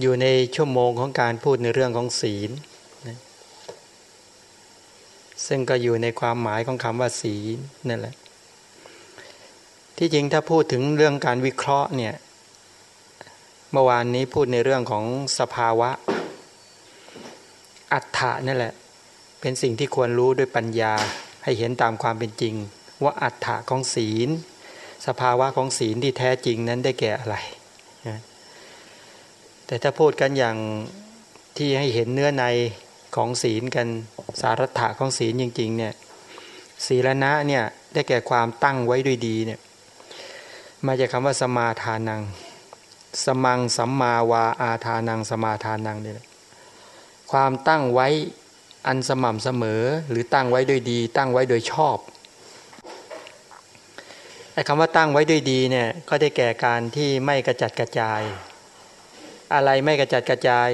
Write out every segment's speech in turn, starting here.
อยู่ในชั่วโมงของการพูดในเรื่องของศีลนะซึ่งก็อยู่ในความหมายของคำว่าศีลนั่นแหละ ที่จริงถ้าพูดถึงเรื่องการวิเคราะห์เนี่ยเมื่อวานนี้พูดในเรื่องของสภาวะ อัฏฐะนั่นแหละ เป็นสิ่งที่ควรรู้ด้วยปัญญาให้เห็นตามความเป็นจริง ว่าอัฏฐะของศีล สภาวะของศีลที่แท้จริงนั้นได้แก่อะไรนะ แต่ถ้าพูดกันอย่างที่ให้เห็นเนื้อในของศีลกันสารัตถะของศีลจริงๆเนี่ยศีลนะเนี่ยได้แก่ความตั้งไว้ด้วยดีเนี่ยมาจากคำว่าสมาทานัง สมังสัมมาวาอาทานังสมาทานังเนี่ยความตั้งไว้อันสม่ำเสมอหรือตั้งไว้ด้วยดี ตั้งไว้โดยชอบไอ้คำว่าตั้งไว้ด้วยดีเนี่ยก็ได้แก่การที่ไม่กระจัดกระจาย อะไรไม่กระจัดกระจาย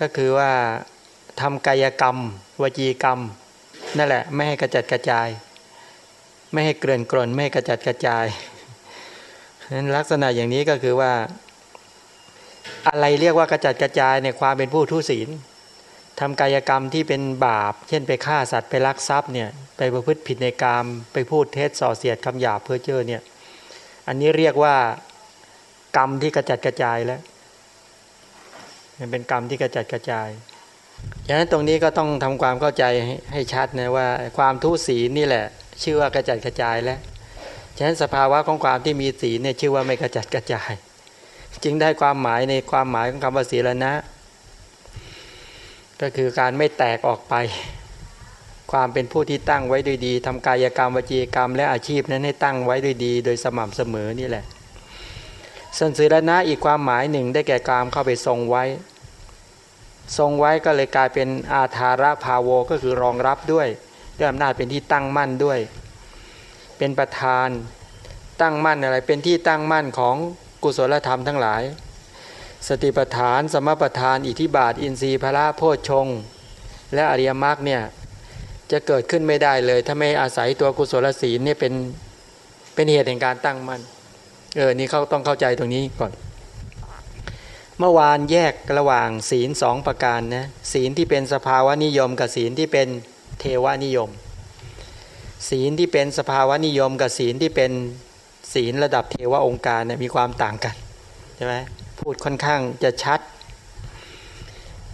ก็คือว่าทำกายกรรม วจีกรรม นั่นแหละ ไม่ให้กระจัดกระจาย ไม่ให้เกลื่อนกลนไม่ให้กระจัดกระจายนั้นลักษณะอย่างนี้ก็คือว่า อะไรเรียกว่ากระจัดกระจายในความเป็นผู้ทุศีลทำกายกรรมที่เป็นบาป เช่นไปฆ่าสัตว์ไปลักทรัพย์เนี่ยไปประพฤติผิดในกรรมไปพูดเท็จส่อเสียดคำหยาบเพื่อเจอเนี่ยอันนี้เรียกว่ากรรมที่กระจัดกระจายแล้ว เป็นกรรมที่กระจัดกระจายฉะนั้นตรงนี้ก็ต้องทำความเข้าใจให้ชัดนะว่าความทุศีลนี่แหละ ชื่อว่ากระจัดกระจายแล้วฉะนั้นสภาวะของความที่มีศีลเนี่ยชื่อว่าไม่กระจัดกระจาย จึงได้ความหมายในความหมายของคำว่าศีลนะ ก็คือการไม่แตกออกไป ความเป็นผู้ที่ตั้งไว้ด้วยดีทำกายกรรมวจีกรรม และอาชีพนั้นให้ตั้งไว้ด้วยดี โดยสม่ำเสมอนี่แหละ สันสีรนะอีกความหมายหนึ่งได้แก่การเข้าไปทรงไว้ ทรงไว้ก็เลยกลายเป็นอาธาระภาโวก็คือรองรับด้วยด้วยอำนาจเป็นที่ตั้งมั่นด้วย เป็นประธานตั้งมั่นอะไรเป็นที่ตั้งมั่นของกุศลธรรมทั้งหลาย สติปัฏฐาน สมปัฏฐาน อิทิบาท อินทรีย์พระโพชง และอริยมรรคเนี่ยจะเกิดขึ้นไม่ได้เลย ถ้าไม่อาศัยตัวกุศลศีลเนี่ยเป็นเป็นเหตุแห่งการตั้งมั่น เออ นี่เขาต้องเข้าใจตรงนี้ก่อน เมื่อวานแยกระหว่างศีลสองประการนะศีลที่เป็นสภาวะนิยม กับศีลที่เป็นเทวนิยม ศีลที่เป็นสภาวะนิยม กับศีลที่เป็นศีลระดับเทวองค์การเนี่ยมีความต่างกันใช่ไหมพูดค่อนข้างจะชัด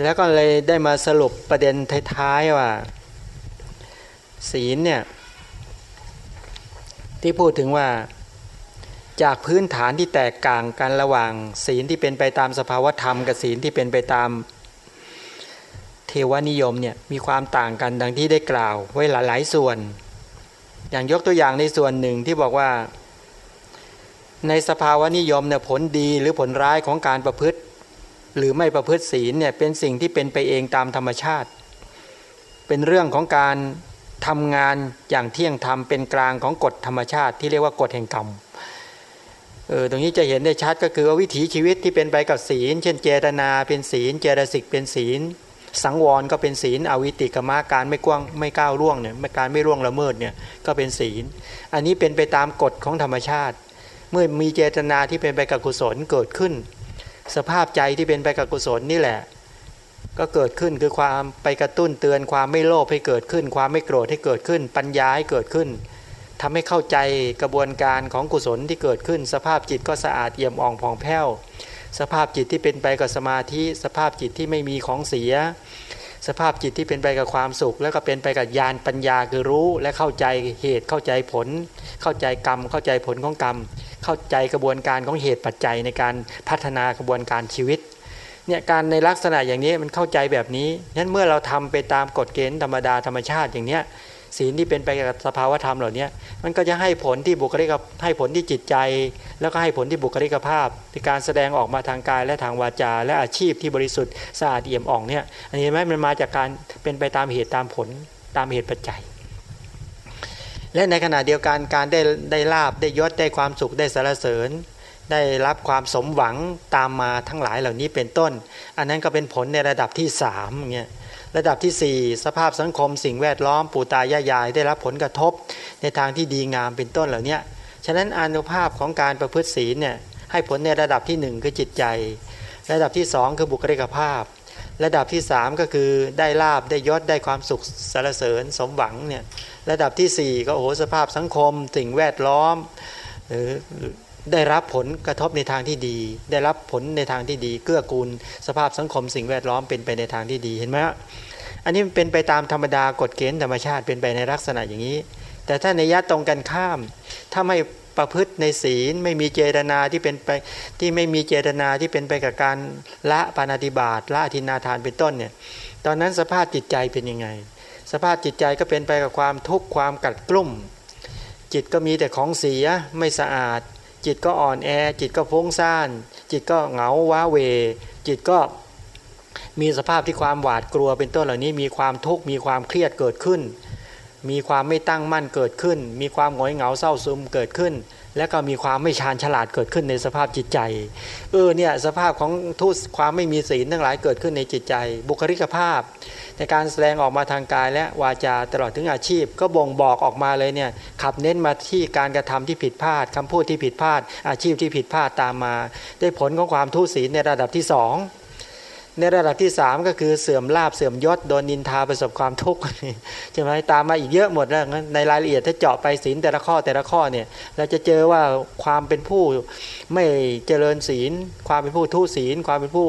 แล้วก็เลยได้มาสรุปประเด็นท้ายๆว่า ศีลเนี่ยที่พูดถึงว่า จากพื้นฐานที่แตกต่างกันระหว่าง ศีลที่เป็นไปตามสภาวธรรมกับศีลที่เป็นไปตามเทวนิยมเนี่ยมีความต่างกันดังที่ได้กล่าวไว้หลายๆส่วน อย่างยกตัวอย่างในส่วนหนึ่งที่บอกว่า ในสภาวนิยมเนี่ยผลดีหรือผลร้ายของการประพฤติ หรือไม่ประพฤติศีลเนี่ยเป็นสิ่งที่เป็นไปเองตามธรรมชาติ เป็นเรื่องของการทำงานอย่างเที่ยงธรรมเป็นกลางของกฎธรรมชาติที่เรียกว่ากฎแห่งกรรม เออตรงนี้จะเห็นได้ชัดก็คือว่าวิถีชีวิตที่เป็นไปกับศีล เช่นเจตนาเป็นศีล เจตสิกเป็นศีล สังวรก็เป็นศีล อวิติกรรมาการไม่กว้างไม่ก้าวล่วงเนี่ยการไม่ล่วงละเมิดเนี่ยก็เป็นศีล อันนี้เป็นไปตามกฎของธรรมชาติ เมื่อมีเจตนาที่เป็นไปกับกุศลเกิดขึ้น สภาพใจที่เป็นไปกับกุศลนี่แหละ ก็เกิดขึ้นคือความไปกระตุ้นเตือนความไม่โลภให้เกิดขึ้น ความไม่โกรธให้เกิดขึ้น ปัญญาให้เกิดขึ้น ทำให้เข้าใจกระบวนการของกุศลที่เกิดขึ้น สภาพจิตก็สะอาดเอี่ยมอ่องผ่องแผ้ว สภาพจิตที่เป็นไปกับสมาธิ สภาพจิตที่ไม่มีของเสีย สภาพจิตที่เป็นไปกับความสุข แล้วก็เป็นไปกับญาณปัญญาคือรู้และเข้าใจเหตุเข้าใจผล เข้าใจกรรม เข้าใจผลของกรรม เข้าใจกระบวนการของเหตุปัจจัยในการพัฒนากระบวนการชีวิตเนี่ยการในลักษณะอย่างนี้มันเข้าใจแบบนี้นั้นเมื่อเราทำไปตามกฎเกณฑ์ธรรมดาธรรมชาติอย่างเนี้ย ศีลที่เป็นไปกับสภาวธรรมเหล่านี้มันก็จะให้ผลที่บุคลิกให้ผลที่จิตใจ แล้วก็ให้ผลที่บุคลิกภาพในการแสดงออกมาทางกายและทางวาจา และอาชีพที่บริสุทธิ์สะอาดเอี่ยมอ่องเนี่ยอันนี้ไหมมันมาจากการเป็นไปตามเหตุตามผลตามเหตุปัจจัย และในขณะเดียวกันการได้ได้ลาบได้ยศได้ความสุขได้สารเสริญได้รับความสมหวังตามมาทั้งหลายเหล่านี้เป็นต้น อันนั้นก็เป็นผลในระดับที่3เงี้ย ระดับที่ 4 สภาพสังคมสิ่งแวดล้อมปู่ตายายาย ได้รับผลกระทบในทางที่ดีงามเป็นต้นเหล่านี้ฉะนั้นอนุภาพของการประพฤติศีลเนี่ยให้ผลในระดับที่ 1 คือจิตใจ ระดับที่สองคือบุคลิกภาพ ระดับที่สามก็คือได้ลาบได้ยศได้ความสุขสารเสริญสมหวังเนี่ยระดับที่สี่ก็โอ้โหสภาพสังคม สิ่งแวดล้อมหรือได้รับผลกระทบในทางที่ดี ได้รับผลในทางที่ดี เกื้อกูล สภาพสังคมสิ่งแวดล้อมเป็นไปในทางที่ดีเห็นไหม อันนี้เป็นไปตามธรรมดากฎเกณฑ์ธรรมชาติเป็นไปในลักษณะอย่างนี้ แต่ถ้าในยัดตรงกันข้าม ถ้าไม่ประพฤติในศีลไม่มีเจตนาที่เป็นไปที่ไม่มีเจตนาที่เป็นไปกับการละปานาติบาตละทินาทานเป็นต้นเนี่ยตอนนั้นสภาพจิตใจเป็นยังไง สภาพจิตใจก็เป็นไปกับความทุกข์ความกัดกลุ่ม จิตก็มีแต่ของเสียไม่สะอาด จิตก็อ่อนแอ จิตก็ฟุ้งซ่าน จิตก็เหงาว้าเว จิตก็ มีสภาพที่ความหวาดกลัวเป็นต้นเหล่านี้มีความทุกข์มีความเครียดเกิดขึ้น มีความไม่ตั้งมั่นเกิดขึ้น มีความหงอยเหงาเศร้าซึมเกิดขึ้น และก็มีความไม่ชาญฉลาดเกิดขึ้นในสภาพจิตใจเออเนี่ยสภาพของทุสความไม่มีศีลทั้งหลายเกิดขึ้นในจิตใจ บุคลิกภาพ ในการแสดงออกมาทางกายและวาจาตลอดถึงอาชีพ ก็บ่งบอกออกมาเลยเนี่ยขับเน้นมาที่การกระทำที่ผิดพลาดคำพูดที่ผิดพลาด อาชีพที่ผิดพลาดตามมา ได้ผลของความทุศีลในระดับที่สอง ในระดับที่สามก็คือเสื่อมลาบเสื่อมยศโดนนินทาประสบความทุกข์ใช่ไหมตามมาอีกเยอะหมดแล้วในรายละเอียดถ้าเจาะไปศีลแต่ละข้อแต่ละข้อเนี่ยเราจะเจอว่าความเป็นผู้ไม่เจริญศีล ความเป็นผู้ทุศีล ความเป็นผู้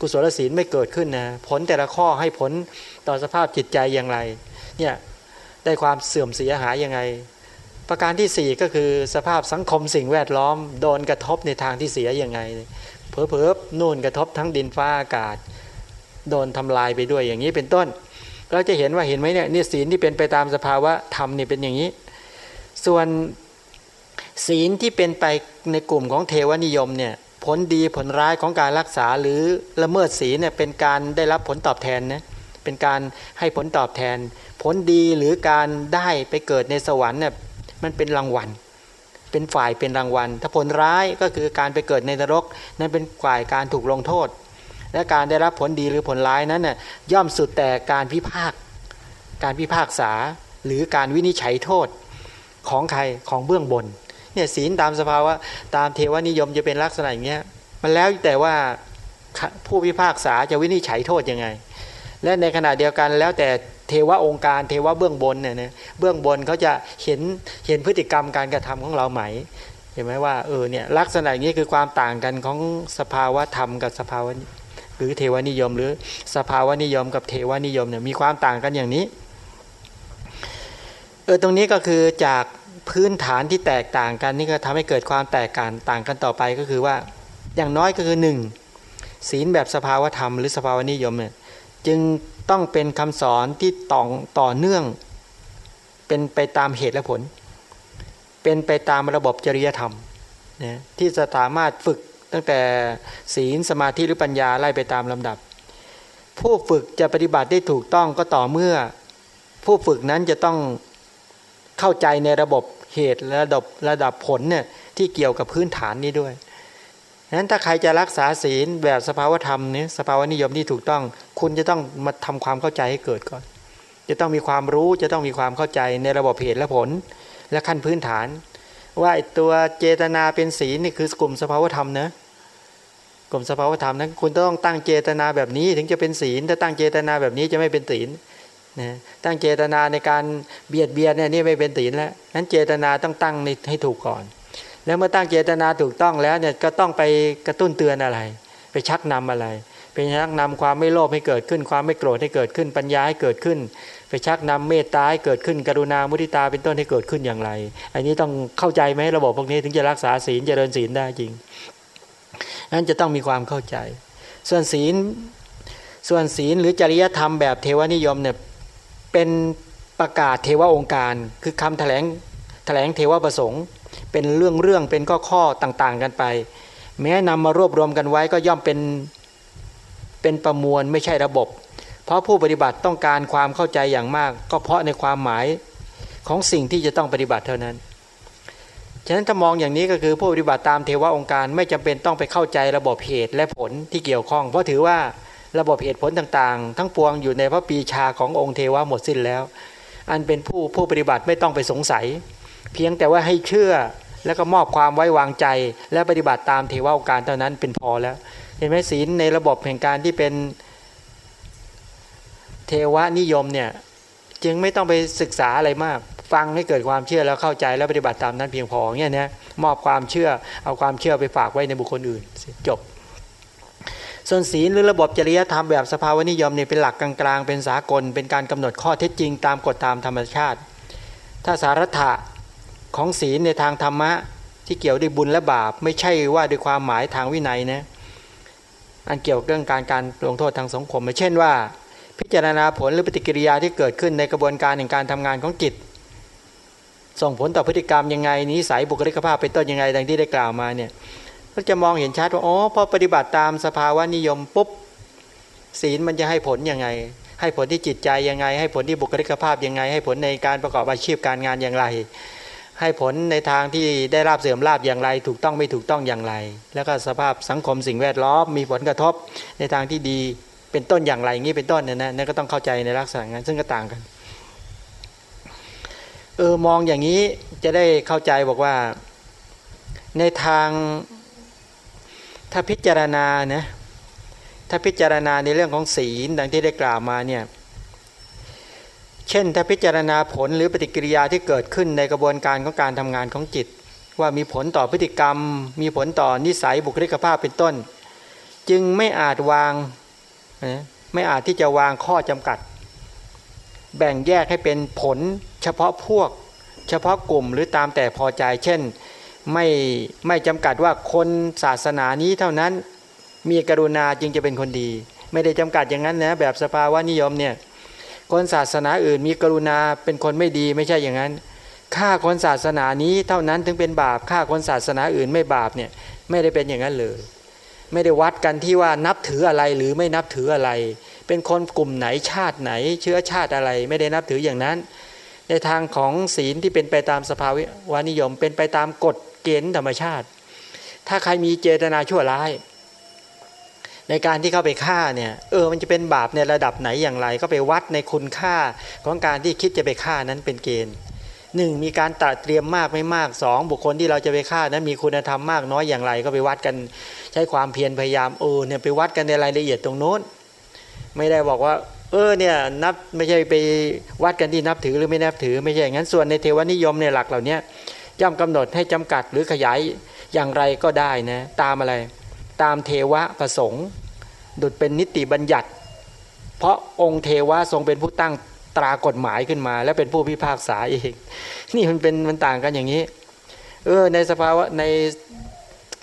กุศลศีลไม่เกิดขึ้นนะผลแต่ละข้อให้ผลต่อสภาพจิตใจอย่างไรเนี่ยได้ความเสื่อมเสียหายยังไง ประการที่ 4 ก็คือสภาพสังคมสิ่งแวดล้อมโดนกระทบในทางที่เสียยังไง เผลอๆนู่นกระทบทั้งดินฟ้าอากาศ โดนทำลายไปด้วยอย่างนี้เป็นต้น เราจะเห็นว่าเห็นไหมเนี่ยนี่ศีลที่เป็นไปตามสภาวะธรรมนี่เป็นอย่างนี้ ส่วนศีลที่เป็นไปในกลุ่มของเทวนิยมเนี่ยผลดีผลร้ายของการรักษาหรือละเมิดศีลเนี่ยเป็นการได้รับผลตอบแทนนะเป็นการให้ผลตอบแทน ผลดีหรือการได้ไปเกิดในสวรรค์เนี่ยมันเป็นรางวัล เป็นฝ่ายเป็นรางวัล ถ้าผลร้ายก็คือการไปเกิดในนรก นั้นเป็นฝ่ายการถูกลงโทษ และการได้รับผลดีหรือผลร้ายนั้นน่ยย่อมสุดแต่การพิพากการพิพากษาหรือการวินิจฉัยโทษของใครของเบื้องบนเนี่ยศีลตามสภาวะตามเทวนิยมจะเป็นลักษณะอย่างเงี้ยมันแล้วแต่ว่าผู้พิพากษาจะวินิจฉัยโทษยังไง และในขณะเดียวกันแล้วแต่ เทวะองค์การเทวะเบื้องบนเนี่ยนะเบื้องบนเขาจะเห็นเห็นพฤติกรรมการกระทำของเราไหมเห็นไหมว่าเออเนี่ยลักษณะนี้คือความต่างกันของสภาวะธรรมกับสภาวะหรือเทวนิยม หรือสภาวะนิยมกับเทวนิยมเนี่ยมีความต่างกันอย่างนี้เออตรงนี้ก็คือจากพื้นฐานที่แตกต่างกันนี่ก็ทำให้เกิดความแตกต่างต่างกันต่อไปก็คือว่าอย่างน้อยก็คือหนึ่งศีลแบบสภาวะธรรมหรือสภาวะนิยมเนี่ยจึง ต้องเป็นคำสอนที่ต่อต่อเนื่อง เป็นไปตามเหตุและผล เป็นไปตามระบบจริยธรรมนะที่จะสามารถฝึกตั้งแต่ศีลสมาธิหรือปัญญาไล่ไปตามลำดับ ผู้ฝึกจะปฏิบัติได้ถูกต้องก็ต่อเมื่อ ผู้ฝึกนั้นจะต้องเข้าใจในระบบเหตุระดับระดับผลเนี่ยที่เกี่ยวกับพื้นฐานนี้ด้วย นั้นถ้าใครจะรักษาศีลแบบสภาวธรรมนี้สภาวนิยมที่ถูกต้อง คุณจะต้องมาทำความเข้าใจให้เกิดก่อน จะต้องมีความรู้จะต้องมีความเข้าใจในระบบเหตุและผล และขั้นพื้นฐาน ว่าตัวเจตนาเป็นศีลนี่คือกลุ่มสภาวธรรมนะกลุ่มสภาวธรรมนั้นคุณต้องตั้งเจตนาแบบนี้ถึงจะเป็นศีลถ้าตั้งเจตนาแบบนี้จะไม่เป็นศีลนะตั้งเจตนาในการเบียดเบียนเนี่ยนี่ไม่เป็นศีลแล้วนั้นเจตนาต้องตั้งให้ถูกก่อน แล้วเมื่อตั้งเจตนาถูกต้องแล้วเนี่ยก็ต้องไปกระตุ้นเตือนอะไร ไปชักนำอะไร ไปชักนำความไม่โลภให้เกิดขึ้น ความไม่โกรธให้เกิดขึ้น ปัญญาให้เกิดขึ้น ไปชักนำเมตตาให้เกิดขึ้น กรุณา มุทิตา เป็นต้นให้เกิดขึ้นอย่างไร อันนี้ต้องเข้าใจไหมระบบพวกนี้ถึงจะรักษาศีลเจริญศีลได้จริง นั้นจะต้องมีความเข้าใจ ส่วนศีล ส่วนศีลหรือจริยธรรมแบบเทวนิยมเนี่ย เป็นประกาศเทวองค์การ คือคำแถลงแถลงเทวประสงค์ เป็นเรื่องเรื่องเป็นข้อข้อต่างๆกันไป แม้นำมารวบรวมกันไว้ก็ย่อมเป็นเป็นประมวลไม่ใช่ระบบ เพราะผู้ปฏิบัติต้องการความเข้าใจอย่างมาก ก็เพราะในความหมายของสิ่งที่จะต้องปฏิบัติเท่านั้น ฉะนั้นถ้ามองอย่างนี้ก็คือผู้ปฏิบัติตามเทวองค์การไม่จำเป็นต้องไปเข้าใจระบบเหตุและผลที่เกี่ยวข้อง เพราะถือว่าระบบเหตุผลต่างๆ ทั้งปวงอยู่ในพระปีชาขององค์เทวะหมดสิ้นแล้ว อันเป็นผู้ผู้ปฏิบัติไม่ต้องไปสงสัย เพียงแต่ว่าให้เชื่อ แล้วก็มอบความไว้วางใจ และปฏิบัติตามเทวาการเท่านั้นเป็นพอแล้ว เห็นไหมศีลในระบบแห่งการที่เป็นเทวนิยมเนี่ยจึงไม่ต้องไปศึกษาอะไรมาก ฟังให้เกิดความเชื่อแล้วเข้าใจแล้วปฏิบัติตามนั้นเพียงพอเนี่ยนะมอบความเชื่อเอาความเชื่อไปฝากไว้ในบุคคลอื่นจบ ส่วนศีลหรือระบบจริยธรรมแบบสภาวนิยมเนี่ยเป็นหลักกลางๆ เป็นสากล เป็นการกำหนดข้อเท็จจริงตามกฎตามธรรมชาติ ถ้าสารัตะ ของศีลในทางธรรมะ ที่เกี่ยวด้วยบุญและบาป ไม่ใช่ว่าด้วยความหมายทางวินัยนะอันเกี่ยวกับเรื่องการการลงโทษทางสังคม เช่นว่า พิจารณาผลหรือปฏิกิริยาที่เกิดขึ้นในกระบวนการแห่งการทำงานของจิต ส่งผลต่อพฤติกรรมยังไงนิสัยบุคลิกภาพเป็นต้นยังไงดังที่ได้กล่าวมาเนี่ยก็จะมองเห็นชัดว่าอ๋อพอปฏิบัติตามสภาวะนิยมปุ๊บศีลมันจะให้ผลยังไง ให้ผลที่จิตใจยังไง ให้ผลที่บุคลิกภาพยังไง ให้ผลในการประกอบอาชีพการงานอย่างไร ให้ผลในทางที่ได้ราบเสื่อมราบอย่างไร ถูกต้องไม่ถูกต้องอย่างไร แล้วก็สภาพสังคมสิ่งแวดล้อมมีผลกระทบในทางที่ดีเป็นต้นอย่างไรงี้เป็นต้นเนี่ยนะนั่นก็ต้องเข้าใจในลักษณะนั้นซึ่งก็ต่างกันเออมองอย่างนี้จะได้เข้าใจบอกว่า ในทางถ้าพิจารณานะถ้าพิจารณาในเรื่องของศีลดังที่ได้กล่าวมาเนี่ย เช่นถ้าพิจารณาผลหรือปฏิกิริยาที่เกิดขึ้นในกระบวนการของการทำงานของจิต ว่ามีผลต่อพฤติกรรม มีผลต่อนิสัยบุคลิกภาพเป็นต้น จึงไม่อาจวางไม่อาจที่จะวางข้อจำกัด แบ่งแยกให้เป็นผลเฉพาะพวก เฉพาะกลุ่มหรือตามแต่พอใจ เช่นไม่ไม่จำกัดว่าคนศาสนานี้เท่านั้นมีกรุณาจึงจะเป็นคนดี ไม่ได้จำกัดอย่างนั้นนะแบบสภาวะนิยมเนี่ย คนศาสนาอื่นมีกรุณาเป็นคนไม่ดีไม่ใช่อย่างนั้นฆ่าคนศาสนานี้เท่านั้นถึงเป็นบาปฆ่าคนศาสนาอื่นไม่บาปเนี่ยไม่ได้เป็นอย่างนั้นเลย ไม่ได้วัดกันที่ว่านับถืออะไรหรือไม่นับถืออะไร เป็นคนกลุ่มไหนชาติไหน เชื้อชาติอะไรไม่ได้นับถืออย่างนั้น ในทางของศีลที่เป็นไปตามสภาวะนิยม เป็นไปตามกฎเกณฑ์ธรรมชาติ ถ้าใครมีเจตนาชั่วร้าย ในการที่เข้าไปฆ่าเนี่ยเออมันจะเป็นบาปในระดับไหนอย่างไร ก็ไปวัดในคุณค่าของการที่คิดจะไปฆ่านั้นเป็นเกณฑ์หนึ่งมีการตัดเตรียมมากไม่มากสองบุคคลที่เราจะไปฆ่านั้นมีคุณธรรมมากน้อยอย่างไร ก็ไปวัดกันใช้ความเพียรพยายามเออเนี่ยไปวัดกันในรายละเอียดตรงโน้น ไม่ได้บอกว่า เออเนี่ยนับไม่ใช่ไปวัดกันที่นับถือหรือไม่นับถือ ไม่ใช่อย่างนั้นส่วนในเทวนิยมในหลักเหล่านี้ย่อมกำหนดให้จำกัดหรือขยายอย่างไรก็ได้นะตามอะไร ตามเทวะประสงค์ ดุดเป็นนิติบัญญัติ เพราะองค์เทวะทรงเป็นผู้ตั้งตรากฎหมายขึ้นมา และเป็นผู้พิพากษาเองนี่มันเป็นมันต่างกันอย่างนี้ เออในสภาวะใน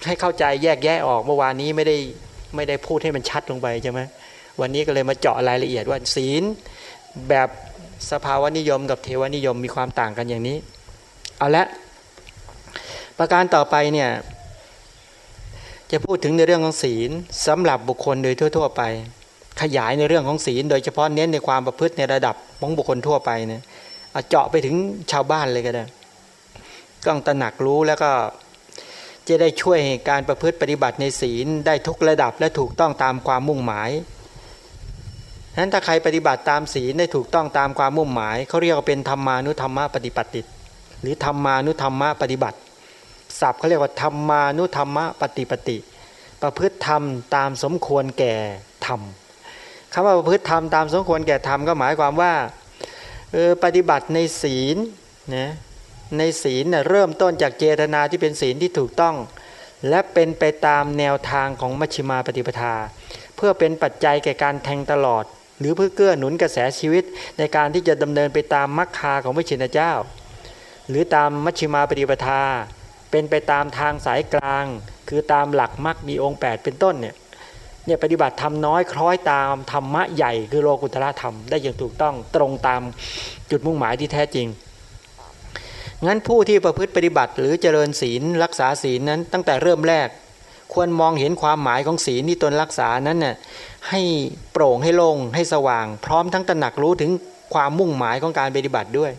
ให้เข้าใจแยกแยะออกเมื่อวานนี้ไม่ได้ไม่ได้พูดให้มันชัดลงไปใช่ไหมวันนี้ก็เลยมาเจาะรายละเอียดว่าศีลแบบสภาวะนิยมกับเทวนิยมมีความต่างกันอย่างนี้ เอาละประการต่อไปเนี่ย จะพูดถึงในเรื่องของศีลสำหรับบุคคลโดยทั่ว ๆ ไป ขยายในเรื่องของศีล โดยเฉพาะเน้นในความประพฤติในระดับของบุคคลทั่วไปเนี่ยเจาะไปถึงชาวบ้านเลยก็ได้ต้องตระหนักรู้แล้วก็จะได้ช่วยการประพฤติปฏิบัติในศีลได้ทุกระดับและถูกต้องตามความมุ่งหมายฉะนั้นถ้าใครปฏิบัติตามศีลได้ถูกต้องตามความมุ่งหมายเขาเรียกว่าเป็นธรรมานุธรรมะปฏิบัติหรือธรรมานุธรรมะปฏิบัติ ศัพท์เขาเรียกว่าธรรมานุธรรมะปฏิปติ ประพฤติธรรมตามสมควรแก่ธรรมคำว่าประพฤติธรรมตามสมควรแก่ธรรมก็หมายความว่าออปฏิบัติในศีลนะในศีลเน่ยเริ่มต้นจากเจตนาที่เป็นศีลที่ถูกต้อง และเป็นไปตามแนวทางของมัชฌิมาปฏิปทา เพื่อเป็นปัจจัยแก่การแทงตลอด หรือเพื่อเกื้อหนุนกระแสชีวิตในการที่จะดำเนินไปตามมรรคาของพระชินเจ้า หรือตามมัชฌิมาปฏิปทา เป็นไปตามทางสายกลาง คือตามหลักมรรคมีองค์ 8 เป็นต้นเนี่ยเนี่ยปฏิบัติทำน้อยคล้อยตามธรรมะใหญ่คือโลกุตระธรรมได้อย่างถูกต้องตรงตามจุดมุ่งหมายที่แท้จริง งั้นผู้ที่ประพฤติปฏิบัติ หรือเจริญศีลรักษาศีลนั้นตั้งแต่เริ่มแรก ควรมองเห็นความหมายของศีลที่ตนรักษานั้นน่ยให้โปร่งให้โล่งให้สว่าง พร้อมทั้งตระหนักรู้ถึงความมุ่งหมายของการปฏิบัติด้วย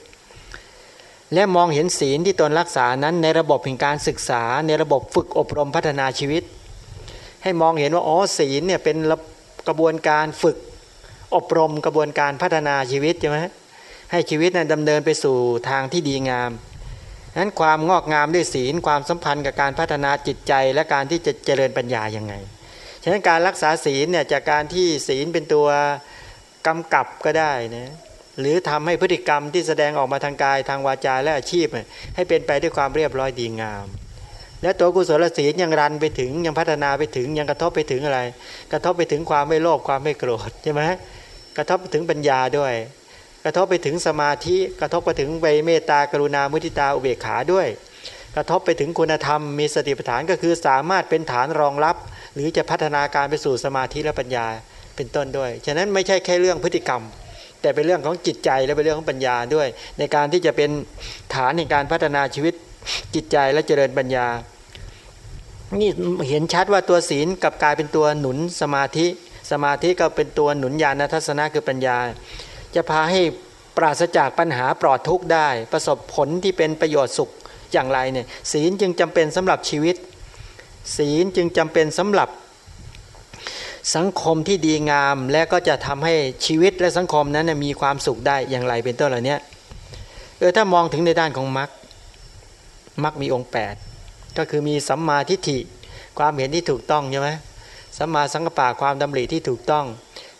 และมองเห็นศีลที่ตนรักษานั้นในระบบแห่งการศึกษาในระบบฝึกอบรมพัฒนาชีวิต ให้มองเห็นว่าอ๋อศีลเนี่ยเป็นกระบวนการฝึกอบรมกระบวนการพัฒนาชีวิตใช่ไหมให้ชีวิตนั้นดำเนินไปสู่ทางที่ดีงามนั้นความงอกงามด้วยศีลความสัมพันธ์กับการพัฒนาจิตใจและการที่จะเจริญปัญญาอย่างไง ฉะนั้นการรักษาศีลเนี่ยจากการที่ศีลเป็นตัวกำกับก็ได้นะ หรือทำให้พฤติกรรมที่แสดงออกมาทางกายทางวาจาและอาชีพ ให้เป็นไปด้วยความเรียบร้อยดีงาม และตัวกุศลศีลยังรันไปถึงยังพัฒนาไปถึงยังกระทบไปถึงอะไร กระทบไปถึงความไม่โลภความไม่โกรธใช่ไหมกระทบไปถึงปัญญาด้วย กระทบไปถึงสมาธิกระทบไปถึงใบเมตตากรุณามุทิตาอุเบกขาด้วย กระทบไปถึงคุณธรรมมีสติปัฏฐานก็คือสามารถเป็นฐานรองรับ หรือจะพัฒนาการไปสู่สมาธิและปัญญาเป็นต้นด้วย ฉะนั้นไม่ใช่แค่เรื่องพฤติกรรม แต่เป็นเรื่องของจิตใจและเป็นเรื่องของปัญญาด้วย ในการที่จะเป็นฐานในการพัฒนาชีวิตจิตใจและเจริญปัญญา นี่เห็นชัดว่าตัวศีลกับกลายเป็นตัวหนุนสมาธิ สมาธิก็เป็นตัวหนุนญาณทัศนะคือปัญญา จะพาให้ปราศจากปัญหาปลอดทุกข์ได้ ประสบผลที่เป็นประโยชน์สุขอย่างไรเนี่ยศีลจึงจำเป็นสำหรับชีวิต ศีลจึงจำเป็นสำหรับ สังคมที่ดีงามและก็จะทำให้ชีวิตและสังคมนั้นมีความสุขได้อย่างไรเป็นต้นเหล่านี้เออถ้ามองถึงในด้านของมรรคมรรคมีองค์ 8 ก็คือมีสัมมาทิฏฐิความเห็นที่ถูกต้องใช่ไหมสัมมาสังกปะความดำริที่ถูกต้อง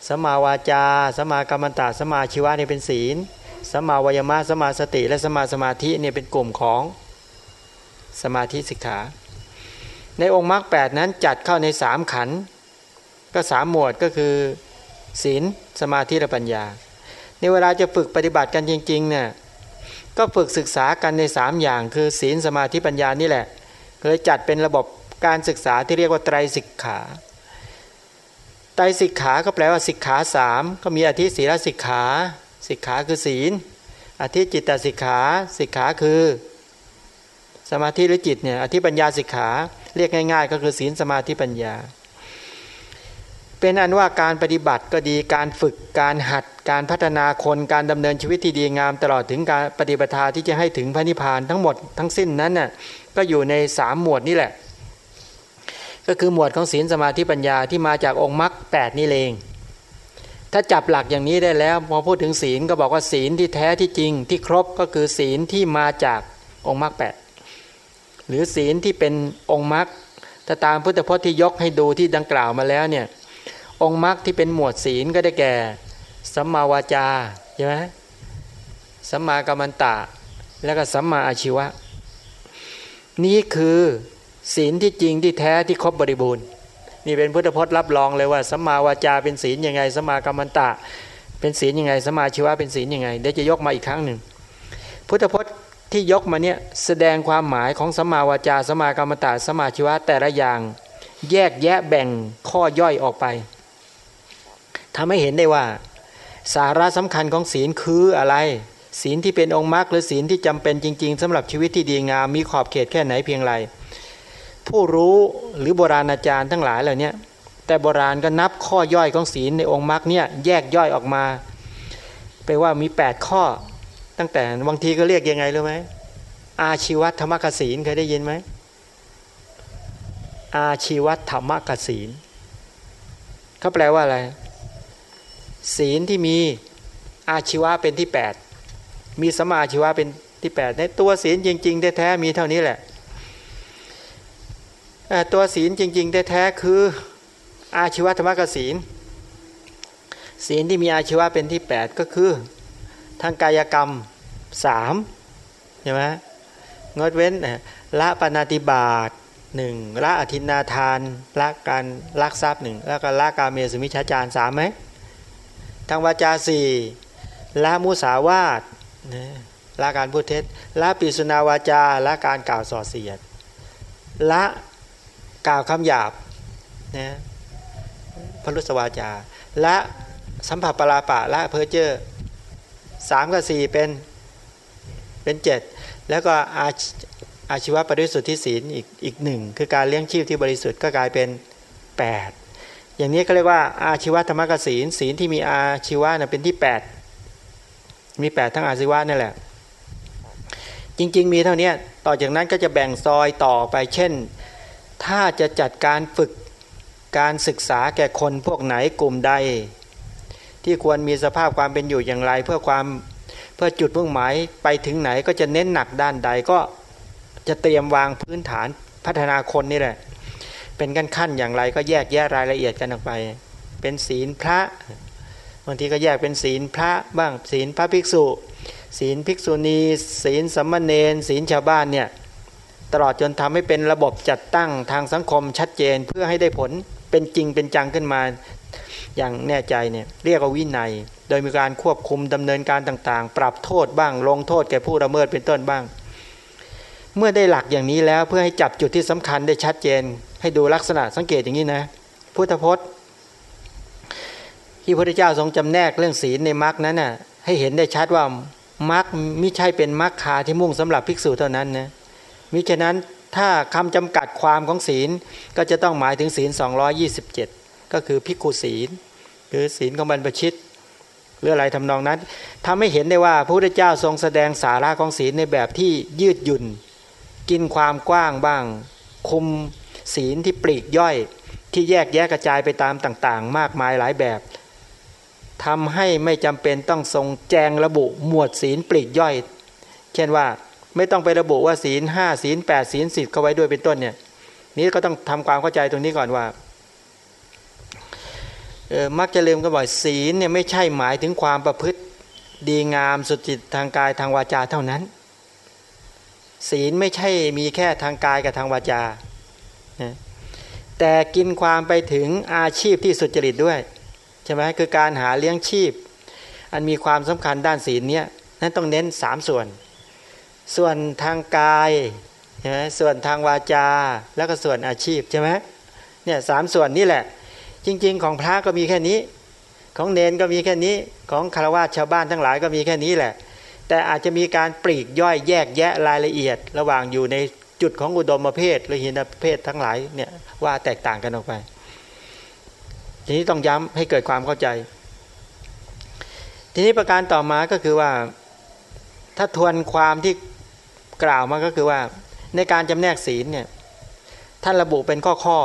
สัมมาวาจาสัมมากรรมตาสัมมาชีวะนี่เป็นศีลสัมมาวายมะสัมมาสติ และสัมมาสมาธิเนี่ยเป็นกลุ่มของสมาธิสิกขา ในองค์มรรคแนั้นจัดเข้าในสามขัน ก็สามหมวดก็คือศีลสมาธิและปัญญาในเวลาจะฝึกปฏิบัติกันจริงๆเนี่ยก็ฝึกศึกษากันในสามอย่าง คือศีลสมาธิปัญญานี่แหละเลยจัดเป็นระบบการศึกษาที่เรียกว่าไตรสิกขาไตรสิกขาก็แปลว่าสิกขาสามก็มีอธิศีลสิกขาสิกขาคือศีลอธิจิตตสิกขาสิกขาคือ สมาธิหรือจิตเนี่ยอธิปัญญาสิกขาเรียกง่าย ๆ ก็คือศีลสมาธิปัญญา เป็นอันว่าการปฏิบัติก็ดีการฝึกการหัดการพัฒนาคนการดำเนินชีวิตที่ดีงามตลอดถึงการปฏิบัติที่จะให้ถึงพระนิพพานทั้งหมดทั้งสิ้นนั้นน่ะก็อยู่ในสามหมวดนี่แหละ ก็คือหมวดของศีลสมาธิปัญญาที่มาจากองค์มรรคแปดนี่เองถ้าจับหลักอย่างนี้ได้แล้วพอพูดถึงศีลก็บอกว่าศีลที่แท้ที่จริงที่ครบก็คือศีลที่มาจากองค์มรรคแปดหรือศีลที่เป็นองค์มรรคถ้าตามพุทธพจน์ที่ยกให้ดูที่ดังกล่าวมาแล้วเนี่ย องค์มรรคที่เป็นหมวดศีลก็ได้แก่สัมมาวาจาใช่ไหมสัมมากัมมันตะ แล้วก็สัมมาอาชีวะ นี่คือศีลที่จริงที่แท้ที่ครบบริบูรณ์ นี่เป็นพุทธพจน์รับรองเลยว่าสัมมาวาจาเป็นศีลยังไงสัมมากัมมันตะ เป็นศีลยังไงสัมมาชีวะเป็นศีลยังไงเดี๋ยวจะยกมาอีกครั้งหนึ่งพุทธพจน์ที่ยกมาเนี่ยแสดงความหมายของสัมมาวาจาสัมมากรรมตาสมาชีวะแต่ละอย่าง แยกแยะแบ่งข้อย่อยออกไป ทำให้เห็นได้ว่า สาระสำคัญของศีลคืออะไร ศีลที่เป็นองค์มรรคหรือศีลที่จำเป็นจริง ๆสำหรับชีวิตที่ดีงามมีขอบเขตแค่ไหนเพียงไรผู้รู้หรือโบราณอาจารย์ทั้งหลายเหล่านี้แต่โบราณก็นับข้อย่อยของศีลในองค์มรรคเนี่ยแยกย่อยออกมาไปว่ามี 8 ข้อ ตั้งแต่บางทีก็เรียกยังไงรู้ไหมอาชีวธรรมกศีลเคยได้ยินไหมอาชีวธรรมกศีลเขาแปลว่าอะไร ศีลที่มีอาชีวะเป็นที่ 8 มีสมาชีวะเป็นที่ 8 ในตัวศีลจริงๆแท้ๆมีเท่านี้แหละตัวศีลจริงๆแท้ๆคืออาชีวธรรมกศีล ศีลที่มีอาชีวะเป็นที่ 8 ก็คือทางกายกรรมสามใช่ไหมงดเว้นละปนาติบาตหนึ่งละอธินาทานละการลักทรัพย์หนึ่งแล้วก็ละการเมสุมิชาจารสามไหม ทางวาจาสี่ละมุสาวาตละการพูดเท็จละปิสุนาวาจาละการกล่าวส่อเสียดละกล่าวคำหยาบนะพรุสวาจาละสัมผัสปลาปะละเพอเจอร์สามกับสี่เป็นเป็นเจ็ดแล้วก็อาอาชีวะปริสุทธิศีลอีกอีกหนึ่งคือการเลี้ยงชีพที่บริสุทธิ์ก็กลายเป็น8 อย่างนี้เขาเรียกว่าอาชีวธรรมกศีลศีลที่มีอาชีวะนเป็นที่ 8 มี 8 ทั้งอาชีวะนั่แหละ จริง ๆ มีเท่านี้ต่อจากนั้นก็จะแบ่งซอยต่อไป เช่น ถ้าจะจัดการฝึกการศึกษาแก่คนพวกไหนกลุ่มใด ที่ควรมีสภาพความเป็นอยู่อย่างไร เพื่อความเพื่อจุดมุ่งหมายไปถึงไหนก็จะเน้นหนักด้านใดก็จะเตรียมวางพื้นฐานพัฒนาคนนี่แหละ เป็นกั้นขั้นอย่างไรก็แยกแยะรายละเอียดกันออกไป เป็นศีลพระบางทีก็แยกเป็นศีลพระบ้างศีลพระภิกษุ ศีลภิกษุณี ศีลสัมมาเนนศีลชาวบ้านเนี่ยตลอดจนทำให้เป็นระบบจัดตั้งทางสังคมชัดเจนเพื่อให้ได้ผลเป็นจริงเป็นจังขึ้นมาอย่างแน่ใจเนี่ยเรียกว่าวินัย โดยมีการควบคุมดำเนินการต่างๆ ปรับโทษบ้าง ลงโทษแก่ผู้ละเมิดเป็นต้นบ้าง เมื่อได้หลักอย่างนี้แล้วเพื่อให้จับจุดที่สำคัญได้ชัดเจน ให้ดูลักษณะสังเกตอย่างนี้นะ พุทธพจน์ ที่พระพุทธเจ้าทรงจำแนกเรื่องศีลในมรรคนั้นน่ะให้เห็นได้ชัดว่ามรรคไม่ใช่เป็นมรรคคาที่มุ่งสำหรับภิกษุเท่านั้นนะมิฉะนั้นถ้าคำจำกัดความของศีลก็จะต้องหมายถึงศีล 227 ก็คือพิกุศีล หรือศีลของบรรพชิตหรืออะไรทำนองนั้นทำให้เห็นได้ว่าพระพุทธเจ้าทรงแสดงสาระของศีลในแบบที่ยืดหยุ่น กินความกว้างบ้าง คุมศีลที่ปลีกย่อย ที่แยกแยกกระจายไปตามต่างๆ มากมายหลายแบบทำให้ไม่จำเป็นต้องทรงแจงระบุหมวดศีลปลีกย่อย เช่นว่าไม่ต้องไประบุว่าศีลห้าศีลแปดศีลสิบเข้าไว้ด้วยเป็นต้นเนี่ยนี้ก็ต้องทำความเข้าใจตรงนี้ก่อนว่าออมักจะลืมก็บ่อยศีลเนี่ยไม่ใช่หมายถึงความประพฤติดีงามสุจิตทางกายทางวาจาเท่านั้น ศีลไม่ใช่มีแค่ทางกายกับทางวาจา แต่กินความไปถึงอาชีพที่สุจริตด้วยใช่ไหมคือการหาเลี้ยงชีพ อันมีความสำคัญด้านศีลเนี่ยนั้นต้องเน้นสามส่วน ส่วนทางกายใช่ไหมส่วนทางวาจาแล้วก็ส่วนอาชีพใช่ไหมเนี่ยสามส่วนนี่แหละ จริง ๆ ของพระก็มีแค่นี้ ของเนนก็มีแค่นี้ของคารวะชาวบ้านทั้งหลายก็มีแค่นี้แหละ แต่อาจจะมีการปลีกย่อยแยกแยะรายละเอียด ระหว่างอยู่ในจุดของอุดมประเภทหรือหินประเภททั้งหลายเนี่ยว่าแตกต่างกันออกไป ทีนี้ต้องย้ำให้เกิดความเข้าใจ ทีนี้ประการต่อมาก็คือว่า ถ้าทวนความที่กล่าวมาก็คือว่า ในการจำแนกศีลเนี่ยท่านระบุเป็นข้อข้อ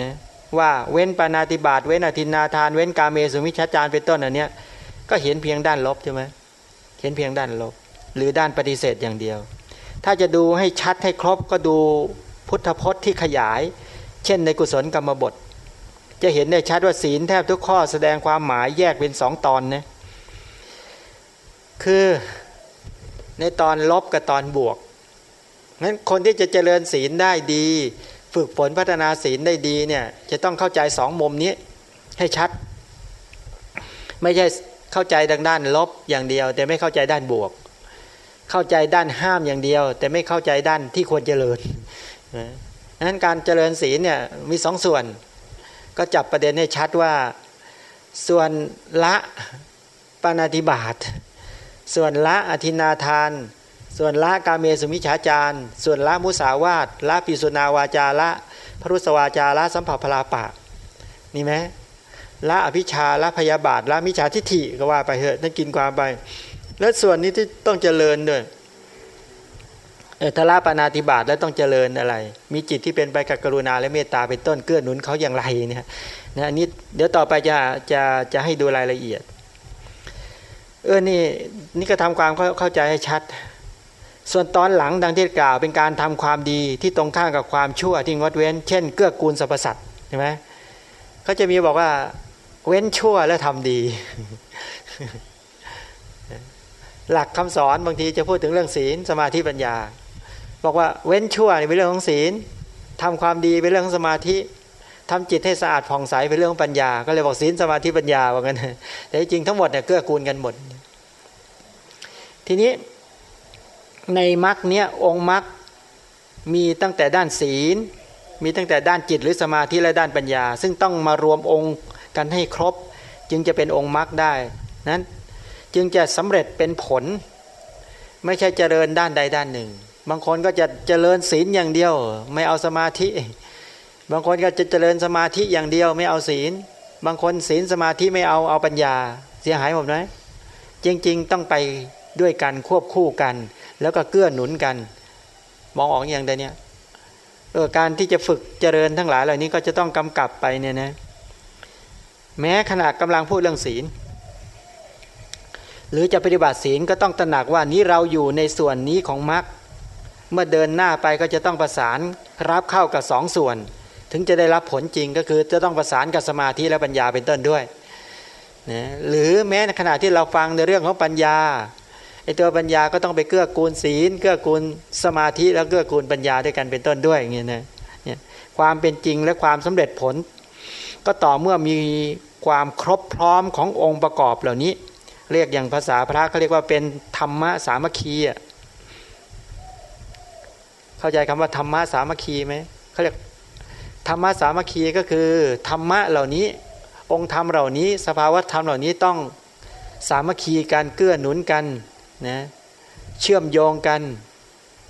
นะว่าเว้นปานาติบาตเว้นอธินาทาน เว้นกาเมสุมิชฌารเป็นต้นอันเนี้ยก็เห็นเพียงด้านลบใช่ไหม เห็นเพียงด้านลบ หรือด้านปฏิเสธอย่างเดียว ถ้าจะดูให้ชัดให้ครบก็ดูพุทธพจน์ที่ขยาย เช่นในกุศลกรรมบท จะเห็นได้ชัดว่าศีลแทบทุกข้อแสดงความหมายแยกเป็นสองตอนนะคือในตอนลบกับตอนบวกงั้นคนที่จะเจริญศีลได้ดี ฝึกฝนพัฒนาศีลได้ดีเนี่ยจะต้องเข้าใจสองมุมนี้ให้ชัด ไม่ใช่ เข้าใจดังด้านลบอย่างเดียว แต่ไม่เข้าใจด้านบวก เข้าใจด้านห้ามอย่างเดียว แต่ไม่เข้าใจด้านที่ควรเจริญนั้นการเจริญศีลเนี่ยมีสองส่วน ก็จับประเด็นให้ชัดว่าส่วนละปานาติบาตส่วนละอธินาทาน ส่วนละกาเมสุมิฉาจารส่วนละมุสาวาตละปิสุนาวาจาละพรุสวาจาละสัมผัสพลาปะ นี่ไหม ละอภิชาละพยาบาทละมิจฉาทิฏฐิก็ว่าไปเถอะนั่นกินความไป แล้วส่วนนี้ที่ต้องเจริญด้วยเออทละปานาติบาตแล้วต้องเจริญอะไร มีจิตที่เป็นไปกับกรุณาและเมตตาเป็นต้นเกื้อหนุนเขาอย่างไรเนี่ยนะอันนี้เดี๋ยวต่อไปจะจะจะให้ดูรายละเอียด เออนี่นี่ก็ทำความเข้าใจให้ชัด ส่วนตอนหลังดังที่กล่าว เป็นการทำความดีที่ตรงข้ามกับความชั่วที่งดเว้น เช่น เกื้อกูลสรรพสัตว์ใช่ไหมเขาจะมีบอกว่า เว้นชั่วแล้วทำดี หลักคำสอนบางทีจะพูดถึงเรื่องศีลสมาธิปัญญา บอกว่าเว้นชั่วเป็นเรื่องของศีลทำความดีเป็นเรื่องของสมาธิทำจิตให้สะอาดผ่องใสเป็นเรื่องปัญญา ก็เลยบอกศีลสมาธิปัญญาว่างั้นแต่จริงทั้งหมดเนี่ยเกื้อกูลกันหมด ทีนี้ในมรรคเนี้ยองค์มรรคมีตั้งแต่ด้านศีล มีตั้งแต่ด้านจิตหรือสมาธิและด้านปัญญา ซึ่งต้องมารวมองค์ กันให้ครบ จึงจะเป็นองค์มรรคได้นั้นจึงจะสำเร็จเป็นผล ไม่ใช่เจริญด้านใดด้านหนึ่ง บางคนก็จะเจริญศีลอย่างเดียว ไม่เอาสมาธิ บางคนก็จะเจริญสมาธิอย่างเดียว ไม่เอาศีล บางคนศีลสมาธิไม่เอาเอาปัญญา เสียหายหมดไหมจริง ๆ ต้องไปด้วยกันควบคู่กัน แล้วก็เกื้อหนุนกัน มองออกอย่างใดเนี่ยเออการที่จะฝึกเจริญทั้งหลายเหล่านี้ก็จะต้องกำกับไปเนี่ยนะ แม้ขณะกำลังพูดเรื่องศีล หรือจะปฏิบัติศีลก็ต้องตระหนักว่านี้เราอยู่ในส่วนนี้ของมรรคเมื่อเดินหน้าไปก็จะต้องประสานรับเข้ากับสองส่วน ถึงจะได้รับผลจริงก็คือจะต้องประสานกับสมาธิและปัญญาเป็นต้นด้วยนะหรือแม้ในขณะที่เราฟังในเรื่องของปัญญาไอตัวปัญญาก็ต้องไปเกื้อกูลศีล เกื้อกูลสมาธิแล้วเกื้อกูลปัญญาด้วยกันเป็นต้นด้วยอย่างเงี้ยนะความเป็นจริงและความสำเร็จผล ก็ต่อเมื่อมี ความครบพร้อมขององค์ประกอบเหล่านี้ เรียกอย่างภาษาพระเขาเรียกว่าเป็นธรรมะสามัคคีอะเข้าใจคำว่าธรรมะสามัคคีไหมเขาเรียกธรรมะสามัคคีก็คือธรรมะเหล่านี้ องค์ธรรมเหล่านี้ สภาวะธรรมเหล่านี้ต้องสามัคคีกันเกื้อหนุนกันนะเชื่อมโยงกัน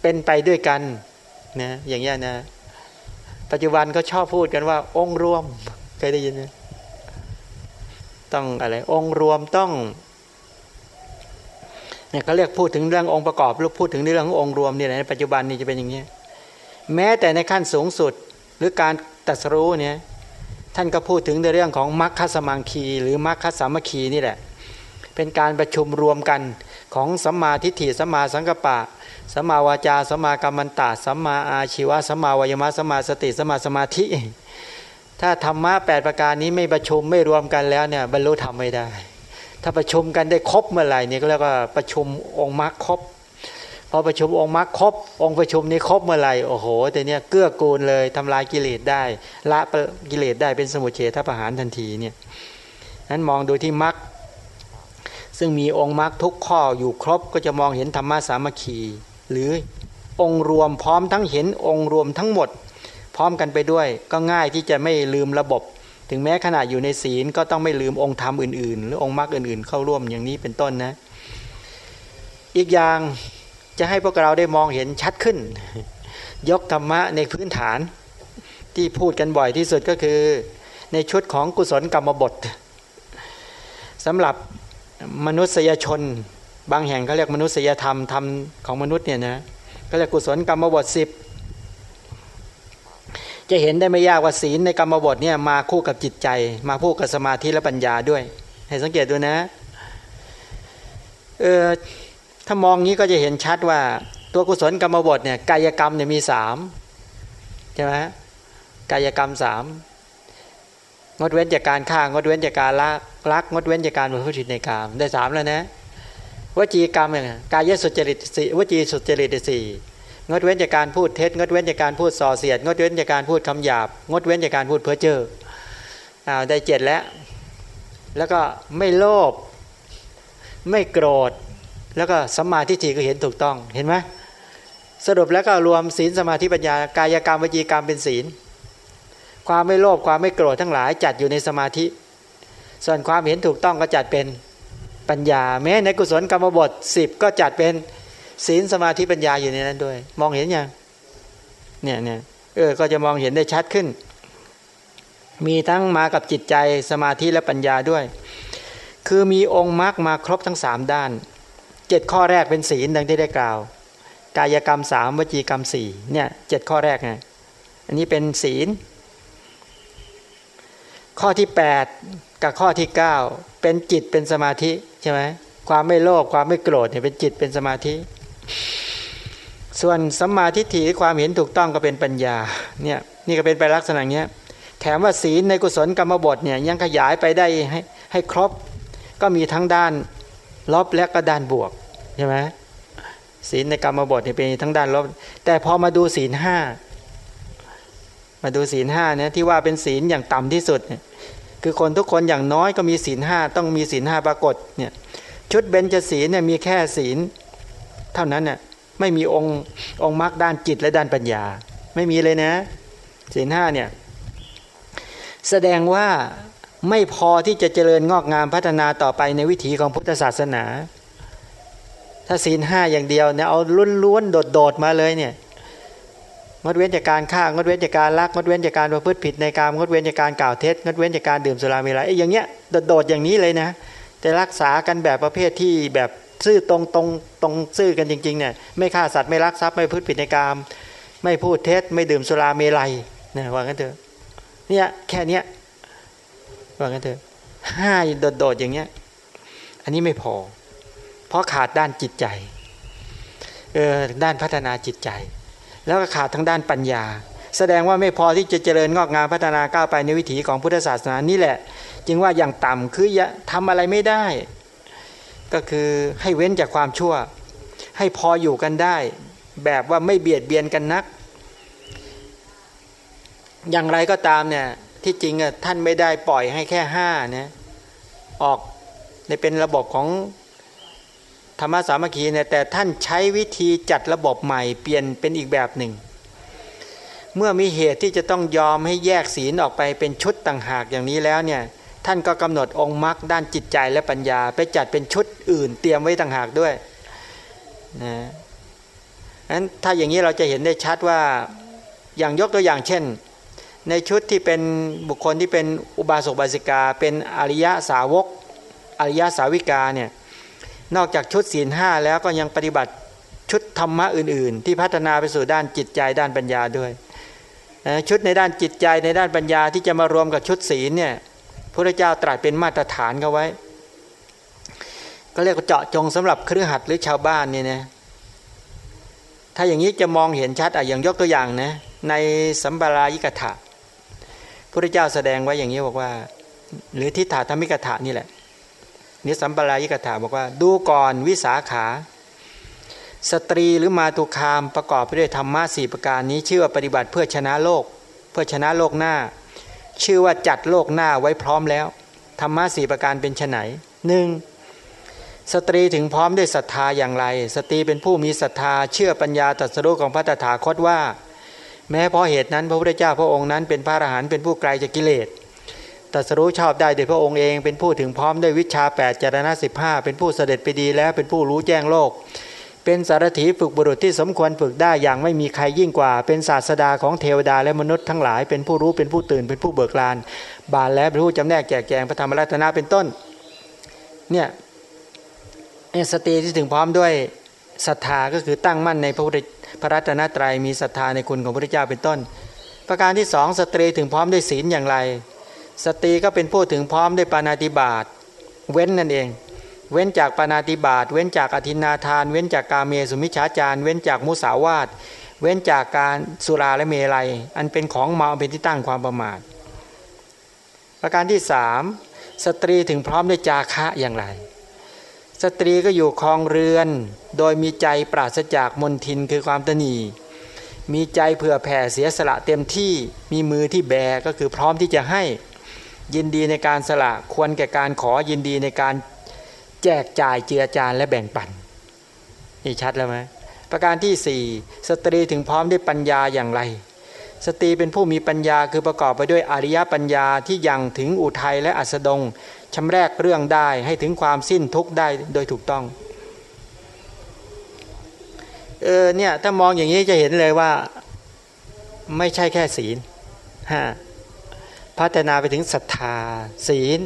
เป็นไปด้วยกันนะอย่างนี้นะปัจจุบันก็ชอบพูดกันว่าองค์รวมเคยได้ยินไหม ต้องอะไรองค์รวมต้องเนี่ยเขาเรียกพูดถึงเรื่ององค์ประกอบหรือพูดถึงเรื่องขององค์รวมเนี่ยในปัจจุบันนี้จะเป็นอย่างนี้ แม้แต่ในขั้นสูงสุดหรือการตัดสู้เนี่ยท่านก็พูดถึงในเรื่องของมรรคสมังคี หรือมรรคสามัคคีนี่แหละ เป็นการประชุมรวมกันของสัมมาทิฏฐิสัมมาสังกปะสัมมาวาจาสัมมากัมมันตาสัมมาอาชีวะสัมมาวายมะสัมมาสติสัมมาสมาธิ ถ้าธรรมะแปดประการนี้ไม่ประชุมไม่รวมกันแล้วเนี่ยบรรลุธรรมไม่ได้ ถ้าประชุมกันได้ครบเมื่อไหร่เนี่ยก็เรียกว่าประชุมองค์มรรคครบพอประชุมองค์มรรคครบองค์ประชุมนี้ครบเมื่อไหร่โอ้โหแต่เนี้ยเกื้อกูลเลยทำลายกิเลสได้ ละกิเลสได้เป็นสมุทเฉทประหารทันทีเนี่ยนั้นมองดูที่มรรคซึ่งมีองค์มรรคทุกข้ออยู่ครบก็จะมองเห็นธรรมะสามัคคี หรือองค์รวมพร้อมทั้งเห็นองค์รวมทั้งหมด พร้อมกันไปด้วย ก็ง่ายที่จะไม่ลืมระบบ ถึงแม้ขณะอยู่ในศีลก็ต้องไม่ลืมองค์ธรรมอื่นๆ หรือองค์มรรคอื่น ๆ เข้าร่วมอย่างนี้เป็นต้นนะ อีกอย่างจะให้พวกเราได้มองเห็นชัดขึ้น ยกธรรมะในพื้นฐานที่พูดกันบ่อยที่สุดก็คือ ในชุดของกุศลกรรมบทสำหรับมนุษยชน บางแห่งเขาเรียกมนุษยธรรมธรรมของมนุษย์เนี่ยนะก็เรียกกุศลกรรมบทสิบ จะเห็นได้ไม่ยากว่าศีลในกรรมบทเนี่ยมาคู่กับจิตใจ มาคู่กับสมาธิและปัญญาด้วย ให้สังเกตดูนะเออถ้ามองงี้ก็จะเห็นชัดว่าตัวกุศลกรรมบทเนี่ยกายกรรมเนี่ยมีสามใช่ไหมกายกรรมสามงดเว้นจากการฆ่างดเว้นจากการละรักงดเว้นจากการประพฤติในกรรมได้สามแล้วนะวจีกรรมเนี่ยกายสุจริตสี่วจีสุจริตสี่ งดเว้นจากการพูดเท็จงดเว้นจากการพูดส่อเสียด งดเว้นจากการพูดคำหยาบ งดเว้นจากการพูดเพ้อเจ้ออ้าวได้เจ็ดแล้ว แล้วก็ไม่โลภไม่โกรธ แล้วก็สัมมาทิฏฐิก็เห็นถูกต้องเห็นไหมสรุปแล้วก็รวมศีลสมาธิปัญญากายกรรมวจีกรรมเป็นศีล ความไม่โลภความไม่โกรธทั้งหลายจัดอยู่ในสมาธิ ส่วนความเห็นถูกต้องก็จัดเป็นปัญญา แม้ในกุศลกรรมบทสิบก็จัดเป็น ศีลสมาธิปัญญาอยู่ในนั้นด้วย มองเห็นยังเนี่ยเนี่ยเออก็จะมองเห็นได้ชัดขึ้น มีทั้งมากับจิตใจสมาธิและปัญญาด้วย คือมีองค์มรรคมาครบทั้งสามด้านเจ็ดข้อแรกเป็นศีลดังที่ได้กล่าว กายกรรมสามวจีกรรมสี่เนี่ยเจ็ดข้อแรกไงอันนี้เป็นศีล ข้อที่แปดกับข้อที่เก้าเป็นจิตเป็นสมาธิใช่ไหมความไม่โลภความไม่โกรธเนี่ยเป็นจิตเป็นสมาธิ ส่วนสัมมาทิฏฐิความเห็นถูกต้องก็เป็นปัญญาเนี่ยนี่ก็เป็นไปลักษณะเนี้ยแถมว่าศีลในกุศลกรรมบทเนี่ยยังขยายไปได้ให้ให้ครบก็มีทั้งด้านลบและก็ด้านบวกใช่ไหมศีลในกรรมบทเนี่ยเป็นทั้งด้านลบ แต่พอมาดูศีลห้ามาดูศีลห้าเนี่ยที่ว่าเป็นศีลอย่างต่ำที่สุดเนี่ยคือคนทุกคนอย่างน้อยก็มีศีลห้าต้องมีศีลห้าปรากฏเนี่ยชุดเบญจศีลเนี่ยมีแค่ศีล เท่านั้นเนี่ยไม่มีองค์องค์มรรคด้านจิตและด้านปัญญา ไม่มีเลยนะศีลห้าเนี่ยแสดงว่าไม่พอที่จะเจริญงอกงามพัฒนาต่อไปในวิถีของพุทธศาสนา ถ้าศีลห้าอย่างเดียวเนี่ยเอาล้วนๆโดดๆมาเลยเนี่ยงดเว้นจากการฆ่างดเว้นจากการลักงดเว้นจากการประพฤติผิดในการงดเว้นจากการกล่าวเท็จงดเว้นจากการดื่มสุราเมลัยไอ้อย่างเงี้ยโดดๆอย่างนี้เลยนะแต่รักษากันแบบประเภทที่แบบ ซื่อตรงตรงตรงซื่อกันจริงๆเนี่ยไม่ฆ่าสัตว์ไม่ลักทรัพย์ไม่พูดผิดในกาม ไม่พูดเท็จไม่ดื่มสุราเมลัยเนี่ยว่ากันเถอะเนี่ยแค่เนี้ยว่ากันเถอะห้าโดดๆอย่างเงี้ย อันนี้ไม่พอ เพราะขาดด้านจิตใจเออด้านพัฒนาจิตใจ แล้วก็ขาดทั้งด้านปัญญา แสดงว่าไม่พอที่จะเจริญงอกงามพัฒนาก้าวไปในวิถีของพุทธศาสนานี่แหละ จึงว่าอย่างต่ำคือทำอะไรไม่ได้ ก็คือให้เว้นจากความชั่ว ให้พออยู่กันได้ แบบว่าไม่เบียดเบียนกันนัก อย่างไรก็ตามเนี่ยที่จริงอะท่านไม่ได้ปล่อยให้แค่ห้านะออกในเป็นระบบของธรรมะสามัคคีเนี่ยแต่ท่านใช้วิธีจัดระบบใหม่เปลี่ยนเป็นอีกแบบหนึ่ง เมื่อมีเหตุที่จะต้องยอมให้แยกศีลออกไปเป็นชุดต่างหากอย่างนี้แล้วเนี่ย ท่านก็กำหนดองค์มรรคด้านจิตใจและปัญญา ไปจัดเป็นชุดอื่น เตรียมไว้ต่างหากด้วยนะนั้นถ้าอย่างนี้เราจะเห็นได้ชัดว่าอย่างยกตัวอย่างเช่น ในชุดที่เป็นบุคคลที่เป็นอุบาสกบาสิกา เป็นอริยะสาวก อริยะสาวิกาเนี่ยนอกจากชุดศีลห้าแล้วก็ยังปฏิบัติชุดธรรมะอื่น ๆ ที่พัฒนาไปสู่ด้านจิตใจด้านปัญญาด้วย ชุดในด้านจิตใจในด้านปัญญาที่จะมารวมกับชุดศีลเนี่ย พระเจ้าตรัสเป็นมาตรฐานเขาไว้ ก็เรียกว่าเจาะจงสำหรับเครือขัดหรือชาวบ้านเนี่ยนะถ้าอย่างนี้จะมองเห็นชัดอะอย่างยกตัวอย่างนะในสัมบารายิกถะพระเจ้าแสดงไว้อย่างนี้บอกว่า หรือทิฏฐาธรรมิกถะนี่แหละนี่สัมปรายิกถาบอกว่า ดูก่อนวิสาขา สตรีหรือมาตุคามประกอบไปด้วยธรรมะสี่ประการนี้ ชื่อว่าปฏิบัติเพื่อชนะโลก เพื่อชนะโลกหน้า ชื่อว่าจัดโลกหน้าไว้พร้อมแล้ว ธรรมะสี่ประการเป็นไนหนึ่งสตรีถึงพร้อมด้วยศรัทธาอย่างไร สตรีเป็นผู้มีศรัทธาเชื่อปัญญาตรัสรู้ของพระตถาคตว่า แม้เพราะเหตุนั้นพระพุทธเจ้าพระองค์นั้นเป็นพระอรหันต์เป็นผู้ไกลจากกิเลสตรัสรู้ชอบได้โดยพระองค์เองเป็นผู้ถึงพร้อมด้วยวิชา8จารณะสิบห้าเป็นผู้เสด็จไปดีแล้วเป็นผู้รู้แจ้งโลก เป็นสารถีฝึกบุรุษที่สมควรฝึกได้อย่างไม่มีใครยิ่งกว่า เป็นศาสดาของเทวดาและมนุษย์ทั้งหลาย เป็นผู้รู้เป็นผู้ตื่นเป็นผู้เบิกลาน บานและเป็นผู้จำแนกแจกแจงพระธรรมรัตนะเป็นต้น เนี่ยสตรีที่ถึงพร้อมด้วยศรัทธาก็คือตั้งมั่นในพระพุทธพระรัตนตรัยมีศรัทธาในคุณของพระเจ้าเป็นต้น ประการที่สองสตรีถึงพร้อมด้วยศีลอย่างไร สตรีก็เป็นผู้ถึงพร้อมด้วยปาณาติบาตเว้นนั่นเอง เว้นจากปาณาติบาตเว้นจากอทินนาทาน เว้นจากกาเมสุมิจฉาจารเว้นจากมุสาวาทเว้นจากการสุราและเมรัย อันเป็นของเมาเป็นที่ตั้งความประมาท ประการที่สามสตรีถึงพร้อมด้วยจาคะอย่างไร สตรีก็อยู่ครองเรือน โดยมีใจปราศจากมนทินคือความตนีมีใจเผื่อแผ่เสียสละเต็มที่มีมือที่แบก็คือพร้อมที่จะให้ยินดีในการสละควรแก่การขอยินดีในการ แจกจ่ายเจือจานและแบ่งปันนี่ชัดแล้วไหมประการที่สี่สตรีถึงพร้อมด้วยปัญญาอย่างไร สตรีเป็นผู้มีปัญญาคือประกอบไปด้วยอริยปัญญาที่ยังถึงอุทัยและอัสดงชำแรกเรื่องได้ให้ถึงความสิ้นทุกข์ได้โดยถูกต้องเออเนี่ยถ้ามองอย่างนี้จะเห็นเลยว่าไม่ใช่แค่ศีลพัฒนาไปถึงศรัทธาศีล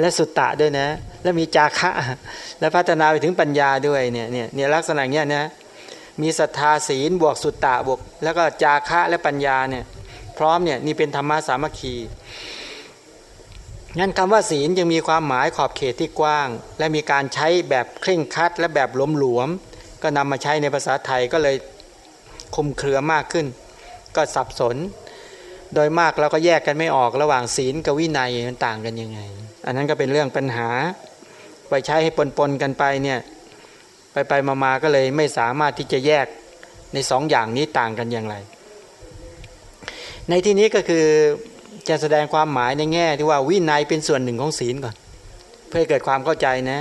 และสุตตะด้วยนะ แล้วมีจาคะ และพัฒนาไปถึงปัญญาด้วยเนี่ยเนี่ยเนี่ยลักษณะเนี้ยนะมีศรัทธาศีลบวกสุตตะบวก แล้วก็จาคะและปัญญาเนี่ยพร้อมเนี่ยนี่เป็นธรรมะสามัคคีงั้นคำว่าศีลยังมีความหมายขอบเขตที่กว้าง และมีการใช้แบบเคร่งคัดและแบบหลวมหลวม ก็นำมาใช้ในภาษาไทยก็เลยคุมเครือมากขึ้น ก็สับสน โดยมากเราก็แยกกันไม่ออกระหว่างศีลกับวินัยมันต่างกันยังไง อันนั้นก็เป็นเรื่องปัญหา ไปใช้ให้ปนปนกันไปเนี่ยไปไปมามาก็เลยไม่สามารถที่จะแยกในสองอย่างนี้ต่างกันอย่างไร ในที่นี้ก็คือจะแสดงความหมายในแง่ที่ว่าวินัยเป็นส่วนหนึ่งของศีลก่อน เพื่อเกิดความเข้าใจนะ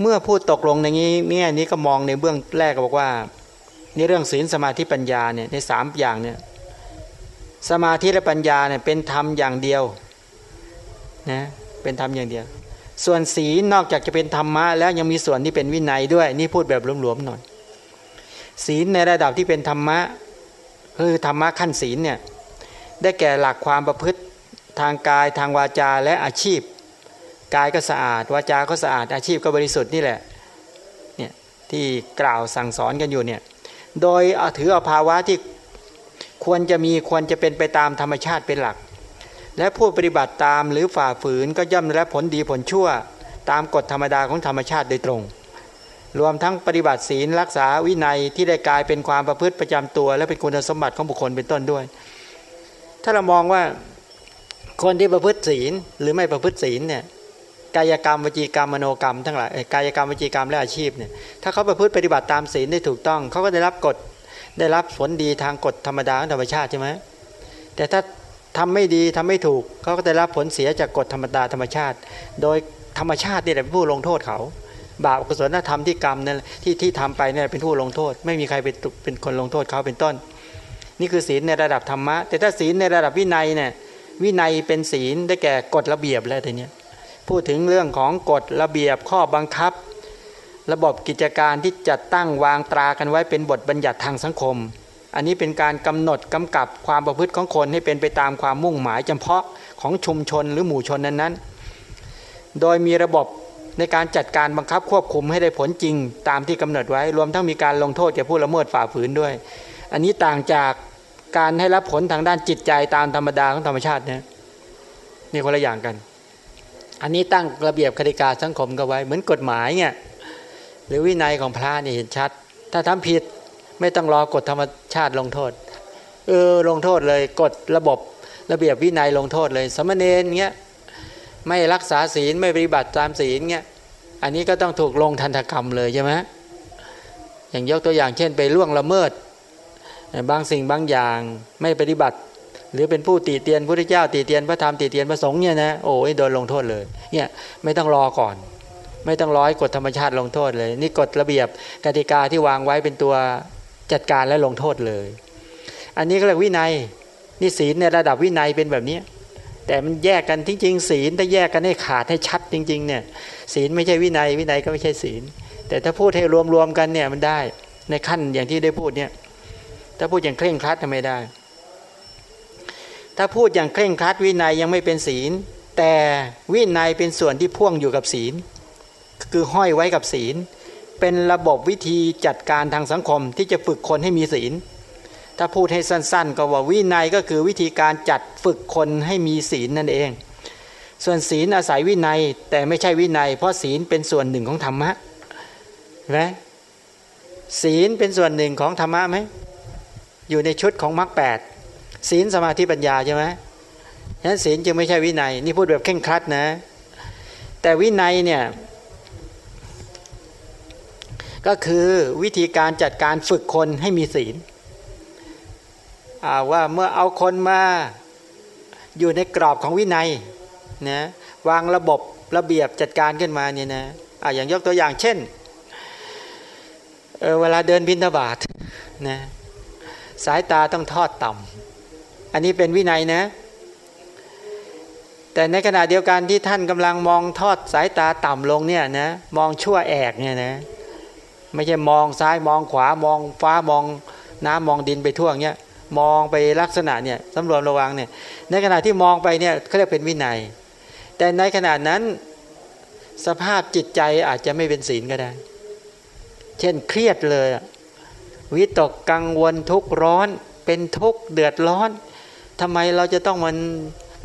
เมื่อพูดตกลงในนี้เนี่ยนี้ก็มองในเบื้องแรกก็บอกว่าในเรื่องศีลสมาธิปัญญาเนี่ยในสามอย่างเนี่ยสมาธิและปัญญาเนี่ยเป็นธรรมอย่างเดียวนะ เป็นธรรมอย่างเดียว ส่วนศีลนอกจากจะเป็นธรรมะแล้วยังมีส่วนที่เป็นวินัยด้วย นี่พูดแบบหลวมๆหน่อย ศีลในระดับที่เป็นธรรมะคือธรรมะขั้นศีลเนี่ยได้แก่หลักความประพฤติทางกายทางวาจาและอาชีพ กายก็สะอาด วาจาก็สะอาดอาชีพก็บริสุทธิ์นี่แหละเนี่ยที่กล่าวสั่งสอนกันอยู่เนี่ยโดยถือเอาภาวะที่ควรจะมีควรจะเป็นไปตามธรรมชาติเป็นหลัก และผู้ปฏิบัติตามหรือฝ่าฝืนก็ย่อมได้รับผลดีผลชั่ว ตามกฎธรรมดาของธรรมชาติโดยตรง รวมทั้งปฏิบัติศีลรักษาวินัยที่ได้กลายเป็นความประพฤติประจำตัว และเป็นคุณสมบัติของบุคคลเป็นต้นด้วย ถ้าเรามองว่าคนที่ประพฤติศีลหรือไม่ประพฤติศีลเนี่ยกายกรรมวจีกรรมมโนกรรมทั้งหลายกายกรรมวจีกรรมและอาชีพเนี่ยถ้าเขาประพฤติปฏิบัติตามศีลได้ถูกต้อง เขาก็ได้รับกฎได้รับผลดีทางกฎธรรมดาธรรมชาติใช่ไหมแต่ถ้า ทำไม่ดีทำไม่ถูกเขาก็ได้รับผลเสียจากกฎธรรมดาธรรมชาติ โดยธรรมชาตินี่แหละเป็นผู้ลงโทษเขา บาปกุศลธรรมที่กรรมนั่นที่ที่ทำไปเนี่ยเป็นผู้ลงโทษ ไม่มีใครเป็นเป็นคนลงโทษเขาเป็นต้น นี่คือศีลในระดับธรรมะ แต่ถ้าศีลในระดับวินัยเนี่ยวินัยเป็นศีลได้แก่กฎระเบียบแล้วทีเนี้ยพูดถึงเรื่องของกฎระเบียบข้อบังคับ ระบบกิจการที่จัดตั้งวางตรากันไว้เป็นบทบัญญัติทางสังคม อันนี้เป็นการกำหนดกำกับความประพฤติของคนให้เป็นไปตามความมุ่งหมายเฉพาะของชุมชนหรือหมู่ชนนั้นๆ โดยมีระบบในการจัดการบังคับควบคุมให้ได้ผลจริงตามที่กำหนดไว้ รวมทั้งมีการลงโทษแก่ผู้ละเมิดฝ่าฝืนด้วย อันนี้ต่างจากการให้รับผลทางด้านจิตใจตามธรรมดาของธรรมชาตินี่ยนี่คนละอย่างกัน อันนี้ตั้งระเบียบคติกาสังคมก็ไว้ เหมือนกฎหมายเนี่ยหรือวินัยของพระนี่เห็นชัด ถ้าทำผิด ไม่ต้องรอกฎธรรมชาติลงโทษ เออลงโทษเลยกฎระบบระเบียบวินัยลงโทษเลย สมณเณรเงี้ยไม่รักษาศีลไม่ปฏิบัติตามศีลเงี้ยอันนี้ก็ต้องถูกลงทันตกรรมเลยใช่ไหมอย่างยกตัวอย่างเช่นไปล่วงละเมิด บางสิ่งบางอย่างไม่ปฏิบัติ หรือเป็นผู้ตีเตียนพระเจ้าตีเตียนพระธรรมตีเตียนพระสงฆ์เนี่ยนะโอ้ยโดนลงโทษเลยเนี่ยไม่ต้องรอก่อน ไม่ต้องร้อยกฎธรรมชาติลงโทษเลย นี่กฎระเบียบกติกาที่วางไว้เป็นตัว จัดการและลงโทษเลย อันนี้ก็เรียกวินัยนี่ศีลในระดับวินัยเป็นแบบนี้ แต่มันแยกกันจริงๆศีลถ้าแยกกันให้ขาดให้ชัดจริงๆเนี่ยศีลไม่ใช่วินัยวินัยก็ไม่ใช่ศีล แต่ถ้าพูดให้รวมๆกันเนี่ยมันได้ในขั้นอย่างที่ได้พูดเนี่ยถ้าพูดอย่างเคร่งครัดทำไมได้ ถ้าพูดอย่างเคร่งครัดวินัยยังไม่เป็นศีล แต่วินัยเป็นส่วนที่พ่วงอยู่กับศีล คือห้อยไว้กับศีล เป็นระบบวิธีจัดการทางสังคมที่จะฝึกคนให้มีศีล ถ้าพูดให้สั้นๆ ก็ว่าวินัยก็คือวิธีการจัดฝึกคนให้มีศีลนั่นเอง ส่วนศีลอาศัยวินัยแต่ไม่ใช่วินัย เพราะศีลเป็นส่วนหนึ่งของธรรมะไหมศีลเป็นส่วนหนึ่งของธรรมะไหมอยู่ในชุดของมรรคแปดศีลสมาธิปัญญาใช่ไหมฉะนั้นศีลจึงไม่ใช่วินัย นี่พูดแบบเข่งครัดนะ แต่วินัยเนี่ย ก็คือวิธีการจัดการฝึกคนให้มีศีลว่าเมื่อเอาคนมาอยู่ในกรอบของวินัยนะวางระบบระเบียบจัดการขึ้นมาเนี่ยนะอะอย่างยกตัวอย่างเช่นเเวลาเดินบินทบาทนะสายตาต้องทอดต่ำอันนี้เป็นวินัยนะ แต่ในขณะเดียวกันที่ท่านกำลังมองทอดสายตาต่ำลงเนี่ยนะมองชั่วแอกเนี่ยนะ ไม่ใช่มองซ้ายมองขวามองฟ้ามองน้ำมองดินไปทั่วเงี้ยมองไปลักษณะเนี่ยสำรวมระวังเนี่ยในขณะที่มองไปเนี่ยเขาเรียกเป็นวินัย แต่ในขณะนั้นสภาพจิตใจอาจจะไม่เป็นศีลก็ได้ เช่นเครียดเลยวิตกกังวลทุกร้อนเป็นทุกเดือดร้อนทำไมเราจะต้องมัน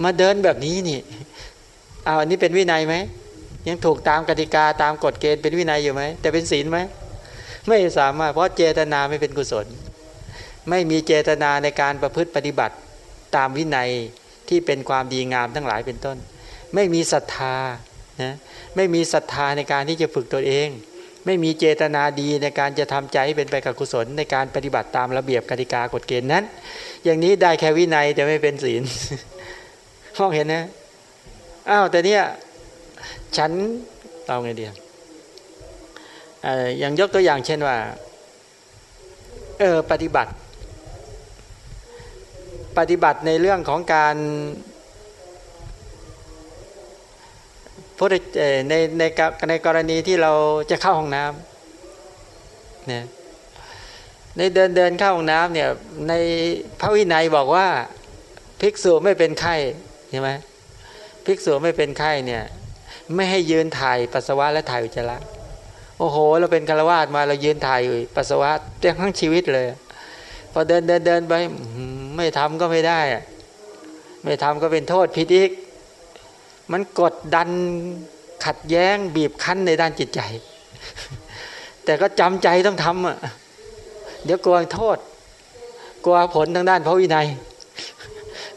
มาเดินแบบนี้นี่เอาอันนี้เป็นวินัยไหมยังถูกตามกติกาตามกฎเกณฑ์เป็นวินัยอยู่ไหมแต่เป็นศีลไหม ไม่สามารถเพราะเจตนาไม่เป็นกุศล ไม่มีเจตนาในการประพฤติปฏิบัติตามวินัยที่เป็นความดีงามทั้งหลายเป็นต้น ไม่มีศรัทธานะไม่มีศรัทธาในการที่จะฝึกตัวเอง ไม่มีเจตนาดีในการจะทำใจเป็นไปกับกุศล ในการปฏิบัติตามระเบียบกติกากฎเกณฑ์นั้น อย่างนี้ได้แค่วินัยแต่ไม่เป็นศีลมองเห็นนะอ้าวแต่เนี้ยฉันเอาไงดี อย่างยกตัวอย่างเช่นว่าเออปฏิบัติ ปฏิบัติในเรื่องของการพระในในในกรณีที่เราจะเข้าห้องน้ำเนี่ยในเดินเดินเข้าห้องน้ำเนี่ยในพระวินัยบอกว่าภิกษุไม่เป็นไข้ใช่ไหมภิกษุไม่เป็นไข้เนี่ยไม่ให้ยืนถ่ายปัสสาวะและถ่ายอุจจาระ โอ้โห เราเป็นคารวาสมาเรายืนถ่ายปัสสาวะเต็มทั้งชีวิตเลย พอเดินเดินเดินไปไม่ทำก็ไม่ได้ ไม่ทำก็เป็นโทษผิดอีก มันกดดันขัดแย้งบีบคั้นในด้านจิตใจ แต่ก็จำใจต้องทำอะเดี๋ยวกลัวโทษ กลัวผลทางด้านพระวินัย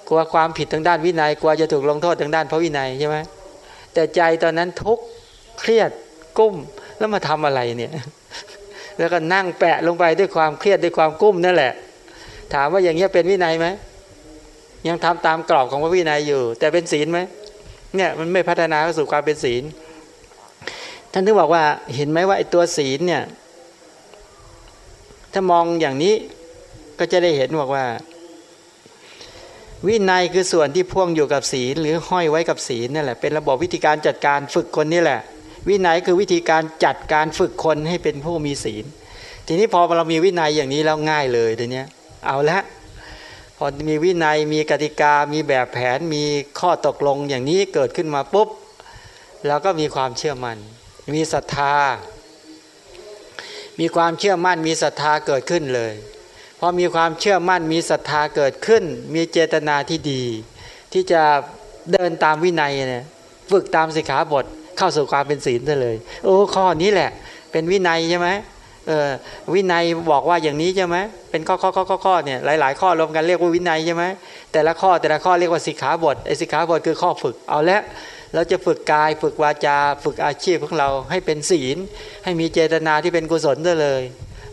กลัวความผิดทางด้านวินัย กลัวจะถูกลงโทษทางด้านพระวินัยใช่ไหมแต่ใจตอนนั้นทุกข์เครียดกุ้ม แล้วมาทำอะไรเนี่ย แล้วก็นั่งแปะลงไปด้วยความเครียดด้วยความกุ้มนั่นแหละ ถามว่าอย่างเงี้ยเป็นวินัยไหมยังทำตามกรอบของพระวินัยอยู่ แต่เป็นศีลไหมเนี่ยมันไม่พัฒนาเข้าสู่ความเป็นศีล ท่านถึงบอกว่าเห็นไหมว่าไอ้ตัวศีลเนี่ย ถ้ามองอย่างนี้ก็จะได้เห็นบอกว่า วินัยคือส่วนที่พ่วงอยู่กับศีล หรือห้อยไว้กับศีลนั่นแหละเป็นระบบวิธีการจัดการฝึกคนนี่แหละ วินัยคือวิธีการจัดการฝึกคนให้เป็นผู้มีศีล ทีนี้พอเรามีวินัยอย่างนี้แล้วง่ายเลยเดี๋ยวนี้เอาละพอมีวินัยมีกติกา มีแบบแผนมีข้อตกลงอย่างนี้เกิดขึ้นมาปุ๊บเราก็มีความเชื่อมัน่นมีศรัทธา มีความเชื่อมั่นมีศรัทธาเกิดขึ้นเลยพอมีความเชื่อมั่นมีศรัทธาเกิดขึ้น มีเจตนาที่ดี ที่จะเดินตามวินัยเนี่ยฝึกตามสิกขาบท เข้าสู่ความเป็นศีลได้เลย โอ้ข้อนี้แหละ เป็นวินัยใช่ไหมเออวินัยบอกว่าอย่างนี้ใช่ไหมเป็นข้อข้อข้อข้อข้อเนี่ยหลาย ๆ ข้อรวมกันเรียกว่าวินัยใช่ไหมแต่ละข้อแต่ละข้อเรียกว่าสิกขาบทไอ้สิกขาบทคือข้อฝึกเอาละเราจะฝึกกายฝึกวาจา ฝึกอาชีพของเราให้เป็นศีล ให้มีเจตนาที่เป็นกุศลได้เลย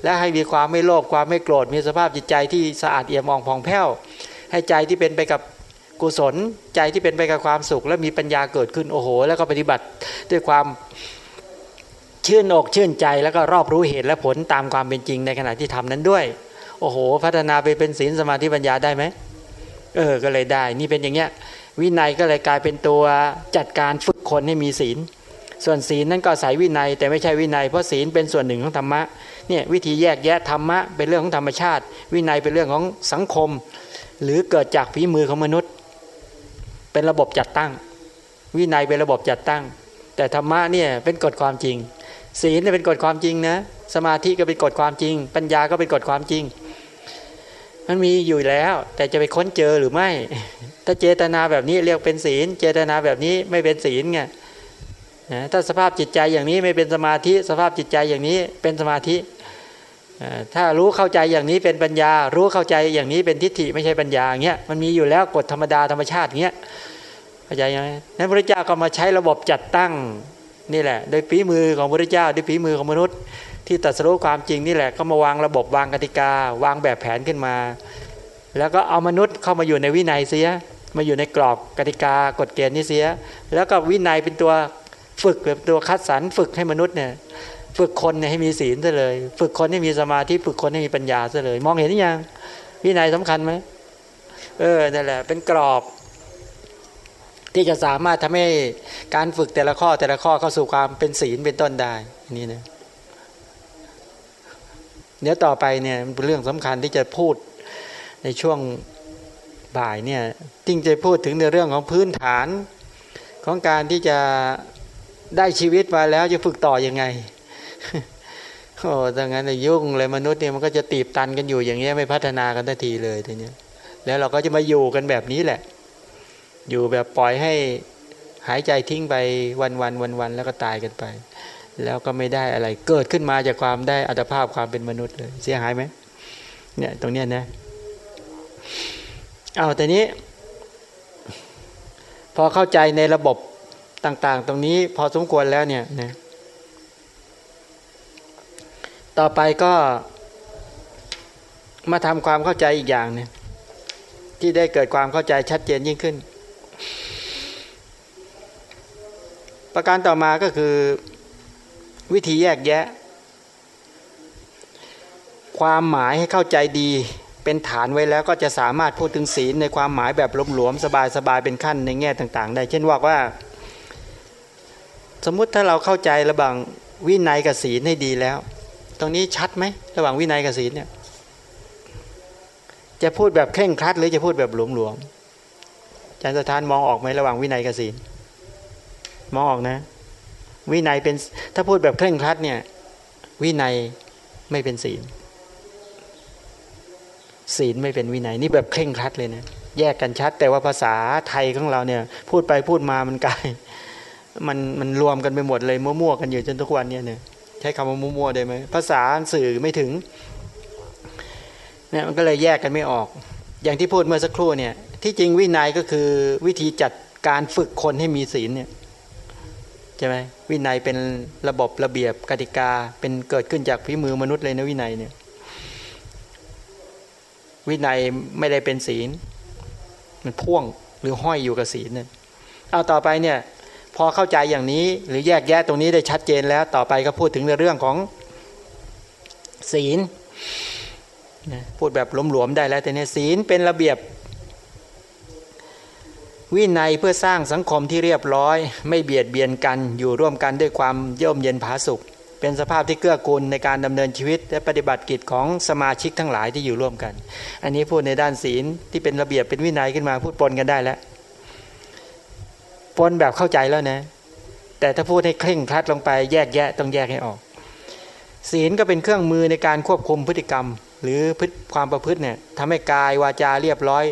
และให้มีความไม่โลภความไม่โกรธมีสภาพจิตใจที่สะอาดเอี่ยมอ่องผ่องแผ้ว ให้ใจที่เป็นไปกับ กุศลใจที่เป็นไปกับความสุข และมีปัญญาเกิดขึ้นโอ้โห แล้วก็ปฏิบัติด้วยความชื่นอกชื่นใจแล้วก็รอบรู้เหตุและผลตามความเป็นจริงในขณะที่ทำนั้นด้วย โอ้โห พัฒนาไปเป็นศีลสมาธิปัญญาได้ไหมเออ ก็เลยได้ นี่เป็นอย่างเงี้ย วินัยก็เลยกลายเป็นตัวจัดการฝึกคนให้มีศีล ส่วนศีลนั้นก็ใส่วินัย แต่ไม่ใช่วินัยเพราะศีลเป็นส่วนหนึ่งของธรรมะ เนี่ยวิธีแยกแยะธรรมะเป็นเรื่องของธรรมชาติ วินัยเป็นเรื่องของสังคม หรือเกิดจากฝีมือของมนุษย์ เป็นระบบจัดตั้ง วินัยเป็นระบบจัดตั้ง แต่ธรรมะเนี่ยเป็นกฎความจริง ศีลเป็นกฎความจริงนะสมาธิก็เป็นกฎความจริง ปัญญาก็เป็นกฎความจริง มันมีอยู่แล้ว แต่จะไปค้นเจอหรือไม่ ถ้าเจตนาแบบนี้เรียกเป็นศีล เจตนาแบบนี้ไม่เป็นศีลไงถ้าสภาพจิตใจอย่างนี้ไม่เป็นสมาธิ สภาพจิตใจอย่างนี้เป็นสมาธิ ถ้ารู้เข้าใจอย่างนี้เป็นปัญญา รู้เข้าใจอย่างนี้เป็นทิฏฐิไม่ใช่ปัญญาเงี้ยมันมีอยู่แล้วกฎธรรมดาธรรมชาติเงี้ยเข้าใจไหมนั้นพระเจ้าก็มาใช้ระบบจัดตั้งนี่แหละ โดยฝีมือของพระเจ้าด้วยฝีมือของมนุษย์ ที่ตัดสู้ความจริงนี่แหละก็มาวางระบบวางกติกา วางแบบแผนขึ้นมา แล้วก็เอามนุษย์เข้ามาอยู่ในวินัยเสียมาอยู่ในกรอบกติกากฎเกณฑ์นี้เสีย แล้วก็วินัยเป็นตัวฝึกเป็นตัวคัดสรรฝึกให้มนุษย์เนี่ย ฝึกคนเนี่ยให้มีศีลซะเลย ฝึกคนให้มีสมาธิฝึกคนให้มีปัญญาซะเลย มองเห็นหรือยังวินัยสำคัญไหมเออนั่นแหละ เป็นกรอบ ที่จะสามารถทำให้การฝึกแต่ละข้อแต่ละข้อเข้าสู่ความเป็นศีลเป็นต้นได้นี่นะเดี๋ยวต่อไปเนี่ยเป็นเรื่องสำคัญที่จะพูดในช่วงบ่ายเนี่ยจริงจะพูดถึงในเรื่องของพื้นฐานของการที่จะได้ชีวิตมาแล้วจะฝึกต่ออยังไง โอ้ดังนั้นยุ่งเลยมนุษย์เนี่ยมันก็จะตีบตันกันอยู่อย่างเงี้ยไม่พัฒนากันทันทีเลยทีเนี้ย แล้วเราก็จะมาอยู่กันแบบนี้แหละ อยู่แบบปล่อยให้หายใจทิ้งไปวันวันวันวันแล้วก็ตายกันไป แล้วก็ไม่ได้อะไร เกิดขึ้นมาจากความได้อัตภาพความเป็นมนุษย์เลย เสียหายไหมเนี่ยตรงเนี้ยนะเอาแต่นี้ พอเข้าใจในระบบต่าง ๆ ตรงนี้พอสมควรแล้วเนี่ยนะ ต่อไปก็มาทำความเข้าใจอีกอย่างเนี่ยที่ได้เกิดความเข้าใจชัดเจนยิ่งขึ้น ประการต่อมาก็คือวิธีแยกแยะ ความหมายให้เข้าใจดีเป็นฐานไว้แล้วก็จะสามารถพูดถึงศีลในความหมายแบบหลวมๆสบายๆเป็นขั้นในแง่ต่างๆ ได้ เช่นว่าว่า สมมุติถ้าเราเข้าใจระหว่างวินัยกับศีลให้ดีแล้ว ตรงนี้ชัดไหมระหว่างวินัยกับศีลเนี่ย จะพูดแบบเคร่งครัด หรือจะพูดแบบหลวมๆอาจารย์สถานมองออกไหมระหว่างวินัยกับศีลมองออกนะ วินัยเป็นถ้าพูดแบบเคร่งครัดเนี่ย วินัยไม่เป็นศีล ศีลไม่เป็นวินัยนี่แบบเคร่งครัดเลยนะแยกกันชัด แต่ว่าภาษาไทยของเราเนี่ย พูดไปพูดมามันกลายมันมันรวมกันไปหมดเลยมั่วๆกันอยู่จนทุกวันเนี่ยเนี่ย ใช้คำว่ามั่วๆได้ไหมภาษาสื่อไม่ถึงเนี่ยมันก็เลยแยกกันไม่ออก อย่างที่พูดเมื่อสักครู่เนี่ยที่จริงวินัยก็คือวิธีจัดการฝึกคนให้มีศีลเนี่ยใช่ไหมวินัยเป็นระบบระเบียบกติกาเป็นเกิดขึ้นจากพิมือมนุษย์เลยนะวินัยเนี่ยวินัยไม่ได้เป็นศีล มันพ่วงหรือห้อยอยู่กับศีลเนี่ยเอาต่อไปเนี่ย พอเข้าใจอย่างนี้หรือแยกแยะตรงนี้ได้ชัดเจนแล้วต่อไปก็พูดถึงในเรื่องของศีลพูดแบบหลวมๆได้แล้วแต่เนี่ยศีลเป็นระเบียบ วินัยเพื่อสร้างสังคมที่เรียบร้อย ไม่เบียดเบียนกันอยู่ร่วมกันด้วยความเย่มเย็นผาสุข เป็นสภาพที่เกื้อกูลในการดำเนินชีวิต และปฏิบัติกิจของสมาชิกทั้งหลายที่อยู่ร่วมกัน อันนี้พูดในด้านศีลที่เป็นระเบียบเป็นวินัยขึ้นมาพูดปนกันได้แล้ว ปนแบบเข้าใจแล้วนะ แต่ถ้าพูดให้เคร่งครัดลงไปแยกแยะต้องแยกให้ออก ศีลก็เป็นเครื่องมือในการควบคุมพฤติกรรม หรือพฤติความประพฤติเนี่ยทำให้กายวาจาเรียบร้อย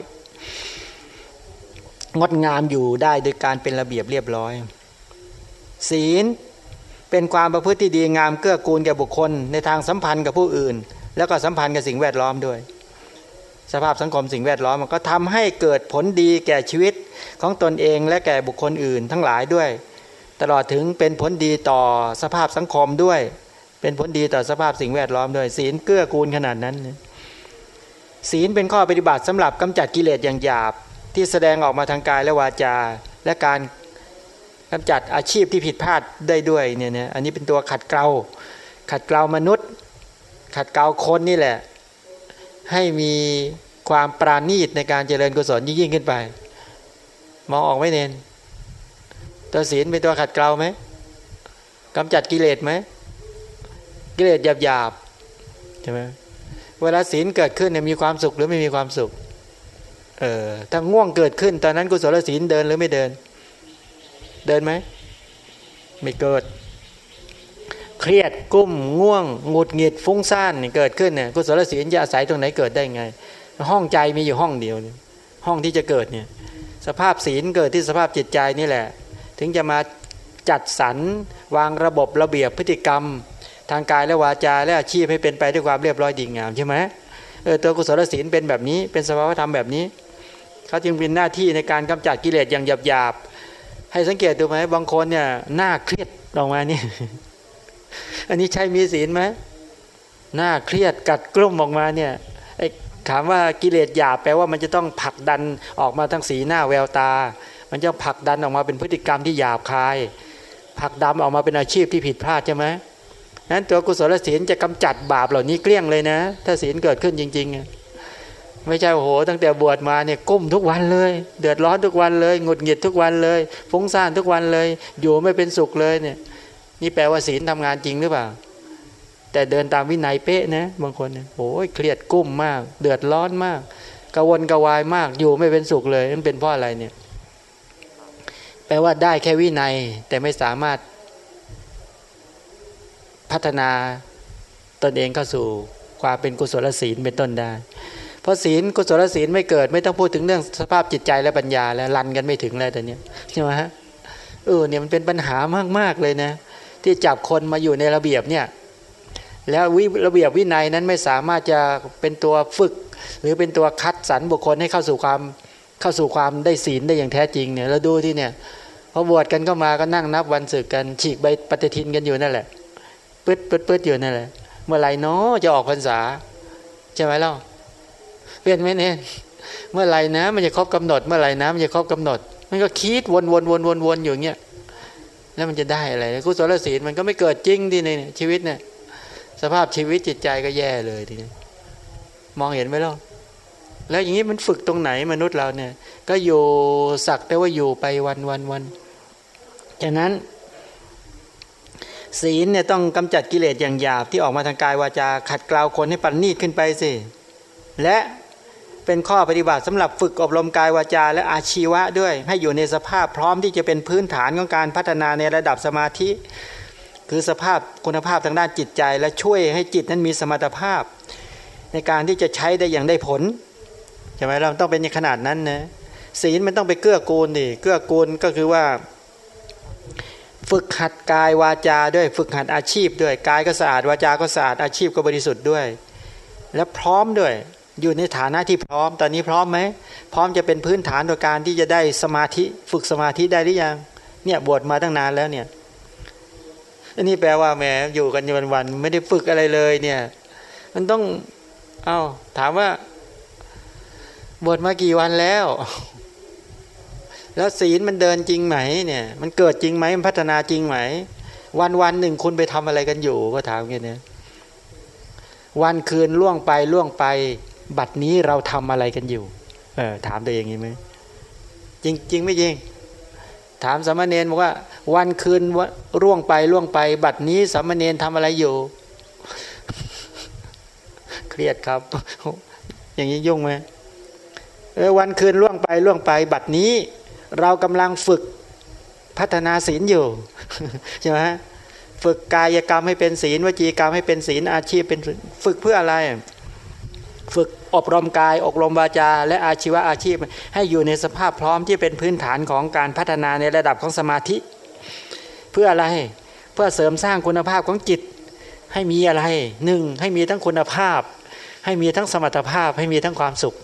งดงามอยู่ได้โดยการเป็นระเบียบเรียบร้อย ศีลเป็นความประพฤติที่ดีงามเกื้อกูลแก่บุคคล ในทางสัมพันธ์กับผู้อื่น แล้วก็สัมพันธ์กับสิ่งแวดล้อมด้วย สภาพสังคมสิ่งแวดล้อมมันก็ทำให้เกิดผลดีแก่ชีวิตของตนเองและแก่บุคคลอื่นทั้งหลายด้วย ตลอดถึงเป็นผลดีต่อสภาพสังคมด้วย เป็นผลดีต่อสภาพสิ่งแวดล้อมด้วย ศีลเกื้อกูลขนาดนั้น ศีลเป็นข้อปฏิบัติสำหรับกำจัดกิเลสอย่างหยาบที่แสดงออกมาทางกายและวาจา และการกำจัดอาชีพที่ผิดพลาดได้ด้วยเนี่ยนอันนี้เป็นตัวขัดเกลาขัดเกลามนุษย์ ขัดเกลาคนนี่แหละ ให้มีความปราณีตในการเจริญกุศลยิ่งขึ้นไป มองออกไหมเนนตัวศีลเป็นตัวขัดเกลาไหมกำจัดกิเลสไหมกิเลสหยาบๆใช่ไหมเวลาศีลเกิดขึ้นเนี่ยมีความสุขหรือไม่มีความสุขเออถ้าง่วงเกิดขึ้น ตอนนั้นกุศลศีลเดินหรือไม่เดิน เดินไหมไม่เกิด เครียดกุ้มง่วงหงุดหงิดฟุ้งซ่านเกิดขึ้นเนี่ยกุศลศีลจะอาศัยตรงไหนเกิดได้ไง ห้องใจมีอยู่ห้องเดียวห้องที่จะเกิดเนี่ยสภาพศีลเกิดที่สภาพจิตใจนี่แหละ ถึงจะมาจัดสรรวางระบบระเบียบพฤติกรรม ทางกายและวาจาและอาชีพให้เป็นไปด้วยความเรียบร้อยดีงามใช่ไหมเออตัวกุศลศีลเป็นแบบนี้เป็นสภาวธรรมแบบนี้เขาจึงเป็นหน้าที่ในการกำจัดกิเลสอย่างหยาบๆให้สังเกตดูไหมบางคนเนี่ยหน้าเครียดออกมานี่ อันนี้ใช่มีศีลไหมหน้าเครียดกัดกลุ่มออกมาเนี่ยถามว่ากิเลสหยาบแปลว่ามันจะต้องผลักดันออกมาทั้งสีหน้าแววตา มันจะผลักดันออกมาเป็นพฤติกรรมที่หยาบคายผลักดันออกมาเป็นอาชีพที่ผิดพลาดใช่ไหมนั้นตัวกุศลศีลจะกำจัดบาปเหล่านี้เกลี้ยงเลยนะ ถ้าศีลเกิดขึ้นจริง ๆ ไม่ใช่โอ้โหตั้งแต่บวชมาเนี่ยก้มทุกวันเลย เดือดร้อนทุกวันเลยหงุดหงิดทุกวันเลยฟุ้งซ่านทุกวันเลย อยู่ไม่เป็นสุขเลยเนี่ย นี่แปลว่าศีลทำงานจริงหรือเปล่า แต่เดินตามวินัยเป๊ะนะบางคนโอ้ยเครียดกุ้มมาก เดือดร้อนมากกวนกวายมากอยู่ไม่เป็นสุขเลยนั่นเป็นเพราะอะไรเนี่ย แปลว่าได้แค่วินัย แต่ไม่สามารถพัฒนาตนเองเข้าสู่ความเป็นกุศลศีลเป็นต้นได้ เพราะศีลกุศลศีลไม่เกิด ไม่ต้องพูดถึงเรื่องสภาพจิตใจและปัญญาแล้วรันกันไม่ถึงแล้วแต่เนี้ยใช่ไหมฮะเออเนี่ยมันเป็นปัญหามากๆเลยนะ ที่จับคนมาอยู่ในระเบียบเนี่ยแล้ววิระเบียบวินัยนั้นไม่สามารถจะเป็นตัวฝึก หรือเป็นตัวคัดสรรบุคคลให้เข้าสู่ความเข้าสู่ความได้ศีลได้อย่างแท้จริงเนี่ยเราดูที่เนี่ยพอบวชกันก็มาก็นั่งนับวันศึกกันฉีกใบปฏิทินกันอยู่นั่นแหละปืดปืดปืดอยู่นั่นแหละ เมื่อไรเนาะจะออกพรรษาใช่ไหมล่ะเป็นไหมเนี่ยเมื่อไรนะ มันจะครบกำหนด เมื่อไรนะมันจะครบกำหนด มันก็คิดวนวนวนวนวนอยู่เงี้ย แล้วมันจะได้อะไรกุศลศีลมันก็ไม่เกิดจริงที่ในชีวิตเนี่ย สภาพชีวิตจิตใจก็แย่เลยทีนี้มองเห็นไหมล่ะแล้วอย่างนี้มันฝึกตรงไหนมนุษย์เราเนี่ย ก็อยู่สักแต่ว่าอยู่ไปวันวันวันฉะนั้น ศีลเนี่ยต้องกำจัดกิเลสอย่างหยาบที่ออกมาทางกายวาจาขัดเกลาคนให้ปันนีดขึ้นไปสิและ เป็นข้อปฏิบัติสำหรับฝึกอบรมกายวาจา และอาชีวะด้วย ให้อยู่ในสภาพพร้อมที่จะเป็นพื้นฐานของการพัฒนาในระดับสมาธิ คือสภาพคุณภาพทางด้านจิตใจ และช่วยให้จิตนั้นมีสมรรถภาพ ในการที่จะใช้ได้อย่างได้ผลใช่ไหมเราต้องเป็นในขนาดนั้นนะศีลมันต้องไปเกื้อกูลดิเกื้อกูลก็คือว่า ฝึกหัดกายวาจาด้วยฝึกหัดอาชีพด้วยกายก็สะอาดวาจาก็สะอาดอาชีพก็บริสุทธิ์ด้วย และพร้อมด้วย อยู่ในฐานะที่พร้อม ตอนนี้พร้อมไหมพร้อมจะเป็นพื้นฐานต่อการที่จะได้สมาธิฝึกสมาธิได้หรือยังเนี่ยบวชมาตั้งนานแล้วเนี่ยอันนี้แปลว่าแหมอยู่กันวันวันไม่ได้ฝึกอะไรเลยเนี่ย มันต้องเอา้าถามว่าบวชมากี่วันแล้ว แล้วศีลมันเดินจริงไหมเนี่ย มันเกิดจริงไหมมันพัฒนาจริงไหม วันวันหนึ่งคุณไปทำอะไรกันอยู่ก็ถามกันเนี่ยวันคืนล่วงไปล่วงไป บัดนี้เราทำอะไรกันอยู่ เออถามตัวเองอย่างนี้ไหมจริงจริงไม่จริง ถามสามเณรบอกว่า วันคืนล่วงไปล่วงไป บัดนี้สามเณรทำอะไรอยู่ เครียดครับ อย่างนี้ยุ่งไหมเออวันคืนล่วงไปล่วงไป บัดนี้ เรากำลังฝึกพัฒนาศีลอยู่ใช่ไหมฝึกกายกรรมให้เป็นศีลวจีกรรมให้เป็นศีลอาชีพเป็นฝึกเพื่ออะไร ฝึกอบรมกายอบรมวาจา และอาชีวะอาชีพ ให้อยู่ในสภาพพร้อมที่เป็นพื้นฐานของการพัฒนาในระดับของสมาธิ เพื่ออะไรเพื่อเสริมสร้างคุณภาพของจิต ให้มีอะไรหนึ่งให้มีทั้งคุณภาพ ให้มีทั้งสมรรถภาพ ให้มีทั้งความสุข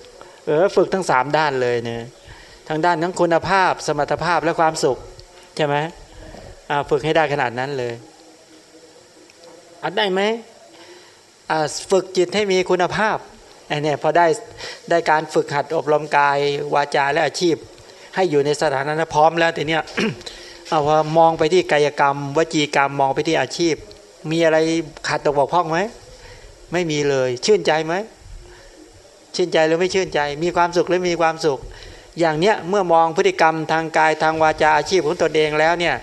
เออฝึกทั้งสามด้านเลยเนี่ยทางด้านทั้งคุณภาพ สมรรถภาพและความสุขใช่ไหมฝึกให้ได้ขนาดนั้นเลยอัดได้ไหมฝึกจิตให้มีคุณภาพ อันนี้พอได้ได้การฝึกหัดอบรมกายวาจาและอาชีพ ให้อยู่ในสถานะพร้อมแล้วแต่เนี้ยเอาว่ามองไปที่กายกรรม วจีกรรมมองไปที่อาชีพ มีอะไรขาดตกบกพร่องไหมไม่มีเลย ชื่นใจไหมชื่นใจหรือไม่ชื่นใจ มีความสุขหรือมีความสุข อย่างเนี้ยเมื่อมองพฤติกรรมทางกายทางวาจาอาชีพของตนเองแล้วเนี่ย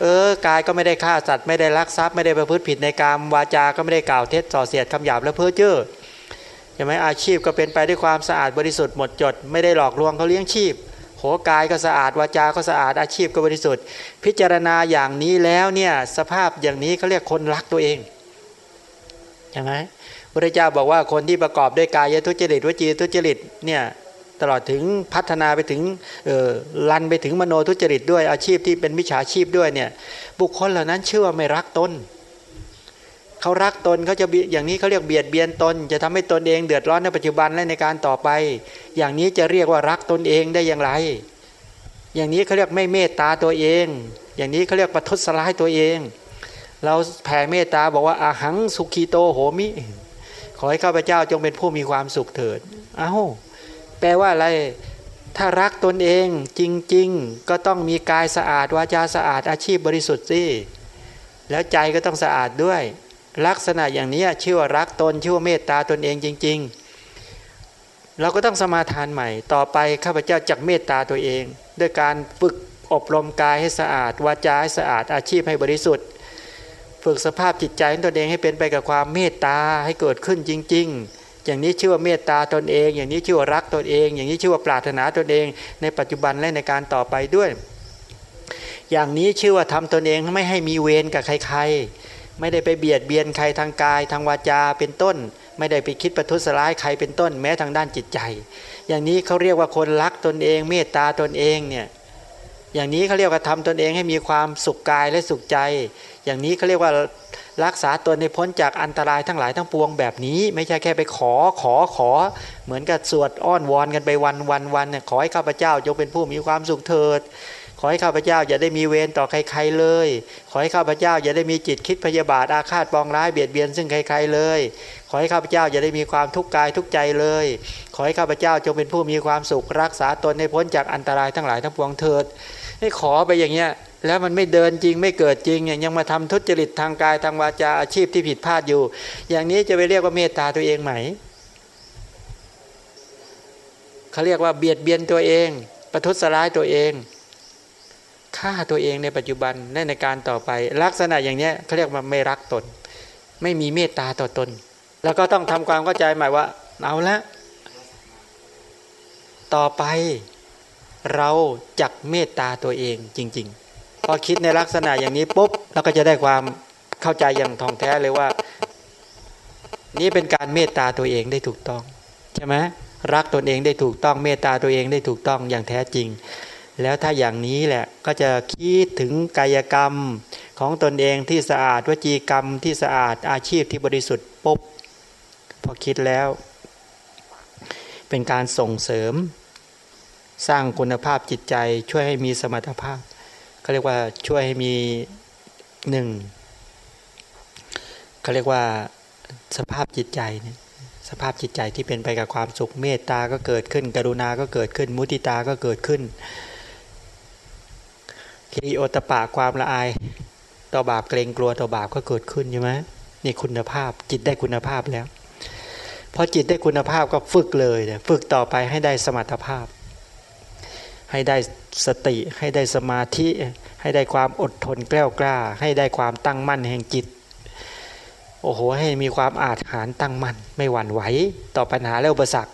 เออกายก็ไม่ได้ฆ่าสัตว์ไม่ได้ลักทรัพย์ไม่ได้ประพฤติผิดในกรรมวาจาก็ไม่ได้กล่าวเท็จส่อเสียดคำหยาบและเพ้อเจ้อ ใช่ไหมอาชีพก็เป็นไปด้วยความสะอาดบริสุทธิ์หมดจด ไม่ได้หลอกลวงเขาเลี้ยงชีพโหกายก็สะอาดวาจาก็สะอาดอาชีพก็บริสุทธิ์ พิจารณาอย่างนี้แล้วเนี่ยสภาพอย่างนี้เขาเรียกคนรักตัวเองใช่ไหมพระเจ้าบอกว่าคนที่ประกอบด้วยกายทุจริตวจีทุจริตเนี่ยตลอดถึงพัฒนาไปถึงลันไปถึงมโนทุจริตด้วยอาชีพที่เป็นมิจฉาชีพด้วยเนี่ยบุคคลเหล่านั้นเชื่อว่าไม่รักตน เขารักตนเขาจะอย่างนี้เขาเรียกเบียดเบียนตน จะทำให้ตนเองเดือดร้อนในปัจจุบันและในการต่อไป อย่างนี้จะเรียกว่ารักตนเองได้อย่างไร อย่างนี้เขาเรียกไม่เมตตาตัวเอง อย่างนี้เขาเรียกประทุษร้ายตัวเอง เราแผ่เมตตาบอกว่าอาหังสุขีโตโหมิ ขอให้ข้าพเจ้าจงเป็นผู้มีความสุขเถิดอ้าวแปลว่าอะไรถ้ารักตนเองจริง ๆ ก็ต้องมีกายสะอาดวาจาสะอาดอาชีพบริสุทธิ์สิแล้วใจก็ต้องสะอาดด้วย ลักษณะอย่างนี้ชื่อว่ารักตนชื่อว่าเมตตาตนเองจริง ๆ เราก็ต้องสมาทานใหม่ ต่อไปข้าพเจ้าจักเมตตาตัวเอง ด้วยการฝึกอบรมกายให้สะอาดวาจาให้สะอาดอาชีพให้บริสุทธิ์ ฝึกสภาพจิตใจของตนเองให้เป็นไปกับความเมตตาให้เกิดขึ้นจริง ๆ อย่างนี้ชื่อว่าเมตตาตนเอง อย่างนี้ชื่อว่ารักตนเอง อย่างนี้ชื่อว่าปรารถนาตนเอง ในปัจจุบันและในการต่อไปด้วย อย่างนี้ชื่อว่าทำตนเองไม่ให้มีเวรกับใครๆ ไม่ได้ไปเบียดเบียนใครทางกาย ทางวาจาเป็นต้น ไม่ได้ไปคิดประทุษร้ายใครเป็นต้น แม้ทางด้านจิตใจ อย่างนี้เขาเรียกว่าคนรักตนเอง เมตตาตนเองเนี่ยอย่างนี้เขาเรียกว่าทำตนเองให้มีความสุขกายและสุขใจ อย่างนี้เขาเรียกว่ารักษาตนในพ้นจากอันตรายทั้งหลายทั้งปวงแบบนี้ ไม่ใช่แค่ไปขอขอขอ เหมือนกับสวดอ้อนวอนกันไปวันวันวันเนี่ยขอให้ข้าพเจ้าจงเป็นผู้มีความสุขเถิด อให้ข้าพเจ้าอย่าได้มีเวรต่อใครๆเลย ขอให้ข้าพเจ้าอย่าได้มีจิตคิดพยาบาทอาฆาตปองร้ายเบียดเบียนซึ่งใครๆเลย ขอให้ข้าพเจ้าอย่าได้มีความทุกข์กายทุกใจเลย ขอให้ข้าพเจ้าจงเป็นผู้มีความสุขรักษาตนในพ้นจากอันตรายทั้งหลายทั้งปวงเถิดให้ขอไปอย่างเงี้ยแล้วมันไม่เดินจริงไม่เกิดจริงย่างยังมาทำทุจริตทางกายทางวาจาอาชีพที่ผิดพลาดอยู่ อย่างนี้จะไปเรียกว่าเมตตาตัวเองไหมเขาเรียกว่าเบียดเบียนตัวเอง ประทุษร้ายตัวเอง ฆ่าตัวเองในปัจจุบันและในการต่อไป ลักษณะอย่างนี้เขาเรียกว่าไม่รักตน ไม่มีเมตตาต่อตน แล้วก็ต้องทำความเข้าใจหม่ว่าเอาละ ต่อไปเราจักเมตตาตัวเองจริง ๆ พอคิดในลักษณะอย่างนี้ปุ๊บเราก็จะได้ความเข้าใจอย่างท่องแท้เลยว่า นี่เป็นการเมตตาตัวเองได้ถูกต้อง ใช่ไหมรักตนเองได้ถูกต้องเมตตาตัวเองได้ถูกต้องอย่างแท้จริง แล้วถ้าอย่างนี้แหละก็จะคิดถึงกายกรรมของตนเองที่สะอาดวจีกรรมที่สะอาดอาชีพที่บริสุทธิ์ปุ๊บพอคิดแล้ว เป็นการส่งเสริม สร้างคุณภาพจิตใจช่วยให้มีสมรรถภาพเขาเรียกว่าช่วยให้มีหนึ่งเขาเรียกว่าสภาพจิตใจเนี่ยสภาพจิตใจที่เป็นไปกับความสุขเมตตาก็เกิดขึ้น กรุณาก็เกิดขึ้น มุติตาก็เกิดขึ้น คีโอตปะความละอาย ต่อบาปเกรงกลัวต่อบาปก็เกิดขึ้นใช่ไหมนี่คุณภาพจิตได้คุณภาพแล้วพอจิตได้คุณภาพก็ฝึกเลยฝึกต่อไปให้ได้สมรรถภาพ ให้ได้สติให้ได้สมาธิ ให้ได้ความอดทนแกล้วกล้า ให้ได้ความตั้งมั่นแห่งจิต โอ้โห ให้มีความอาจหารตั้งมั่น ไม่หวั่นไหวต่อปัญหาและอุปสรรค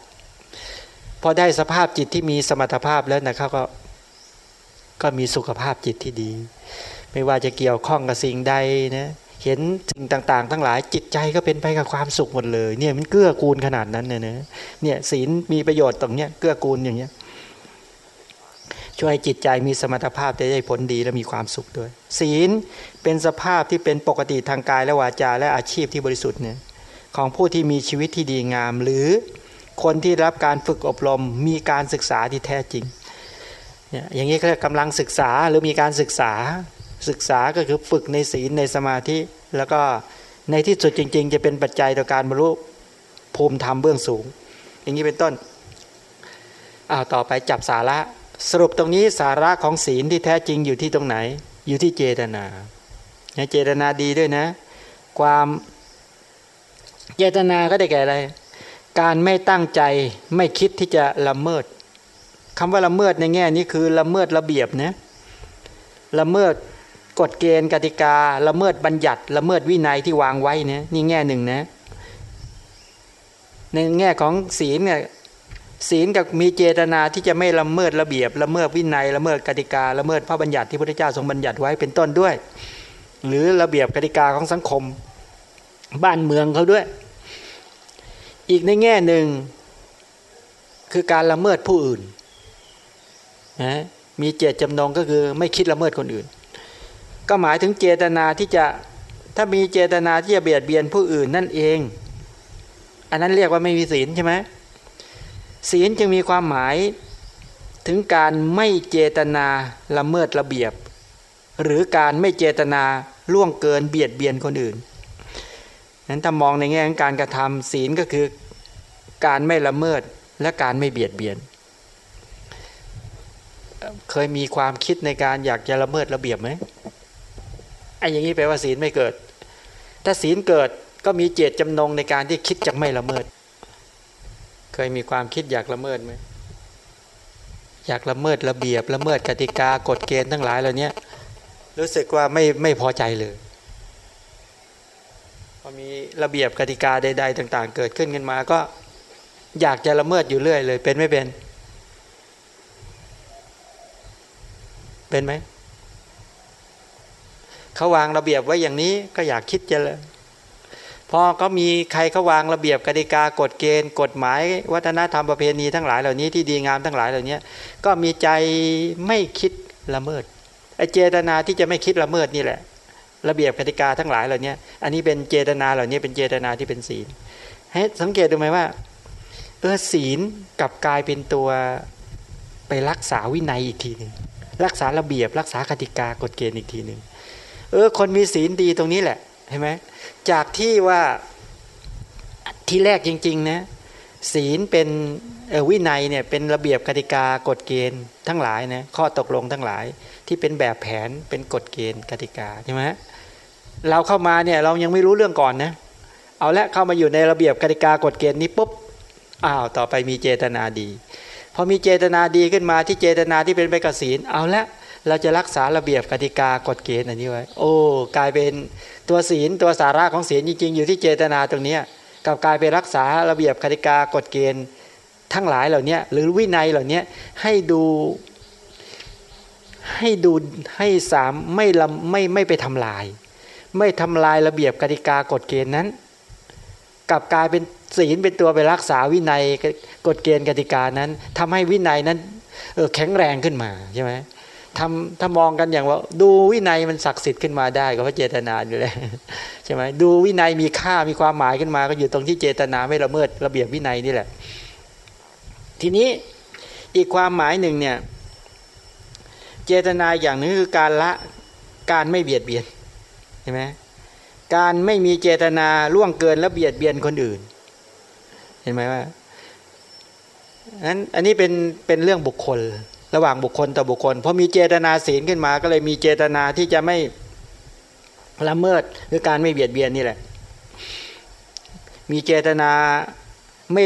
พอได้สภาพจิตที่มีสมรรถภาพแล้วนะครับก็ ก็มีสุขภาพจิตที่ดี ไม่ว่าจะเกี่ยวข้องกับสิ่งใดนะเห็นสิ่งต่างๆ ทั้งหลายจิตใจก็เป็นไปกับความสุขหมดเลยเนี่ยมันเกื้อกูลขนาดนั้นเนี่ยนะเนี่ยศีลมีประโยชน์ตรงเนี้ยเกื้อกูลอย่างเงี้ยช่วยจิตใจมีสมรรถภาพจะได้ผลดีและมีความสุขด้วย ศีลเป็นสภาพที่เป็นปกติทางกายและวาจาและอาชีพที่บริสุทธิ์เนี่ยของผู้ที่มีชีวิตที่ดีงาม หรือคนที่รับการฝึกอบรมมีการศึกษาที่แท้จริง อย่างนี้ก็กำลังศึกษาหรือมีการศึกษาศึกษาก็คือฝึกในศีลในสมาธิ แล้วก็ในที่สุดจริง ๆ จะเป็นปัจจัยต่อการบรรลุภูมิธรรมเบื้องสูง อย่างนี้เป็นต้นอ้าวต่อไปจับสาระ สรุปตรงนี้สาระของศีลที่แท้จริงอยู่ที่ตรงไหน อยู่ที่เจตนาเจตนาดีด้วยนะ ความเจตนาก็ได้แก่อะไร การไม่ตั้งใจไม่คิดที่จะละเมิด คำว่าละเมิดในแง่นี้คือละเมิดระเบียบนะละเมิดกฎเกณฑ์กติกา ละเมิดบัญญัติละเมิดวินัยที่วางไว้นี่ยนี่แง่หนึ่งนะ ในแง่ของศีลเนี่ยศีลกับมีเจตนาที่จะไม่ละเมิดระเบียบ ละเมิดวินัยละเมิดกติกา ละเมิดพระบัญญัติที่พระพุทธเจ้าทรงบัญญัติไว้เป็นต้นด้วย หรือระเบียบกติกาของสังคม บ้านเมืองเขาด้วย อีกในแง่หนึ่งคือการละเมิดผู้อื่น นะมีเจตจำนงก็คือไม่คิดละเมิดคนอื่น ก็หมายถึงเจตนาที่จะถ้ามีเจตนาที่จะเบียดเบียนผู้อื่นนั่นเอง อันนั้นเรียกว่าไม่มีศีลใช่ไหมศีลจึงมีความหมายถึงการไม่เจตนาละเมิดระเบียบ หรือการไม่เจตนาล่วงเกินเบียดเบียนคนอื่นนั้นถ้ามองในแง่ของการกระทำศีลก็คือการไม่ละเมิดและการไม่เบียดเบียน เคยมีความคิดในการอยากจะละเมิดระเบียบไหมไอ้อย่างนี้แปลว่าศีลไม่เกิด ถ้าศีลเกิดก็มีเจตจำนงในการที่คิดจะไม่ละเมิด เคยมีความคิดอยากละเมิดไหมอยากละเมิดระเบียบละเมิดกติกากฎเกณฑ์ทั้งหลายเหล่านี้รู้สึกว่าไม่ไม่พอใจเลยพอมีระเบียบกติกาใด ๆ ต่าง ๆ เกิดขึ้นขึ้นมาก็อยากจะละเมิดอยู่เรื่อยเลย เป็นไม่เป็น เป็นไหมเขาวางระเบียบไว้อย่างนี้ก็อยากคิดจะเลยพอก็มีใครเขาวางระเบียบกติกากฎเกณฑ์ กฎหมาย วัฒนธรรมประเพณีทั้งหลายเหล่านี้ที่ดีงามทั้งหลายเหล่านี้ก็มีใจไม่คิดละเมิดไอเจตนาที่จะไม่คิดละเมิดนี่แหละ ระเบียบกติกาทั้งหลายเหล่านี้อันนี้เป็นเจตนาเหล่านี้เป็นเจตนาที่เป็นศีลให้สังเกตดูไหมว่าเออศีลกับกลายเป็นตัวไปรักษาวินัยอีกทีหนึ่ง รักษาระเบียบ รักษากติกากฎเกณฑ์อีกทีหนึ่งเออ คนมีศีลดีตรงนี้แหละเห็นไหมจากที่ว่าที่แรกจริงๆนะศีลเป็นวินัยเนี่ยเป็นระเบียบกติกากฎเกณฑ์ทั้งหลายนะข้อตกลงทั้งหลายที่เป็นแบบแผนเป็นกฎเกณฑ์กติกาใช่ไหมเราเข้ามาเนี่ยเรายังไม่รู้เรื่องก่อนนะเอาละเข้ามาอยู่ในระเบียบกติกากฎเกณฑ์นี้ปุ๊บอ้าวต่อไปมีเจตนาดี พอมีเจตนาดีขึ้นมาที่เจตนาที่เป็นไปกับศีลเอาละเราจะรักษาระเบียบกติกากฎเกณฑ์อันนี้ไว้โอ้กลายเป็นตัวศีลตัวสาระของศีลจริงๆ อยู่ที่เจตนาตรงนี้กับกลายไปรักษาระเบียบกติกากฎเกณฑ์ทั้งหลายเหล่านี้หรือวินัยเหล่านี้ให้ดูให้ดูให้สามไม่ลไม่ไม่ไปทำลาย ไม่ทำลายระเบียบกติกากฎเกณฑ์นั้น กับกลายเป็น ศีลเป็นตัวไปรักษาวินัยกฎเกณฑ์กติกานั้นทำให้วินัยนั้นเออแข็งแรงขึ้นมาใช่ไหมทำถ้ามองกันอย่างว่า ดูวินัยมันศักดิ์สิทธิ์ขึ้นมาได้ก็เพราะเจตนาอยู่แล้วใช่ไหมดูวินัยมีค่ามีความหมายขึ้นมา ก็อยู่ตรงที่เจตนาไม่ละเมิดระเบียบวินัยนี่แหละ ทีนี้อีกความหมายหนึ่งเนี่ย เจตนาอย่างนึงคือการละการไม่เบียดเบียนใช่ไหมการไม่มีเจตนาล่วงเกินและเบียดเบียนคนอื่น เห็นไหมว่านั้นอันนี้เป็นเป็นเรื่องบุคคล ระหว่างบุคคลต่อบุคคลพอมีเจตนาศีลขึ้นมา ก็เลยมีเจตนาที่จะไม่ละเมิดหรือการไม่เบียดเบียนนี่แหละ มีเจตนาไม่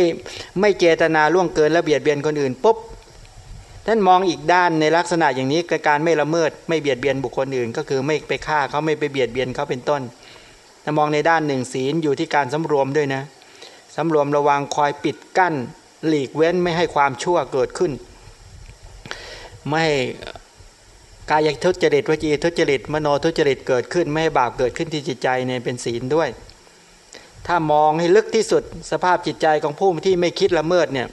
ไม่เจตนาล่วงเกินและเบียดเบียนคนอื่นปุ๊บท่านมองอีกด้านในลักษณะอย่างนี้การไม่ละเมิด ไม่เบียดเบียนบุคคลอื่น ก็คือไม่ไปฆ่าเขาไม่ไปเบียดเบียนเขาเป็นต้นมองในด้านหนึ่งศีลอยู่ที่การสำรวมด้วยนะ สำรวมระวังคอยปิดกั้น หลีกเว้นไม่ให้ความชั่วเกิดขึ้น ไม่กายทุจริตวจีทุจริตมโนทุจริตเกิดขึ้น ไม่ให้บาปเกิดขึ้นที่จิตใจเนี่ยเป็นศีลด้วย ถ้ามองให้ลึกที่สุดสภาพจิตใจของผู้ที่ไม่คิดละเมิดเนี่ย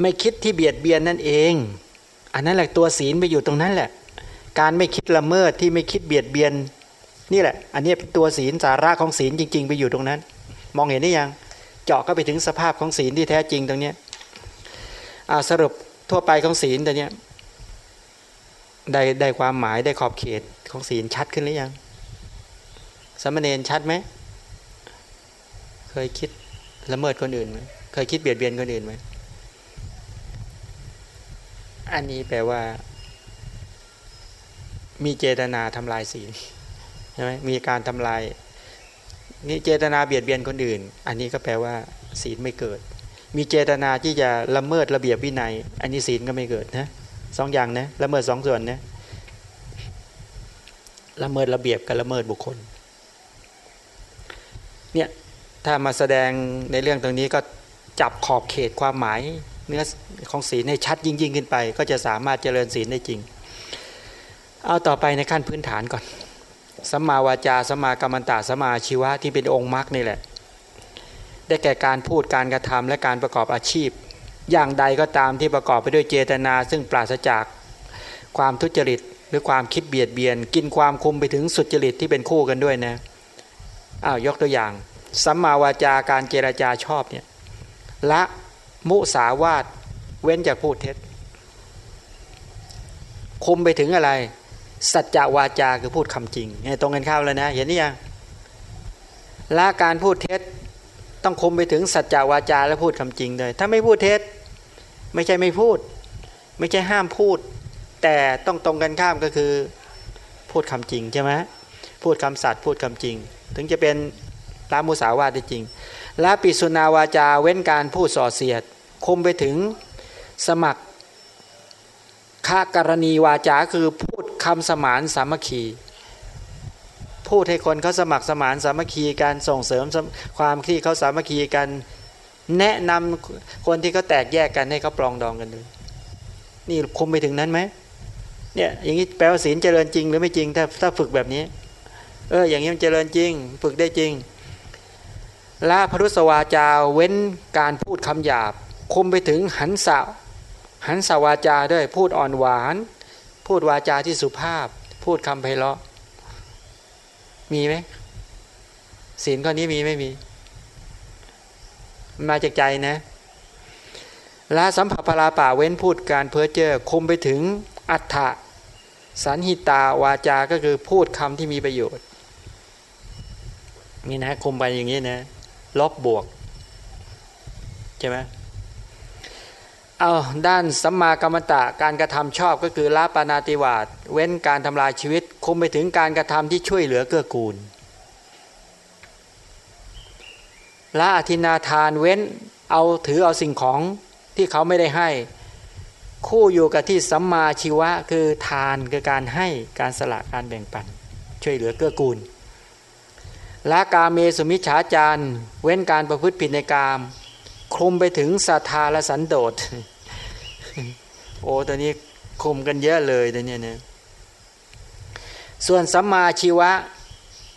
ไม่คิดที่เบียดเบียนนั่นเอง อันนั้นแหละตัวศีลไปอยู่ตรงนั้นแหละ การไม่คิดละเมิดที่ไม่คิดเบียดเบียน นี่แหละ อันนี้ตัวศีลสาระของศีลจริง ๆ ไปอยู่ตรงนั้น มองเห็นได้ยัง เจาะก็ไปถึงสภาพของศีลที่แท้จริงตรงนี้สรุปทั่วไปของศีลตัวนี้ได้ได้ความหมายได้ขอบเขตของศีลชัดขึ้นหรือยัง สมณเณรชัดไหม เคยคิดละเมิดคนอื่นไหมเคยคิดเบียดเบียนคนอื่นไหม อันนี้แปลว่า มีเจตนาทำลายศีลใช่ไหมมีการทำลาย นี่เจตนาเบียดเบียนคนอื่น อันนี้ก็แปลว่า ศีลไม่เกิด มีเจตนาที่จะละเมิดระเบียบวินัย อันนี้ศีลก็ไม่เกิดนะสองอย่างนะละเมิดสองส่วนนะละเมิดระเบียบกับละเมิดบุคคลเนี่ยถ้ามาแสดงในเรื่องตรงนี้ก็จับขอบเขตความหมายเนื้อของศีลให้ชัดยิ่งยิ่งขึ้นไป ก็จะสามารถเจริญศีลได้จริง เอาต่อไปในขั้นพื้นฐานก่อน สัมมาวาจาสัมมากรรมตาสัมมาชีวะที่เป็นองค์มรรคนี่แหละ ได้แก่การพูดการกระทำและการประกอบอาชีพ อย่างใดก็ตามที่ประกอบไปด้วยเจตนา ซึ่งปราศจากความทุจริตหรือความคิดเบียดเบียน กินความคุมไปถึงสุจริตที่เป็นคู่กันด้วยนะอ้าวยกตัวอย่าง สัมมาวาจาการเจรจาชอบเนี่ยละมุสาวาตเว้นจากพูดเท็จ คุมไปถึงอะไร สัจจวาจาคือพูดคำจริงตรงกันข้ามเลยนะ เห็นนี่ยังละการพูดเท็จต้องคมไปถึงสัจจวาจาและพูดคำจริงเลย ถ้าไม่พูดเท็จ ไม่ใช่ไม่พูด ไม่ใช่ห้ามพูด แต่ต้องตรงกันข้ามก็คือ พูดคำจริงใช่ไหมพูดคำสัตย์พูดคำจริง ถึงจะเป็นละมุสาวาทได้จริงละปิสุนาวาจาเว้นการพูดส่อเสียด คมไปถึงสมัคร คากรณีวาจาคือพูดคำสมานสามัคคี พูดให้คนเขาสมัครสมานสามัคคีการส่งเสริมความที่เขาสามัคคีกันแนะนำคนที่เขาแตกแยกกันให้เขาปลองดองกันเลยนี่คุมไปถึงนั้นไหมเนี่ยอย่างนี้แปลว่าศีลเจริญจริงหรือไม่จริงถ้าถ้าฝึกแบบนี้ เอออย่างนี้มันเจริญจริง ฝึกได้จริงละพรุสวาจาเว้นการพูดคำหยาบ คุมไปถึงหันสา หันสาวาจาด้วยพูดอ่อนหวาน พูดวาจาที่สุภาพ พูดคำไพเราะ มีไหมศีลข้อนี้มีไม่มี มาจากใจนะละสัมผัสพลาป่าเว้นพูดการเพ้อเจ้อคุมไปถึงอัฏฐะสันหิตาวาจาก็คือพูดคำที่มีประโยชน์ นี่นะคุมไปอย่างนี้นะ ลบบวก ใช่ไหม เอาด้านสัมมากรรมตะการกระทำชอบก็คือละปานาติวาตเว้นการทำลายชีวิตคุมไปถึงการกระทำที่ช่วยเหลือเกื้อกูลละอธินาทานเว้นเอาถือเอาสิ่งของที่เขาไม่ได้ให้ คู่อยู่กับที่สัมมาชีวะคือทานคือการให้การสละการแบ่งปัน ช่วยเหลือเกื้อกูลละกาเมสุมิชฌาจารเว้นการประพฤติผิดในกามคลุมไปถึงศรัทธาและสันโดษ โอ้ตอนนี้คุมกันเยอะเลยตอนนี้เนี่ยส่วนสัมมาชีวะ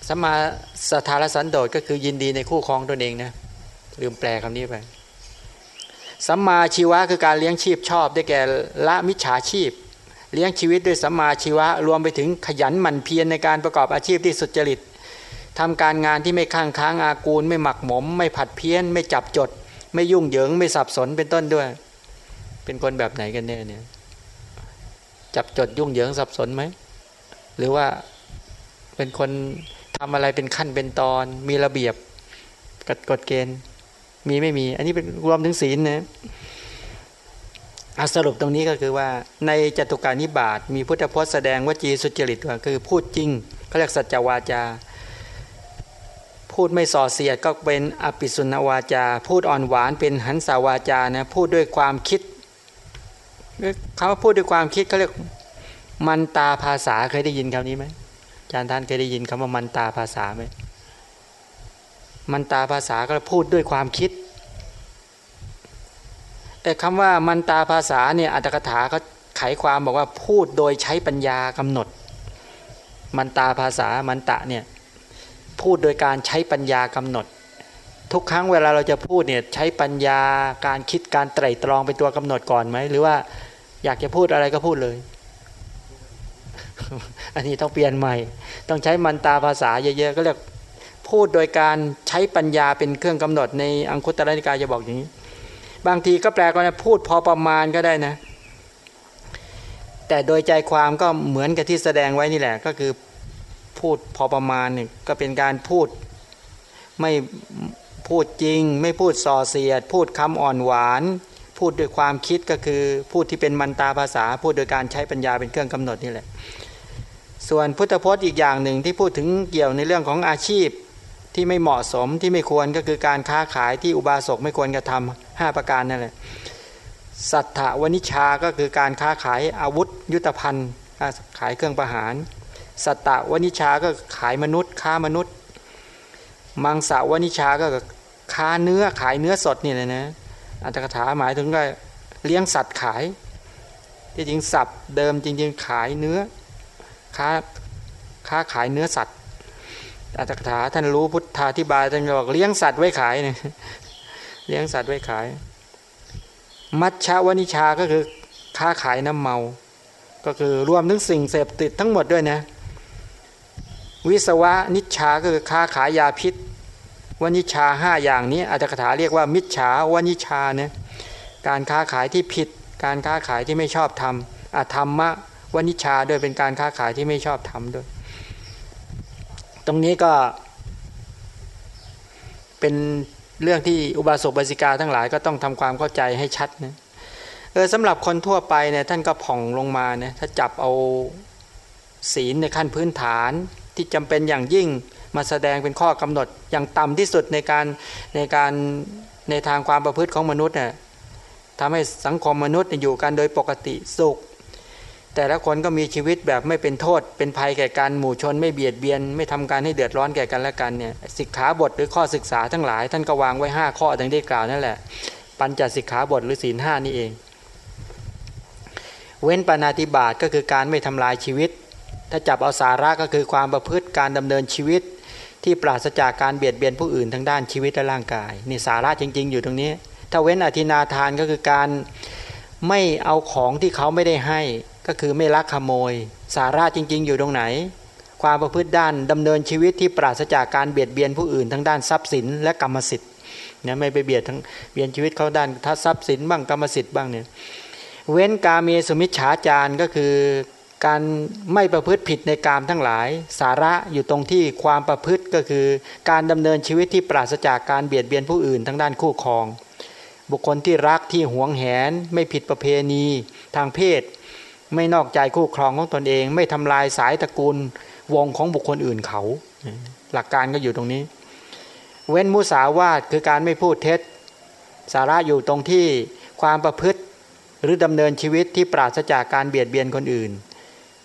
สัมมาสัทธาแลสันโดษก็คือยินดีในคู่ครองตนเองนะลืมแปลคำนี้ไปสัมมาชีวะคือการเลี้ยงชีพชอบ ได้แก่ละมิจฉาชีพ เลี้ยงชีวิตด้วยสัมมาชีวะ รวมไปถึงขยันหมั่นเพียรในการประกอบอาชีพที่สุจริตทำการงานที่ไม่ข้างค้างอากูล ไม่หมักหมม ไม่ผัดเพี้ยน ไม่จับจด ไม่ยุ่งเหยิงไม่สับสนเป็นต้นด้วย เป็นคนแบบไหนกันแน่เนี่ย จับจดยุ่งเหยิงสับสนไหม หรือว่าเป็นคนทำอะไรเป็นขั้นเป็นตอน มีระเบียบกฎกฎเกณฑ์ มีไม่มี อันนี้เป็นรวมถึงศีลนะสรุปตรงนี้ก็คือว่า ในจตุการนิบาตมีพุทธพจน์แสดงว่าจีสุจริตว่าคือพูดจริงเขาเรียกสัจวาจา พูดไม่ส่อเสียดก็เป็นอภิสุนวาจา พูดอ่อนหวานเป็นหันสาวาจานะพูดด้วยความคิด เขาพูดด้วยความคิดเขาเรียกมันตาภาษาเคยได้ยินคำนี้ไหมอาจารย์ท่านเคยได้ยินคำว่ามันตาภาษาไหมมันตาภาษาก็พูดด้วยความคิด แต่คำว่ามันตาภาษาเนี่ยอัตถกถาเขาไขความบอกว่าพูดโดยใช้ปัญญากำหนด มันตาภาษามันตะเนี่ยพูดโดยการใช้ปัญญากำหนด ทุกครั้งเวลาเราจะพูดเนี่ยใช้ปัญญาการคิดการไตรตรองเป็นตัวกำหนดก่อนไหมหรือว่า อยากจะพูดอะไรก็พูดเลย อันนี้ต้องเปลี่ยนใหม่ ต้องใช้มันตาภาษาเยอะๆก็เรียกพูดโดยการใช้ปัญญาเป็นเครื่องกำหนดในอังคุตตรนิกายจะบอกอย่างนี้ บางทีก็แปลก็นะพูดพอประมาณก็ได้นะ แต่โดยใจความก็เหมือนกับที่แสดงไว้นี่แหละ ก็คือพูดพอประมาณนี่ก็เป็นการพูดไม่พูดจริง ไม่พูดส่อเสียด พูดคำอ่อนหวาน พูดด้วยความคิดก็คือพูดที่เป็นมันตาภาษา พูดโดยการใช้ปัญญาเป็นเครื่องกำหนดนี่แหละ ส่วนพุทธพจน์อีกอย่างหนึ่งที่พูดถึงเกี่ยวในเรื่องของอาชีพที่ไม่เหมาะสมที่ไม่ควรก็คือการค้าขายที่อุบาสกไม่ควรกระทำห้าประการนั่นแหละสัทธวนิชาก็คือการค้าขายอาวุธ ยุทธภัณฑ์ขายเครื่องประหาร สัตตวนิชาก็ขายมนุษย์ ค้ามนุษย์ มังสาวนิชาก็ค้าเนื้อขายเนื้อสดนี่เลยนะ อัตถกถาหมายถึงก็เลี้ยงสัตว์ขาย ที่จริงสับเดิมจริง ๆ ขายเนื้อค้าค้าขายเนื้อสัตว์อัตถกถาท่านรู้พุทธาธิบายท่านบอกเลี้ยงสัตว์ไว้ขายเนี่ยเลี้ยงสัตว์ไว้ขาย มัชชาวนิชาก็คือค้าขายน้ำเมา ก็คือรวมทั้งสิ่งเสพติดทั้งหมดด้วยนะ วิศวะนิชาก็คือค้าขายยาพิษ วนิชาห้าอย่างนี้อัตถกถาเรียกว่า มิจฉาวนิชาเนี่ยการค้าขายที่ผิด การค้าขายที่ไม่ชอบทำอธรรมะวนิชาด้วยเป็นการค้าขายที่ไม่ชอบทำด้วย ตรงนี้ก็เป็นเรื่องที่อุบาสกบาสิกาทั้งหลายก็ต้องทำความเข้าใจให้ชัดนะเออสำหรับคนทั่วไปเนี่ยท่านก็ผ่องลงมาเนี่ยถ้าจับเอาศีลในขั้นพื้นฐานที่จำเป็นอย่างยิ่ง มาแสดงเป็นข้อกำหนดอย่างต่ำที่สุดในการในการในทางความประพฤติของมนุษย์เนี่ยทำให้สังคมมนุษย์อยู่กันโดยปกติสุข แต่ละคนก็มีชีวิตแบบไม่เป็นโทษ เป็นภัยแก่การหมู่ชนไม่เบียดเบียน ไม่ทำการให้เดือดร้อนแก่กันและกันเนี่ยสิกขาบทหรือข้อศึกษาทั้งหลาย ท่านก็วางไว้ 5 ข้อดังได้กล่าวนั่นแหละ ปัญจสิกขาบทหรือศีลห้านี่เอง เว้นปานาติบาตก็คือการไม่ทำลายชีวิต ถ้าจับเอาสาระก็คือความประพฤติการดำเนินชีวิต ที่ปราศจากการเบียดเบียนผู้อื่นทั้งด้านชีวิตและร่างกายนี่สาระจริง ๆ อยู่ตรงนี้ ถ้าเว้นอธินาทานก็คือการไม่เอาของที่เขาไม่ได้ให้ ก็คือไม่ลักขโมย สาระจริง ๆ อยู่ตรงไหน ความประพฤติด้านดำเนินชีวิตที่ปราศจากการเบียดเบียนผู้อื่นทั้งด้านทรัพย์สินและกรรมสิทธิ์เนี่ยไม่ไปเบียดทั้งเบียนชีวิตเขาด้านทัทรัพย์สินบ้างกรรมสิทธิ์บ้างเนี่ยเว้นกาเมสุมิชฌาจารก็คือ การไม่ประพฤติผิดในกามทั้งหลาย สาระอยู่ตรงที่ความประพฤติก็คือ การดำเนินชีวิตที่ปราศจากการเบียดเบียนผู้อื่นทั้งด้านคู่ครอง บุคคลที่รักที่หวงแหน ไม่ผิดประเพณีทางเพศ ไม่นอกใจคู่ครองของตนเอง ไม่ทำลายสายตระกูลวงของบุคคลอื่นเขา หลักการก็อยู่ตรงนี้ เว้นมุสาวาทคือการไม่พูดเท็จ สาระอยู่ตรงที่ความประพฤติหรือดำเนินชีวิตที่ปราศจากการเบียดเบียนคนอื่น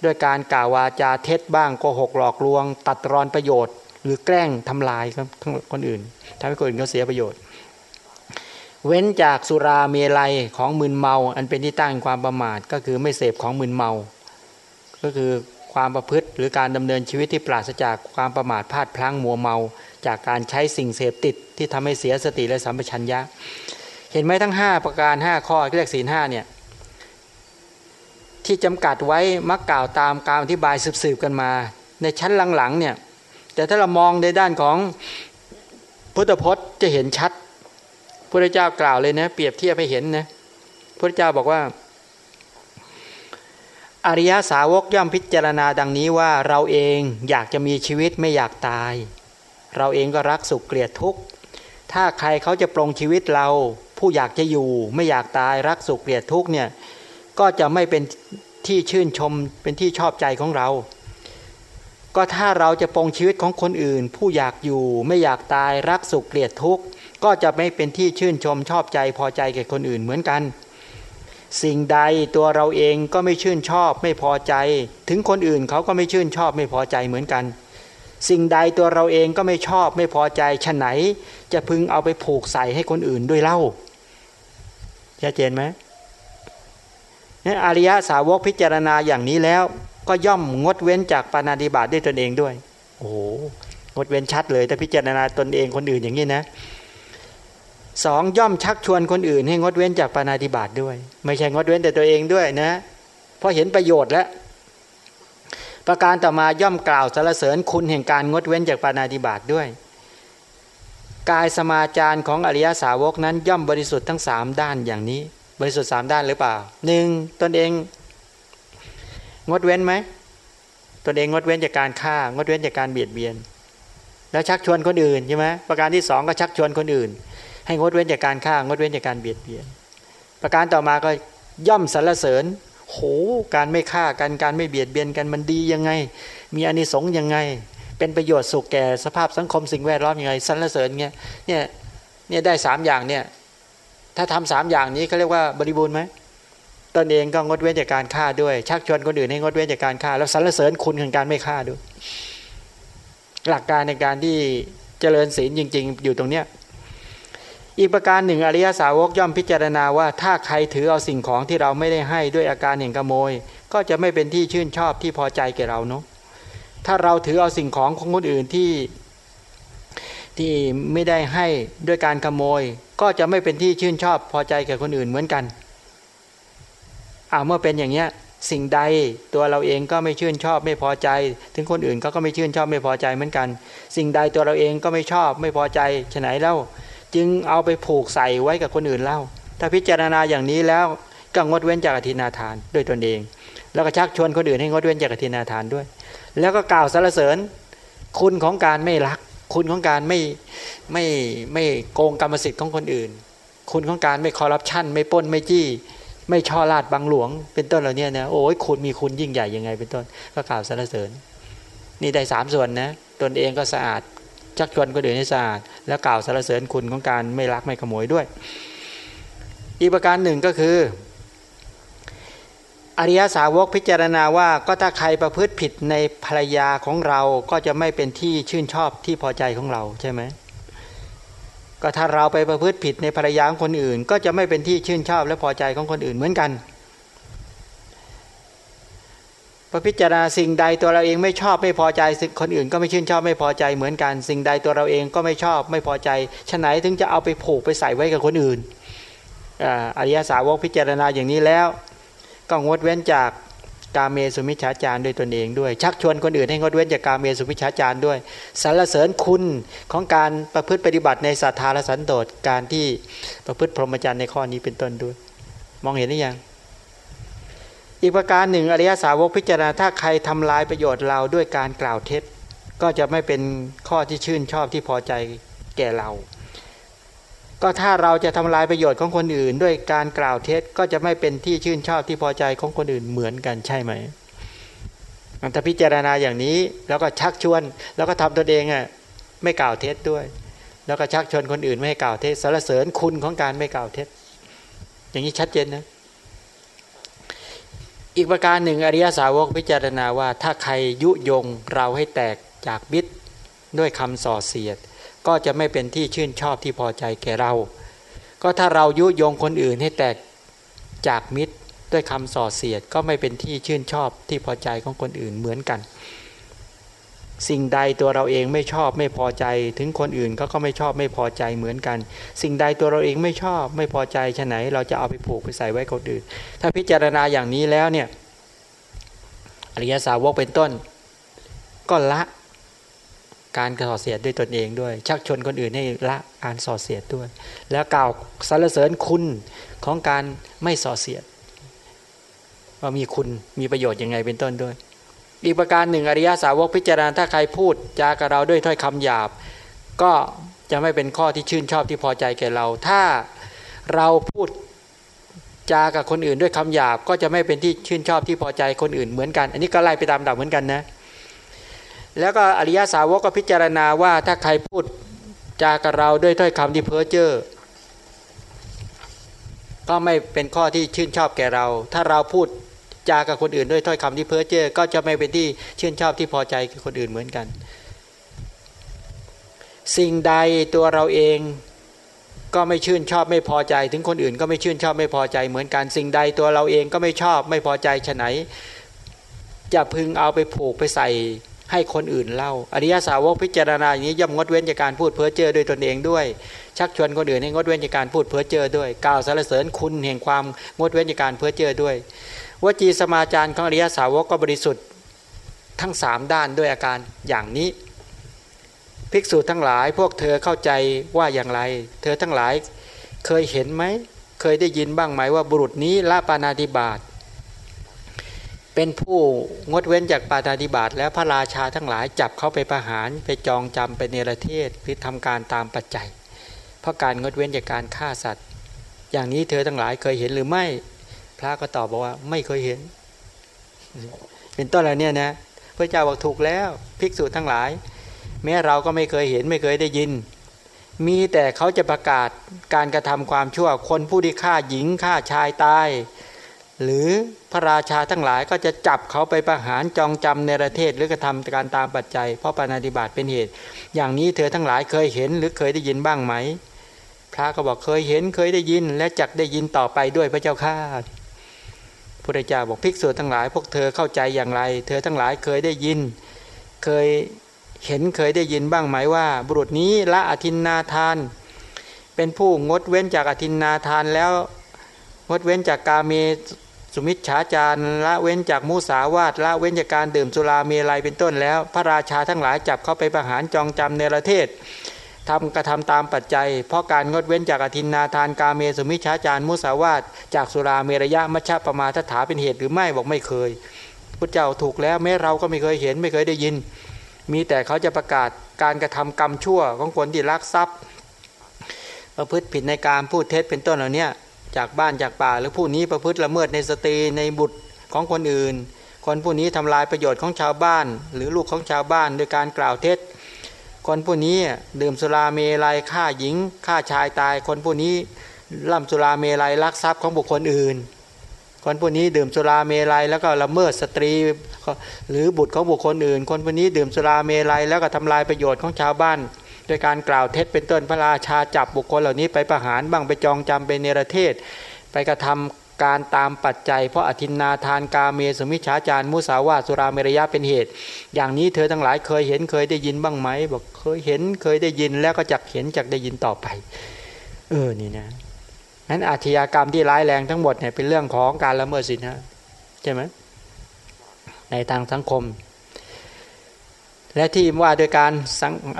ด้วยการกล่าววาจาเท็จบ้างโกหกหลอกลวง ตัดรอนประโยชน์ หรือแกล้งทำลายทั้งคนอื่นทำให้คนอื่นเขาเสียประโยชน์ เว้นจากสุราเมลัยของมึนเมา อันเป็นที่ตั้งความประมาทก็คือไม่เสพของมึนเมา ก็คือความประพฤติหรือการดำเนินชีวิตที่ปราศจากความประมาทพลาดพลั้งมัวเมา จากการใช้สิ่งเสพติดที่ทำให้เสียสติและสัมปชัญญะ เห็นไหมทั้ง 5 ประการ 5 ข้อเรียกศีลห้าเนี่ย ที่จำกัดไว้มักกล่าวตามการอธิบายสืบๆกันมา ในชั้นหลังๆเนี่ยแต่ถ้าเรามองในด้านของพุทธพจน์จะเห็นชัดพระเจ้ากล่าวเลยนะ เปรียบเทียบให้เห็นนะพระเจ้าบอกว่า อริยสาวกย่อมพิจารณาดังนี้ว่าเราเองอยากจะมีชีวิตไม่อยากตาย เราเองก็รักสุขเกลียดทุกข์ถ้าใครเขาจะปรงชีวิตเรา ผู้อยากจะอยู่ไม่อยากตายรักสุขเกลียดทุกข์เนี่ย ก็จะไม่เป็นที่ชื่นชมเป็นที่ชอบใจของเรา ก็ถ้าเราจะปรงชีวิตของคนอื่น ผู้อยากอยู่ไม่อยากตายรักสุขเกลียดทุกข์ก็จะไม่เป็นที่ชื่นชมชอบใจพอใจแก่คนอื่นเหมือนกัน สิ่งใดตัวเราเองก็ไม่ชื่นชอบไม่พอใจ ถึงคนอื่นเขาก็ไม่ชื่นชอบไม่พอใจเหมือนกัน สิ่งใดตัวเราเองก็ไม่ชอบไม่พอใจฉะไหน จะพึงเอาไปผูกใส่ให้คนอื่นด้วยเล่าชัดเจนไหม อริยะสาวกพิจารณาอย่างนี้แล้ว ก็ย่อมงดเว้นจากปานาดิบาตด้วยตนเองด้วย โอ้โหงดเว้นชัดเลยแต่พิจารณาตนเองคนอื่นอย่างนี้นะสองย่อมชักชวนคนอื่น ให้งดเว้นจากปานาติบาตด้วย ไม่ใช่งดเว้นแต่ตัวเองด้วยนะ เพราะเห็นประโยชน์แล้วประการต่อมาย่อมกล่าวสรรเสริญคุณแห่งการงดเว้นจากปานาติบาตด้วย กายสมาจารของอริยสาวกนั้นย่อมบริสุทธิ์ทั้งสามด้านอย่างนี้ บริสุทธิ์สามด้านหรือเปล่าหนึ่งตนเองงดเว้นไหมตนเองงดเว้นจากการฆ่างดเว้นจากการเบียดเบียน แล้วชักชวนคนอื่นใช่ไหมประการที่สองก็ชักชวนคนอื่น ให้งดเว้นจากการฆ่างดเว้นจากการเบียดเบียน ประการต่อมาก็ย่อมสรรเสริญโหการไม่ฆ่ากันการไม่เบียดเบียนกันมันดียังไง มีอานิสงส์ยังไง เป็นประโยชน์สุขแก่สภาพสังคมสิ่งแวดล้อมยังไงสรรเสริญเงี้ยเนี่ยเนี่ยได้สามอย่างเนี่ย ถ้าทำสามอย่างนี้เขาเรียกว่าบริบูรณ์ไหมตนเองก็งดเว้นจากการฆ่าด้วย ชักชวนคนอื่นให้งดเว้นจากการฆ่า แล้วสรรเสริญคุณของการไม่ฆ่าด้วยหลักการในการที่เจริญศีลจริง ๆ อยู่ตรงเนี้ยอีกประการหนึ่งอริยสาวกย่อมพิจารณาว่าถ้าใครถือเอาสิ่งของที่เราไม่ได้ให้ด้วยอาการแห่งขโมย ก็จะไม่เป็นที่ชื่นชอบที่พอใจแก่เราเนาะถ้าเราถือเอาสิ่งของของคนอื่นที่ที่ไม่ได้ให้ด้วยการขโมย ก็จะไม่เป็นที่ชื่นชอบพอใจแก่คนอื่นเหมือนกันเอาเมื่อเป็นอย่างเนี้ยสิ่งใดตัวเราเองก็ไม่ชื่นชอบไม่พอใจ ถึงคนอื่นก็ก็ไม่ชื่นชอบไม่พอใจเหมือนกัน สิ่งใดตัวเราเองก็ไม่ชอบไม่พอใจฉะไหนเล่าจึงเอาไปผูกใส่ไว้กับคนอื่นเล่า ถ้าพิจารณาอย่างนี้แล้วก็งดเว้นจากอธินาทานด้วยตนเอง แล้วก็ชักชวนคนอื่นให้งดเว้นจากอธินาทานด้วย แล้วก็กล่าวสรรเสริญ คุณของการไม่รัก คุณของการไม่ไม่ไม่โกงกรรมสิทธิ์ของคนอื่น คุณของการไม่คอร์รัปชันไม่ป้นไม่จี้ ไม่ช่อลาดบังหลวง เป็นต้นเหล่านี้นะโอ้ยคุณมีคุณยิ่งใหญ่ยังไง เป็นต้นก็กล่าวสรรเสริญ นี่ได้สามส่วนนะตนเองก็สะอาดชักชวนคนอื่นให้สะอาดแล้วกล่าวสรรเสริญคุณของการไม่ลักไม่ขโมยด้วย อีกประการหนึ่งก็คือ อริยสาวกพิจารณาว่าก็ถ้าใครประพฤติผิดในภรรยาของเราก็จะไม่เป็นที่ชื่นชอบที่พอใจของเราใช่ไหมก็ถ้าเราไปประพฤติผิดในภรรยาของคนอื่น ก็จะไม่เป็นที่ชื่นชอบและพอใจของคนอื่นเหมือนกันพอพิจารณาสิ่งใดตัวเราเองไม่ชอบไม่พอใจสิ่งคนอื่น ก็ไม่ชื่นชอบไม่พอใจเหมือนกัน สิ่งใดตัวเราเองก็ไม่ชอบไม่พอใจฉะไหนถึงจะเอาไปผูกไปใส่ไว้กับคนอื่นอริยสาวกพิจารณาอย่างนี้แล้ว ก็งดเว้นจากกาเมสุมิชฌาจารด้วยตนเองด้วย ชักชวนคนอื่นให้งดเว้นจากกาเมสุมิชฌาจารด้วยสรรเสริญคุณของการประพฤติปฏิบัติในศรัทธาและสันโดษการที่ประพฤติพรหมจรรย์ในข้อนี้เป็นต้นด้วย มองเห็นหรือยังอีกประการหนึ่งอริยสาวกพิจารณาถ้าใครทำลายประโยชน์เราด้วยการกล่าวเท็จ ก็จะไม่เป็นข้อที่ชื่นชอบที่พอใจแก่เรา ก็ถ้าเราจะทำลายประโยชน์ของคนอื่น ด้วยการกล่าวเท็จก็จะไม่เป็นที่ชื่นชอบที่พอใจของคนอื่นเหมือนกันใช่ไหมถ้าพิจารณาอย่างนี้แล้วก็ชักชวน แล้วก็ทำตนเองอะไม่กล่าวเท็จด้วย แล้วก็ชักชวนคนอื่นไม่ให้กล่าวเท็จสรรเสริญคุณของการไม่กล่าวเท็จ อย่างนี้ชัดเจนนะอีกประการหนึ่งอริยสาวกพิจารณาว่าถ้าใครยุยงเราให้แตกจากบิดด้วยคำส่อเสียด ก็จะไม่เป็นที่ชื่นชอบที่พอใจแก่เรา ก็ถ้าเรายุยงคนอื่นให้แตกจากมิตรด้วยคำส่อเสียดก็ไม่เป็นที่ชื่นชอบที่พอใจของคนอื่นเหมือนกัน สิ่งใดตัวเราเองไม่ชอบไม่พอใจ ถึงคนอื่นเขาก็ไม่ชอบไม่พอใจเหมือนกัน สิ่งใดตัวเราเองไม่ชอบไม่พอใจฉะไหน เราจะเอาไปผูกไปใส่ไว้คนอื่น ถ้าพิจารณาอย่างนี้แล้วเนี่ยอริยสาวกเป็นต้น ก็ละ การส่อเสียดด้วยตนเองด้วย ชักชวนคนอื่นให้ละการส่อเสียดด้วย แล้วกล่าวสรรเสริญคุณของการไม่ส่อเสียดว่ามีคุณมีประโยชน์ยังไงเป็นต้นด้วย อีกประการหนึ่งอริยสาวกพิจารณาถ้าใครพูดจากับเราด้วยถ้อยคำหยาบ ก็จะไม่เป็นข้อที่ชื่นชอบที่พอใจแก่เรา ถ้าเราพูดจากับคนอื่นด้วยคำหยาบ ก็จะไม่เป็นที่ชื่นชอบที่พอใจคนอื่นเหมือนกัน อันนี้ก็ไล่ไปตามดับเหมือนกันนะ แล้วก็อริยสาวกก็พิจารณาว่าถ้าใครพูดจากับเราด้วยถ้อยคำที่เพ้อเจ้อก็ไม่เป็นข้อที่ชื่นชอบแก่เรา ถ้าเราพูดจากับคนอื่นด้วยถ้อยคำที่เพ้อเจ้อก็จะไม่เป็นที่ชื่นชอบที่พอใจกับคนอื่นเหมือนกัน สิ่งใดตัวเราเองก็ไม่ชื่นชอบไม่พอใจ ถึงคนอื่นก็ไม่ชื่นชอบไม่พอใจเหมือนกันสิ่งใดตัวเราเองก็ไม่ชอบไม่พอใจฉะไหนจะพึงเอาไปผูกไปใส่ ให้คนอื่นเล่า อริยสาวกพิจารณาอย่างนี้ย่อมงดเว้นจากการพูดเพ้อเจ้อด้วยตนเองด้วย ชักชวนคนอื่นให้งดเว้นจากการพูดเพ้อเจ้อด้วยกล่าวสรรเสริญคุณแห่งความงดเว้นจากการเพ้อเจ้อด้วยวจีสมาจารของอริยสาวกก็บริสุทธิ์ทั้งสามด้านด้วยอาการอย่างนี้ ภิกษุทั้งหลายพวกเธอเข้าใจว่าอย่างไร เธอทั้งหลายเคยเห็นไหมเคยได้ยินบ้างไหมว่าบุรุษนี้ละปานาติบาต เป็นผู้งดเว้นจากปาตาธิบาตแล้วพระราชาทั้งหลายจับเขาไปประหารไปจองจำไปเนรเทศหรือทำการตามปัจจัย เพราะการงดเว้นจากการฆ่าสัตว์ อย่างนี้เธอทั้งหลายเคยเห็นหรือไม่ พระก็ตอบบอกว่าไม่เคยเห็น เป็นต้นอะไรเนี่ยนะพระเจ้าบอกถูกแล้วภิกษุทั้งหลาย แม้เราก็ไม่เคยเห็นไม่เคยได้ยิน มีแต่เขาจะประกาศการกระทำความชั่วคนผู้ที่ฆ่าหญิงฆ่าชายตายหรือ พระราชาทั้งหลายก็จะจับเขาไปประหารจองจำในประเทศหรือกระทำการตามปัจจัย เพราะปฏิบัติเป็นเหตุ อย่างนี้เธอทั้งหลายเคยเห็นหรือเคยได้ยินบ้างไหม พระก็บอกเคยเห็นเคยได้ยิน และจักได้ยินต่อไปด้วยพระเจ้าข้าพระเจ้าบอกภิกษุทั้งหลาย พวกเธอเข้าใจอย่างไร เธอทั้งหลายเคยได้ยิน เคยเห็นเคยได้ยินบ้างไหมว่า บุรุษนี้ละอธินนาทาน เป็นผู้งดเว้นจากอธินนาทานแล้วงดเว้นจากกาเม สุมิชฉาจารละเว้นจากมุสาวาตละเว้นจากการดื่มสุราเมลัยเป็นต้นแล้ว พระราชาทั้งหลายจับเข้าไปประหารจองจำในประเทศทำกระทำตามปัจจัย เพราะการงดเว้นจากอธินนาทานกาเมสุมิชฉาจารมุสาวาตจากสุราเมรยะมัชฌะประมาทถาเป็นเหตุหรือไม่บอกไม่เคยพระเจ้าถูกแล้วแม้เราก็ไม่เคยเห็นไม่เคยได้ยิน มีแต่เขาจะประกาศการกระทำกรรมชั่วของคนที่ลักทรัพย์ประพฤติผิดในการพูดเท็จเป็นต้นเหล่านี้ จากบ้านจากป่า หรือผู้นี้ประพฤติละเมิดในสตรีในบุตรของคนอื่น คนผู้นี้ทำลายประโยชน์ของชาวบ้าน หรือลูกของชาวบ้านโดยการกล่าวเท็จ คนผู้นี้ดื่มสุราเมรัยฆ่าหญิงฆ่าชายตาย คนผู้นี้ดื่มสุราเมรัยลักทรัพย์ของบุคคลอื่น คนผู้นี้ดื่มสุราเมรัยแล้วก็ละเมิดสตรี หรือบุตรของบุคคลอื่น คนผู้นี้ดื่มสุราเมรัยแล้วก็ทำลายประโยชน์ของชาวบ้าน โดยการกล่าวเท็จเป็นต้นพระราชาจับบุคคลเหล่านี้ไปประหารบ้างไปจองจำไปเนรเทศ ไปกระทำการตามปัจจัย เพราะอทินนาทานกาเมสุมิจฉาจารมุสาวาทสุราเมรยะเป็นเหตุ อย่างนี้เธอทั้งหลายเคยเห็นเคยได้ยินบ้างไหมบอกเคยเห็นเคยได้ยินแล้วก็จักเห็นจักได้ยินต่อไป เออนี่นะนั้นอาชญากรรมที่ร้ายแรงทั้งหมดเนี่ยเป็นเรื่องของการละเมิดสินนะใช่ไหมในทางสังคม และที่ว่าโดยการ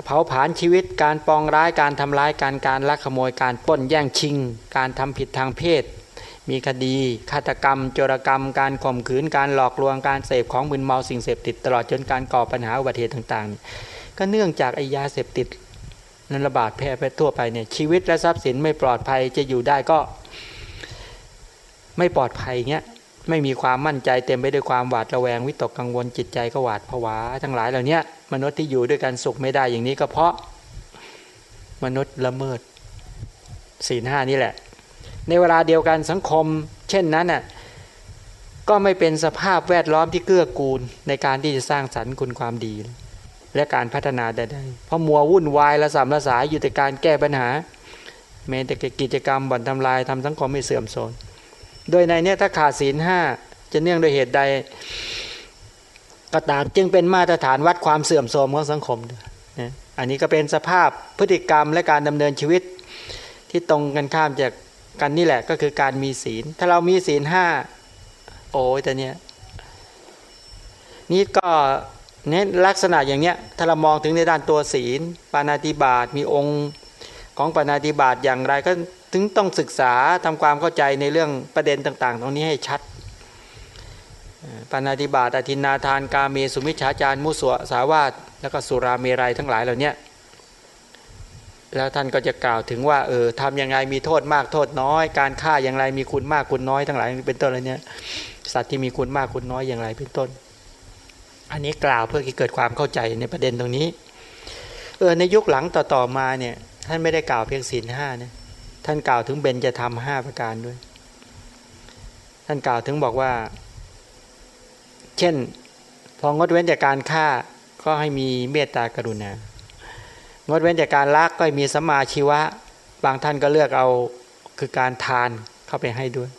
เผาผลาญชีวิต การปองร้ายการทำร้ายการการลักขโมยการป้นแย่งชิง การทำผิดทางเพศ มีคดีฆาตกรรม โจรกรรม การข่มขืนการหลอกลวงการเสพของมึนเมาสิ่งเสพติด ตลอดจนการก่อปัญหาอุบัติเหตุต่างๆ ก็เนื่องจากไอยาเสพติดนั้นระบาดแพร่ไปทั่วไปเนี่ยชีวิตและทรัพย์สินไม่ปลอดภัยจะอยู่ได้ก็ไม่ปลอดภัยเงี้ย ไม่มีความมั่นใจเต็มไปด้วยความหวาดระแวงวิตกกังวลจิตใจก็หวาดผวาทั้งหลายเหล่านี้มนุษย์ที่อยู่ด้วยกันสุขไม่ได้อย่างนี้ก็เพราะมนุษย์ละเมิดศีลห้านี่แหละ ในเวลาเดียวกันสังคม เช่นนั้นน่ะก็ไม่เป็นสภาพแวดล้อมที่เกื้อกูลในการที่จะสร้างสรรค์คุณความดี และการพัฒนาได้เพราะมัววุ่นวายละสามละสายอยู่แต่การแก้ปัญหาแม้แต่กิจกรรมบ่อนทำลายทำสังคมไม่เสื่อมโทรม โดยในเนี้ยถ้าขาดศีลห้าจะเนื่องโดยเหตุใดก็ตามจึงเป็นมาตรฐานวัดความเสื่อมโทรมของสังคมนะอันนี้ก็เป็นสภาพพฤติกรรมและการดำเนินชีวิตที่ตรงกันข้ามจากกันนี่แหละก็คือการมีศีล ถ้าเรามีศีลห้าโอ้ยแต่เนี้ยนี่ก็เน้นลักษณะอย่างเนี้ยถ้าเรามองถึงในด้านตัวศีล ปานาติบาตมีองค์ของปานาติบาตอย่างไรก็ ถึงต้องศึกษาทำความเข้าใจในเรื่องประเด็นต่างๆ ตรงนี้ให้ชัดปานาติบาตอธินาทานกาเมสุมิชฌาจารมุสวสาวาตแล้วก็สุราเมรัยทั้งหลายเหล่านี้แล้วท่านก็จะกล่าวถึงว่าเออทำยังไงมีโทษมากโทษน้อย การฆ่าอย่างไรมีคุณมากคุณน้อยทั้งหลายเป็นต้นอะไรเนี้ยสัตว์ที่มีคุณมากคุณน้อยอย่างไรเป็นต้น อันนี้กล่าวเพื่อให้เกิดความเข้าใจในประเด็นตรงนี้เออในยุคหลังต่อๆมาเนี่ยท่านไม่ได้กล่าวเพียงศีลห้านะ ท่านกล่าวถึงเบญจะทำห้าประการด้วย ท่านกล่าวถึงบอกว่า เช่น พองดเว้นจากการฆ่าก็ให้มีเมตตากรุณา งดเว้นจากการลักก็มีสัมมาชีวะ บางท่านก็เลือกเอาคือการทานเข้าไปให้ด้วย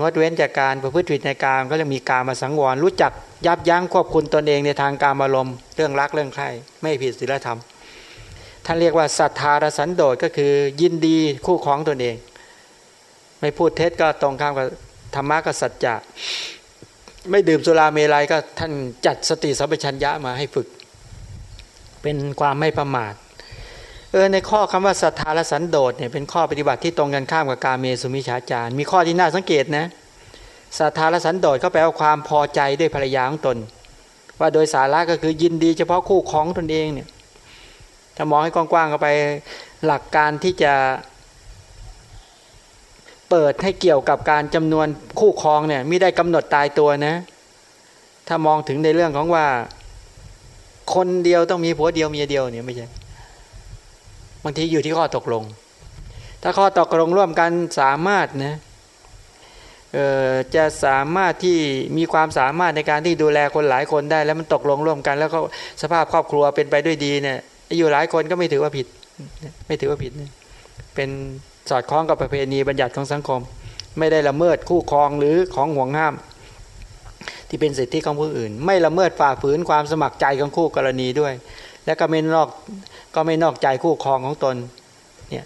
งดเว้นจากการประพฤติผิดในการก็จะมีการมาสังวร รู้จักยับยั้งควบคุมตนเองในทางการอารมณ์เรื่องรักเรื่องใครไม่ผิดศีลธรรม ท่านเรียกว่าศรัทธารสันโดษก็คือยินดีคู่ของตนเอง ไม่พูดเท็จก็ตรงข้ามกับธรรมะกับสัจจะไม่ดื่มสุราเมลัยก็ท่านจัดสติสัมปชัญญะมาให้ฝึก เป็นความไม่ประมาทเออในข้อคำว่าศรัทธาและสันโดษเนี่ยเป็นข้อปฏิบัติที่ตรงกันข้ามกับการเมสุมิชาจารมีข้อที่น่าสังเกตนะศรัทธาและสันโดษก็แปลว่าความพอใจด้วยภรรยาของตน ว่าโดยสาระก็คือยินดีเฉพาะคู่ของตนเองเนี่ย ถ้ามองให้กว้างๆเข้าไปหลักการที่จะ เปิดให้เกี่ยวกับการจำนวนคู่ครองเนี่ยไม่ได้กำหนดตายตัวนะ ถ้ามองถึงในเรื่องของว่า คนเดียวต้องมีผัวเดียวเมียเดียวเนี่ยไม่ใช่บางทีอยู่ที่ข้อตกลง ถ้าข้อตกลงร่วมกันสามารถนะจะสามารถที่มีความสามารถในการที่ดูแลคนหลายคนได้ แล้วมันตกลงร่วมกัน แล้วก็สภาพครอบครัวเป็นไปด้วยดีเนี่ย อยู่หลายคนก็ไม่ถือว่าผิด ไม่ถือว่าผิด เป็นสอดคล้องกับประเพณีบัญญัติของสังคม ไม่ได้ละเมิดคู่ครองหรือของห่วงห้าม ที่เป็นสิทธิของผู้อื่น ไม่ละเมิดฝ่าฝืนความสมัครใจของคู่กรณีด้วย และก็ไม่นอกก็ไม่นอกใจคู่ครองของตนเนี่ย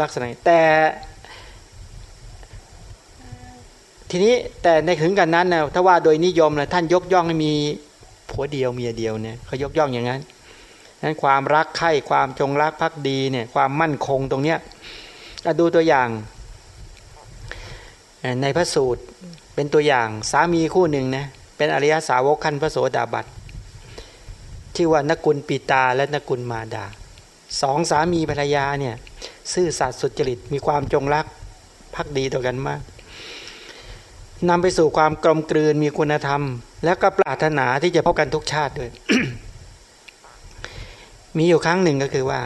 ลักษณะแต่ทีนี้แต่ในถึงกันนั้นนะถ้าว่าโดยนิยมนะท่านยกย่องให้มีผัวเดียวเมียเดียวเนี่ยเขายกย่องอย่างนั้น นั้นความรักใคร่ความจงรักภักดีเนี่ยความมั่นคงตรงเนี้ยดูตัวอย่าง ในพระสูตรเป็นตัวอย่างสามีคู่หนึ่งนะเป็นอริยสาวกขั้นพระโสดาบัตชื่อว่านกุลปีตาและนกุลมาดาสองสามีภรรยาเนี่ยซื่อสัตย์สุจริตมีความจงรักภักดีต่อกันมากนำไปสู่ความกลมกลืนมีคุณธรรม แล้วก็ปรารถนาที่จะพบกันทุกชาติด้วย มีอยู่ครั้งหนึ่งก็คือว่า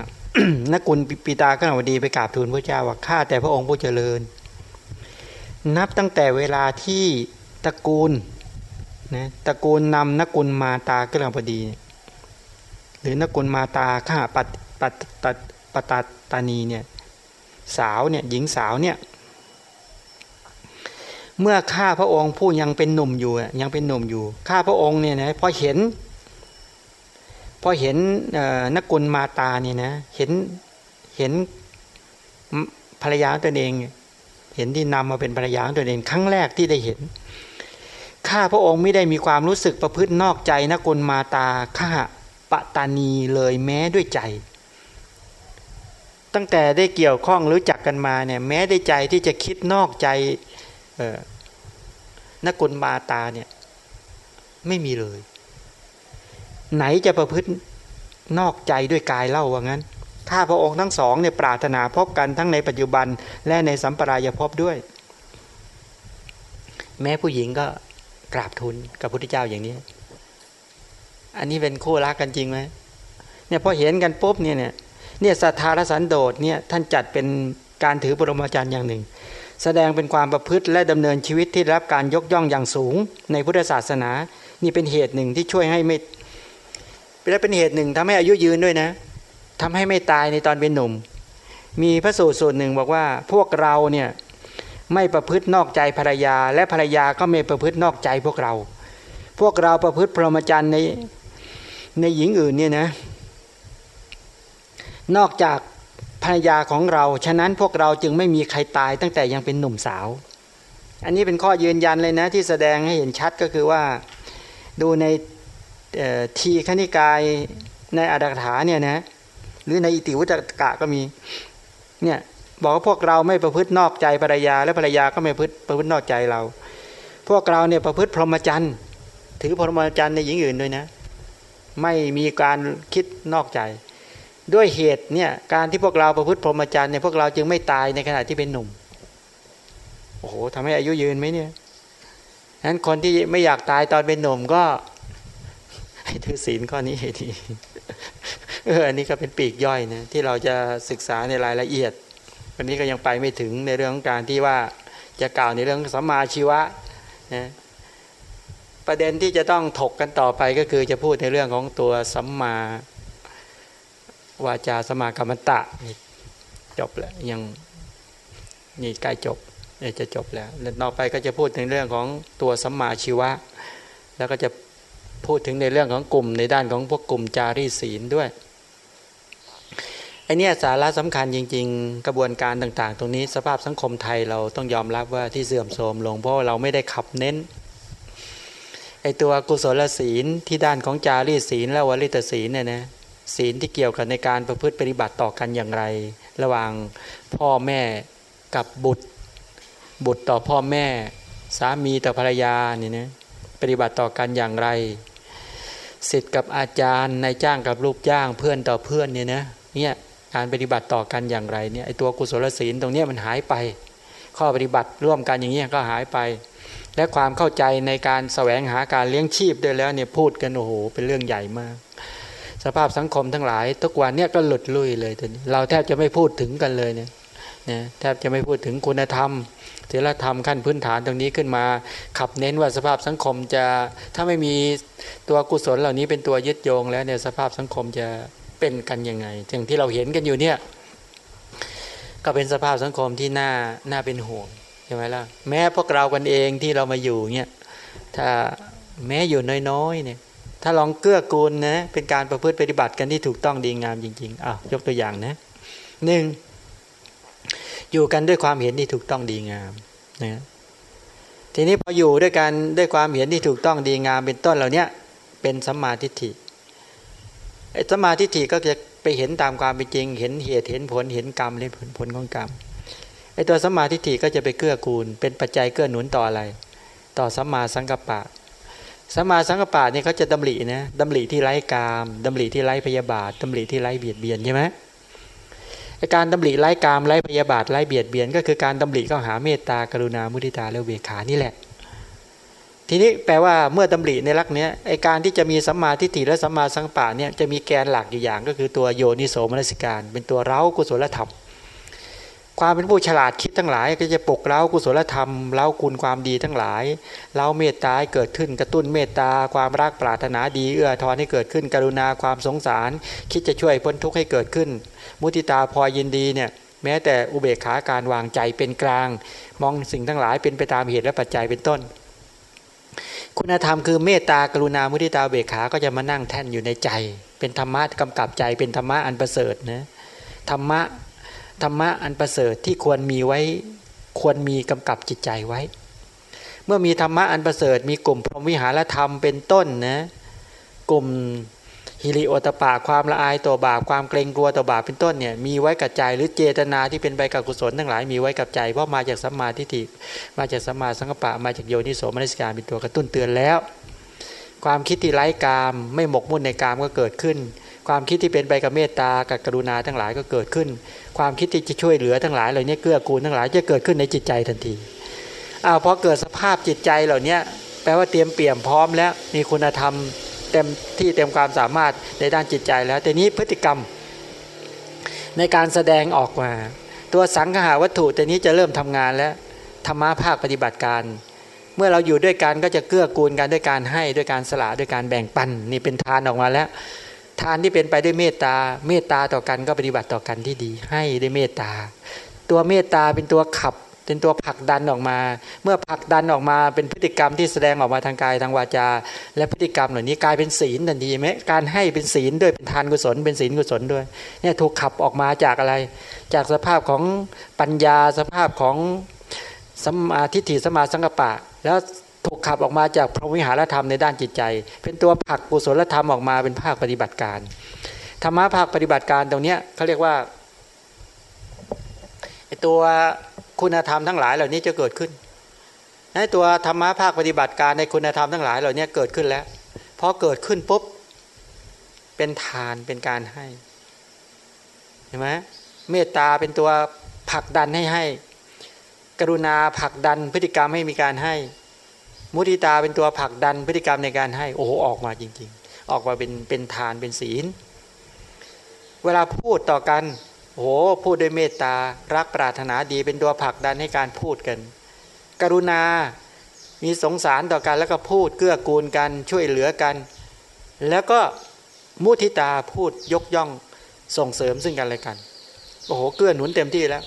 นักกุลปิตาขณวดีไปกราบทูลพระเจ้าว่าข้าแต่พระองค์ผู้เจริญ นับตั้งแต่เวลาที่ตระกูลนะตระกูลนำนักกุลมาตากระพดี หรือนักกุลมาตาข้าปัตปัตปัตปตาตานีเนี่ยสาวเนี่ยหญิงสาวเนี่ยเมื่อข้าพระองค์ผู้ยังเป็นหนุ่มอยู่ยังเป็นหนุ่มอยู่ข้าพระองค์เนี่ยนะพอเห็น พอเห็นนักกุลมาตาเนี่ยนะเห็นเห็นภรรยาตัวเอง เห็นที่นำมาเป็นภรรยาตัวเอง ครั้งแรกที่ได้เห็นข้าพระองค์ไม่ได้มีความรู้สึกประพฤตินอกใจนักกุลมาตาข้าปตานีเลยแม้ด้วยใจ ตั้งแต่ได้เกี่ยวข้องรู้จักกันมาเนี่ยแม้ได้ใจที่จะคิดนอกใจนักกุลมาตาเนี่ยไม่มีเลย ไหนจะประพฤตินอกใจด้วยกายเล่าว่างั้นถ้าพระองค์ทั้งสองเนี่ยปรารถนาพบกันทั้งในปัจจุบันและในสัมปรายภพด้วย แม้ผู้หญิงก็กราบทูลกับพระพุทธเจ้าอย่างนี้ อันนี้เป็นคู่รักกันจริงไหมเนี่ยพอเห็นกันปุ๊บเนี่ยเนี่ยเนี่ยสัทธารสันโดษเนี่ยท่านจัดเป็นการถือปรมาจารย์อย่างหนึ่ง แสดงเป็นความประพฤติและดำเนินชีวิตที่รับการยกย่องอย่างสูงในพุทธศาสนา นี่เป็นเหตุหนึ่งที่ช่วยให้ไม่ และเป็นเหตุหนึ่งทำให้อายุยืนด้วยนะทำให้ไม่ตายในตอนเป็นหนุ่ม มีพระสูตรสูตรหนึ่งบอกว่า พวกเราเนี่ยไม่ประพฤตินอกใจภรรยา และภรรยาก็ไม่ประพฤตินอกใจพวกเรา พวกเราประพฤติพรหมจรรย์ในในหญิงอื่นเนี่ยนะ นอกจากภรรยาของเรา ฉะนั้นพวกเราจึงไม่มีใครตายตั้งแต่ยังเป็นหนุ่มสาว อันนี้เป็นข้อยืนยันเลยนะที่แสดงให้เห็นชัดก็คือว่า ดูใน ทีขณิกายในอัตถกถาเนี่ยนะหรือในอิติวุตกะก็มีเนี่ยบอกว่าพวกเราไม่ประพฤตินอกใจภรรยา และภรรยาก็ไม่ประพฤติประพฤตินอกใจเรา พวกเราเนี่ยประพฤติพรหมจรรย์ถือพรหมจรรย์ในหญิงอื่นด้วยนะ ไม่มีการคิดนอกใจ ด้วยเหตุเนี่ยการที่พวกเราประพฤติพรหมจรรย์เนี่ยพวกเราจึงไม่ตายในขณะที่เป็นหนุ่มโอ้โหทำให้อายุยืนไหมเนี่ยนั้นคนที่ไม่อยากตายตอนเป็นหนุ่มก็ ให้ถือศีลข้อนี้ให้ดีเอออันนี้ก็เป็นปีกย่อยนะที่เราจะศึกษาในรายละเอียด วันนี้ก็ยังไปไม่ถึงในเรื่องของการที่ว่าจะกล่าวในเรื่องสัมมาชีวะนะประเด็นที่จะต้องถกกันต่อไปก็คือจะพูดในเรื่องของตัวสัมมาวาจาสมากรรมตะนี่จบแล้วยังนี่ใกล้จบเนี่ยจะจบแล้วแล้วต่อไปก็จะพูดถึงเรื่องของตัวสัมมาชีวะ แล้วก็จะ พูดถึงในเรื่องของกลุ่มในด้านของพวกกลุ่มจารีศีลด้วยไอเนี้ยสาระสำคัญจริง ๆ กระบวนการต่าง ๆ ตรงนี้สภาพสังคมไทยเราต้องยอมรับว่าที่เสื่อมโทรมลงเพราะเราไม่ได้ขับเน้นไอตัวกุศลศีลที่ด้านของจารีศีลและวริตศีลเนี่ยนะศีลที่เกี่ยวกับในการประพฤติปฏิบัติต่อกันอย่างไร ระหว่างพ่อแม่กับบุตร บุตรต่อพ่อแม่ สามีต่อภรรยาเนี่ยนะ ปฏิบัติต่อกันอย่างไรสิทธิ์กับอาจารย์นายจ้างกับลูกจ้างเพื่อนต่อเพื่อนเนี่ยนะเนี่ยการปฏิบัติต่อกันอย่างไรเนี่ยไอตัวกุศลศีลตรงนี้มันหายไป ข้อปฏิบัติร่วมกันอย่างนี้ก็หายไป และความเข้าใจในการแสวงหาการเลี้ยงชีพด้วยแล้วเนี่ยพูดกันโอ้โหเป็นเรื่องใหญ่มาก สภาพสังคมทั้งหลาย ทุกวันเนี่ยก็หลุดลุยเลยตอนนี้เราแทบจะไม่พูดถึงกันเลยเนี่ยแทบจะไม่พูดถึงคุณธรรม ศีลธรรมขั้นพื้นฐานตรงนี้ขึ้นมา ขับเน้นว่าสภาพสังคมจะถ้าไม่มีตัวกุศลเหล่านี้เป็นตัวยึดโยงแล้วเนี่ยสภาพสังคมจะเป็นกันยังไงอย่างที่เราเห็นกันอยู่เนี่ยก็เป็นสภาพสังคมที่น่าน่าเป็นห่วงใช่ไหมล่ะแม้พวกเรากันเองที่เรามาอยู่เนี่ยถ้าแม้อยู่น้อยๆเนี่ยถ้าลองเกื้อกูลนะเป็นการประพฤติปฏิบัติกันที่ถูกต้องดีงามจริงๆอ้าวยกตัวอย่างนะหนึ่ง อยู่กันด้วยความเห็นที่ถูกต้องดีงามนะทีนี้พออยู่ด้วยกันด้วยความเห็นที่ถูกต้องดีงามเป็นต้นเหล่านี้เป็นสัมมาทิฏฐิไอ้สัมมาทิฏฐิก็จะไปเห็นตามความเป็นจริง เห็นเหตุเห็นผลเห็นกรรมเห็นผลผลของกรรมไอ้ตัวสัมมาทิฏฐิก็จะไปเกื้อกูล เป็นปัจจัยเกื้อหนุนต่ออะไร ต่อสัมมาสังกัปปะสัมมาสังกัปปะนี่เขาจะดำรินะดำริที่ไร้กามดำริที่ไร้พยาบาทดำริที่ไร้เบียดเบียนใช่ไหม การดำริไร้กามไร้พยาบาทไร้เบียดเบียน ก็คือการดำริเข้าหาเมตตากรุณามุทิตาและเวขานี่แหละ ทีนี้แปลว่าเมื่อดำริในลักเนี้ยไอการที่จะมีสัมมาทิฏฐิและสัมมาสังปะเนี่ยจะมีแกนหลักอยู่อย่างก็คือตัวโยนิโสมนสิการ เป็นตัวเร้ากุศลธรรม ความเป็นผู้ฉลาดคิดทั้งหลาย ก็จะปกเร้ากุศลธรรมเร้าคุณความดีทั้งหลายเร้าเมตตาเกิดขึ้นกระตุ้นเมตตาความรักปรารถนาดีเอื้อทอนให้เกิดขึ้น กรุณาความสงสาร คิดจะช่วยพ้นทุกข์ให้เกิดขึ้น มุติตาพอยินดีเนี่ยแม้แต่อุเบกขาการวางใจเป็นกลาง มองสิ่งทั้งหลายเป็นไปตามเหตุและปัจจัยเป็นต้น คุณธรรมคือเมตตากรุณามุติตาเบกขาก็จะมานั่งแท่นอยู่ในใจ เป็นธรรมะกำกับใจเป็นธรรมะอันประเสริฐนะธรรมะ ธรรมะอันประเสริฐที่ควรมีไว้ควรมีกำกับจิตใจไว้ เมื่อมีธรรมะอันประเสริฐ มีกลุ่มพรหมวิหารธรรมเป็นต้นนะกลุ่มฮิริโอตปาความละอายต่อบาปความเกรงกลัวต่อบาปเป็นต้นเนี่ยมีไว้กับใจหรือเจตนาที่เป็นไปกับกุศลทั้งหลายมีไว้กับใจเพราะมาจากสัมมาทิฏฐิมาจากสัมมาสังกปะมาจากโยนิโสมนสิการเป็นตัวกระตุ้นเตือนแล้ว ความคิดที่ไร้กามไม่หมกมุ่นในกามก็เกิดขึ้น ความคิดที่เป็นไปกับเมตตากับกรุณาทั้งหลายก็เกิดขึ้น ความคิดที่จะช่วยเหลือทั้งหลายเหล่านี้เกื้อกูลทั้งหลายจะเกิดขึ้นในจิตใจทันทีอ้าวพอเกิดสภาพจิตใจเหล่านี้แปลว่าเตรียมเปี่ยมพร้อมแล้วมีคุณธรรมเต็มที่เต็มความสามารถในด้านจิตใจแล้วแต่นี้พฤติกรรม ในการแสดงออกมา ตัวสังขาวัตถุแต่นี้จะเริ่มทำงานแล้วธรรมะภาคปฏิบัติการ เมื่อเราอยู่ด้วยกันก็จะเกื้อกูลกันด้วยการให้ด้วยการสละด้วยการแบ่งปันนี่เป็นทานออกมาแล้ว ทานที่เป็นไปด้วยเมตตา เมตตาต่อกันก็ปฏิบัติต่อกันที่ดี ให้ด้วยเมตตา ตัวเมตตาเป็นตัวขับ เป็นตัวผลักดันออกมา เมื่อผลักดันออกมาเป็นพฤติกรรมที่แสดงออกมาทางกายทางวาจา และพฤติกรรมเหล่านี้กลายเป็นศีลทันทีไหมการให้เป็นศีลด้วยเป็นทานกุศล เป็นศีลกุศลด้วยเนี่ยถูกขับออกมาจากอะไร จากสภาพของปัญญาสภาพของสมาทิฏฐิสมาสังกปะ แล้ว ถูกขับออกมาจากพรหมวิหารธรรมในด้านจิตใจ เป็นตัวผลักกุศลธรรมออกมาเป็นภาคปฏิบัติการธรรมะภาคปฏิบัติการตรงนี้เขาเรียกว่าตัวคุณธรรมทั้งหลายเหล่านี้จะเกิดขึ้นตัวธรรมะภาคปฏิบัติการในคุณธรรมทั้งหลายเหล่านี้เกิดขึ้นแล้วพอเกิดขึ้นปุ๊บเป็นทานเป็นการให้เห็นไหมเมตตาเป็นตัวผลักดันให้ให้ กรุณาผลักดันพฤติกรรมให้มีการให้ มุทิตาเป็นตัวผลักดันพฤติกรรมในการให้โอ้โหออกมาจริง ๆ ออกมาเป็นเป็นทานเป็นศีล เวลาพูดต่อกันโอ้พูดด้วยเมตตารักปรารถนาดีเป็นตัวผลักดันให้การพูดกัน กรุณา มีสงสารต่อกันแล้วก็พูดเกื้อกูลกันช่วยเหลือกัน แล้วก็มุทิตาพูดยกย่องส่งเสริมซึ่งกันและกันโอ้โหเกื้อหนุนเต็มที่แล้ว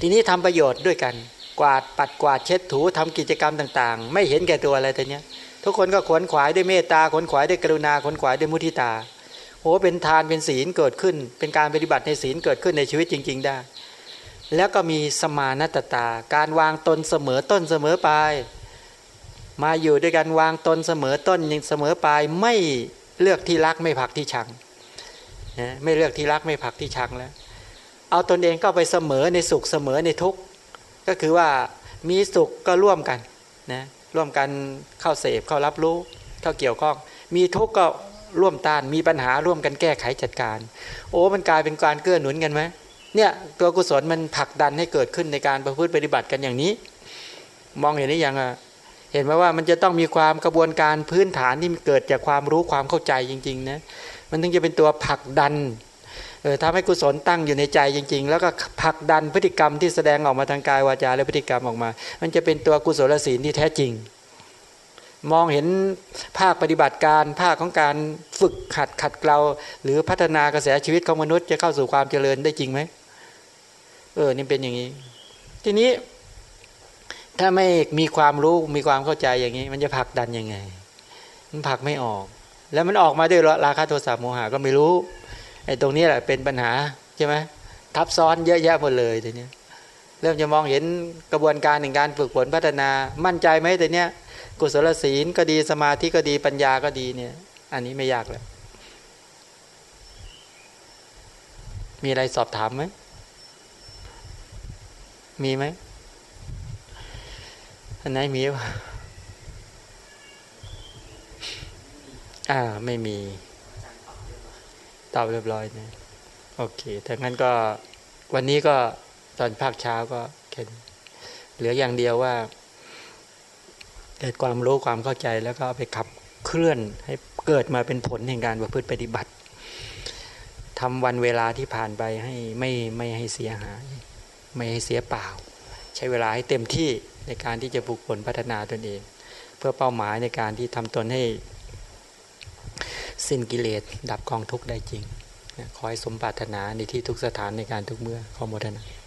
ทีนี้ทำประโยชน์ด้วยกัน กวาดปัดกวาดเช็ดถูทำกิจกรรมต่างๆ ไม่เห็นแก่ตัวอะไรแต่เนี้ย ทุกคนก็ขวนขวายด้วยเมตตาขวนขวายด้วยกรุณาขวนขวายด้วยมุทิตาโอ้เป็นทานเป็นศีลเกิดขึ้น เป็นการปฏิบัติในศีลเกิดขึ้นในชีวิตจริง ๆ ได้ แล้วก็มีสมานตตา การวางตนเสมอต้นเสมอปลายมาอยู่ด้วยกันวางตนเสมอต้นยังเสมอปลายไม่เลือกที่รักไม่ผักที่ชังนะไม่เลือกที่รักไม่ผักที่ชังแล้ว เอาตนเองก็ไปเสมอในสุขเสมอในทุกข์ ก็คือว่ามีสุขก็ร่วมกันนะร่วมกันเข้าเสพเข้ารับรู้เข้าเกี่ยวข้อง มีทุกข์ก็ร่วมต้านมีปัญหาร่วมกันแก้ไขจัดการ โอ้มันกลายเป็นการเกื้อหนุนกันไหมเนี่ยตัวกุศลมันผลักดันให้เกิดขึ้นในการประพฤติปฏิบัติกันอย่างนี้ มองเห็นหรือยังอะเห็นไหมว่ามันจะต้องมีความกระบวนการพื้นฐานที่เกิดจากความรู้ความเข้าใจจริงๆนะมันถึงจะเป็นตัวผลักดัน เออทำให้กุศลตั้งอยู่ในใจจริง ๆ แล้วก็ผลักดันพฤติกรรมที่แสดงออกมาทางกายวาจาและพฤติกรรมออกมา มันจะเป็นตัวกุศลศีลที่แท้จริง มองเห็นภาคปฏิบัติการภาคของการฝึกขัดขัดเกลาหรือพัฒนากระแสชีวิตของมนุษย์จะเข้าสู่ความเจริญได้จริงไหมเออนี่เป็นอย่างนี้ ทีนี้ ถ้าไม่มีความรู้มีความเข้าใจอย่างนี้ มันจะผลักดันยังไง มันผลักไม่ออก แล้วมันออกมาด้วยราคาโทรศัพท์โมหะก็ไม่รู้ ไอ้ตรงนี้แหละเป็นปัญหาใช่ไหมทับซ้อนเยอะแยะหมดเลยทีนี้เริ่มจะมองเห็นกระบวนการในการฝึกฝนพัฒนามั่นใจไหมแต่เนี้ยกุศลศีลก็ดีสมาธิก็ดีปัญญาก็ดีเนี่ย อันนี้ไม่ยากเลยมีอะไรสอบถามไหมมีไหมอันไหนมีวะอ่า ไม่มี ตอบเรียบร้อยนะโอเคถ้างั้นก็วันนี้ก็ตอนภาคเช้าก็แค่เหลืออย่างเดียวว่าเกิดความรู้ความเข้าใจแล้วก็ไปขับเคลื่อนให้เกิดมาเป็นผลแห่งการประพฤติปฏิบัติทำวันเวลาที่ผ่านไปให้ไม่ไม่ให้เสียหาย ไม่ให้เสียเปล่า ใช้เวลาให้เต็มที่ในการที่จะฝึกฝนพัฒนาตนเอง เพื่อเป้าหมายในการที่ทำตนให้ สิ้นกิเลสดับกองทุกข์ได้จริงขอให้สมปรารถนาในที่ทุกสถานในการทุกเมื่อขอโมทนา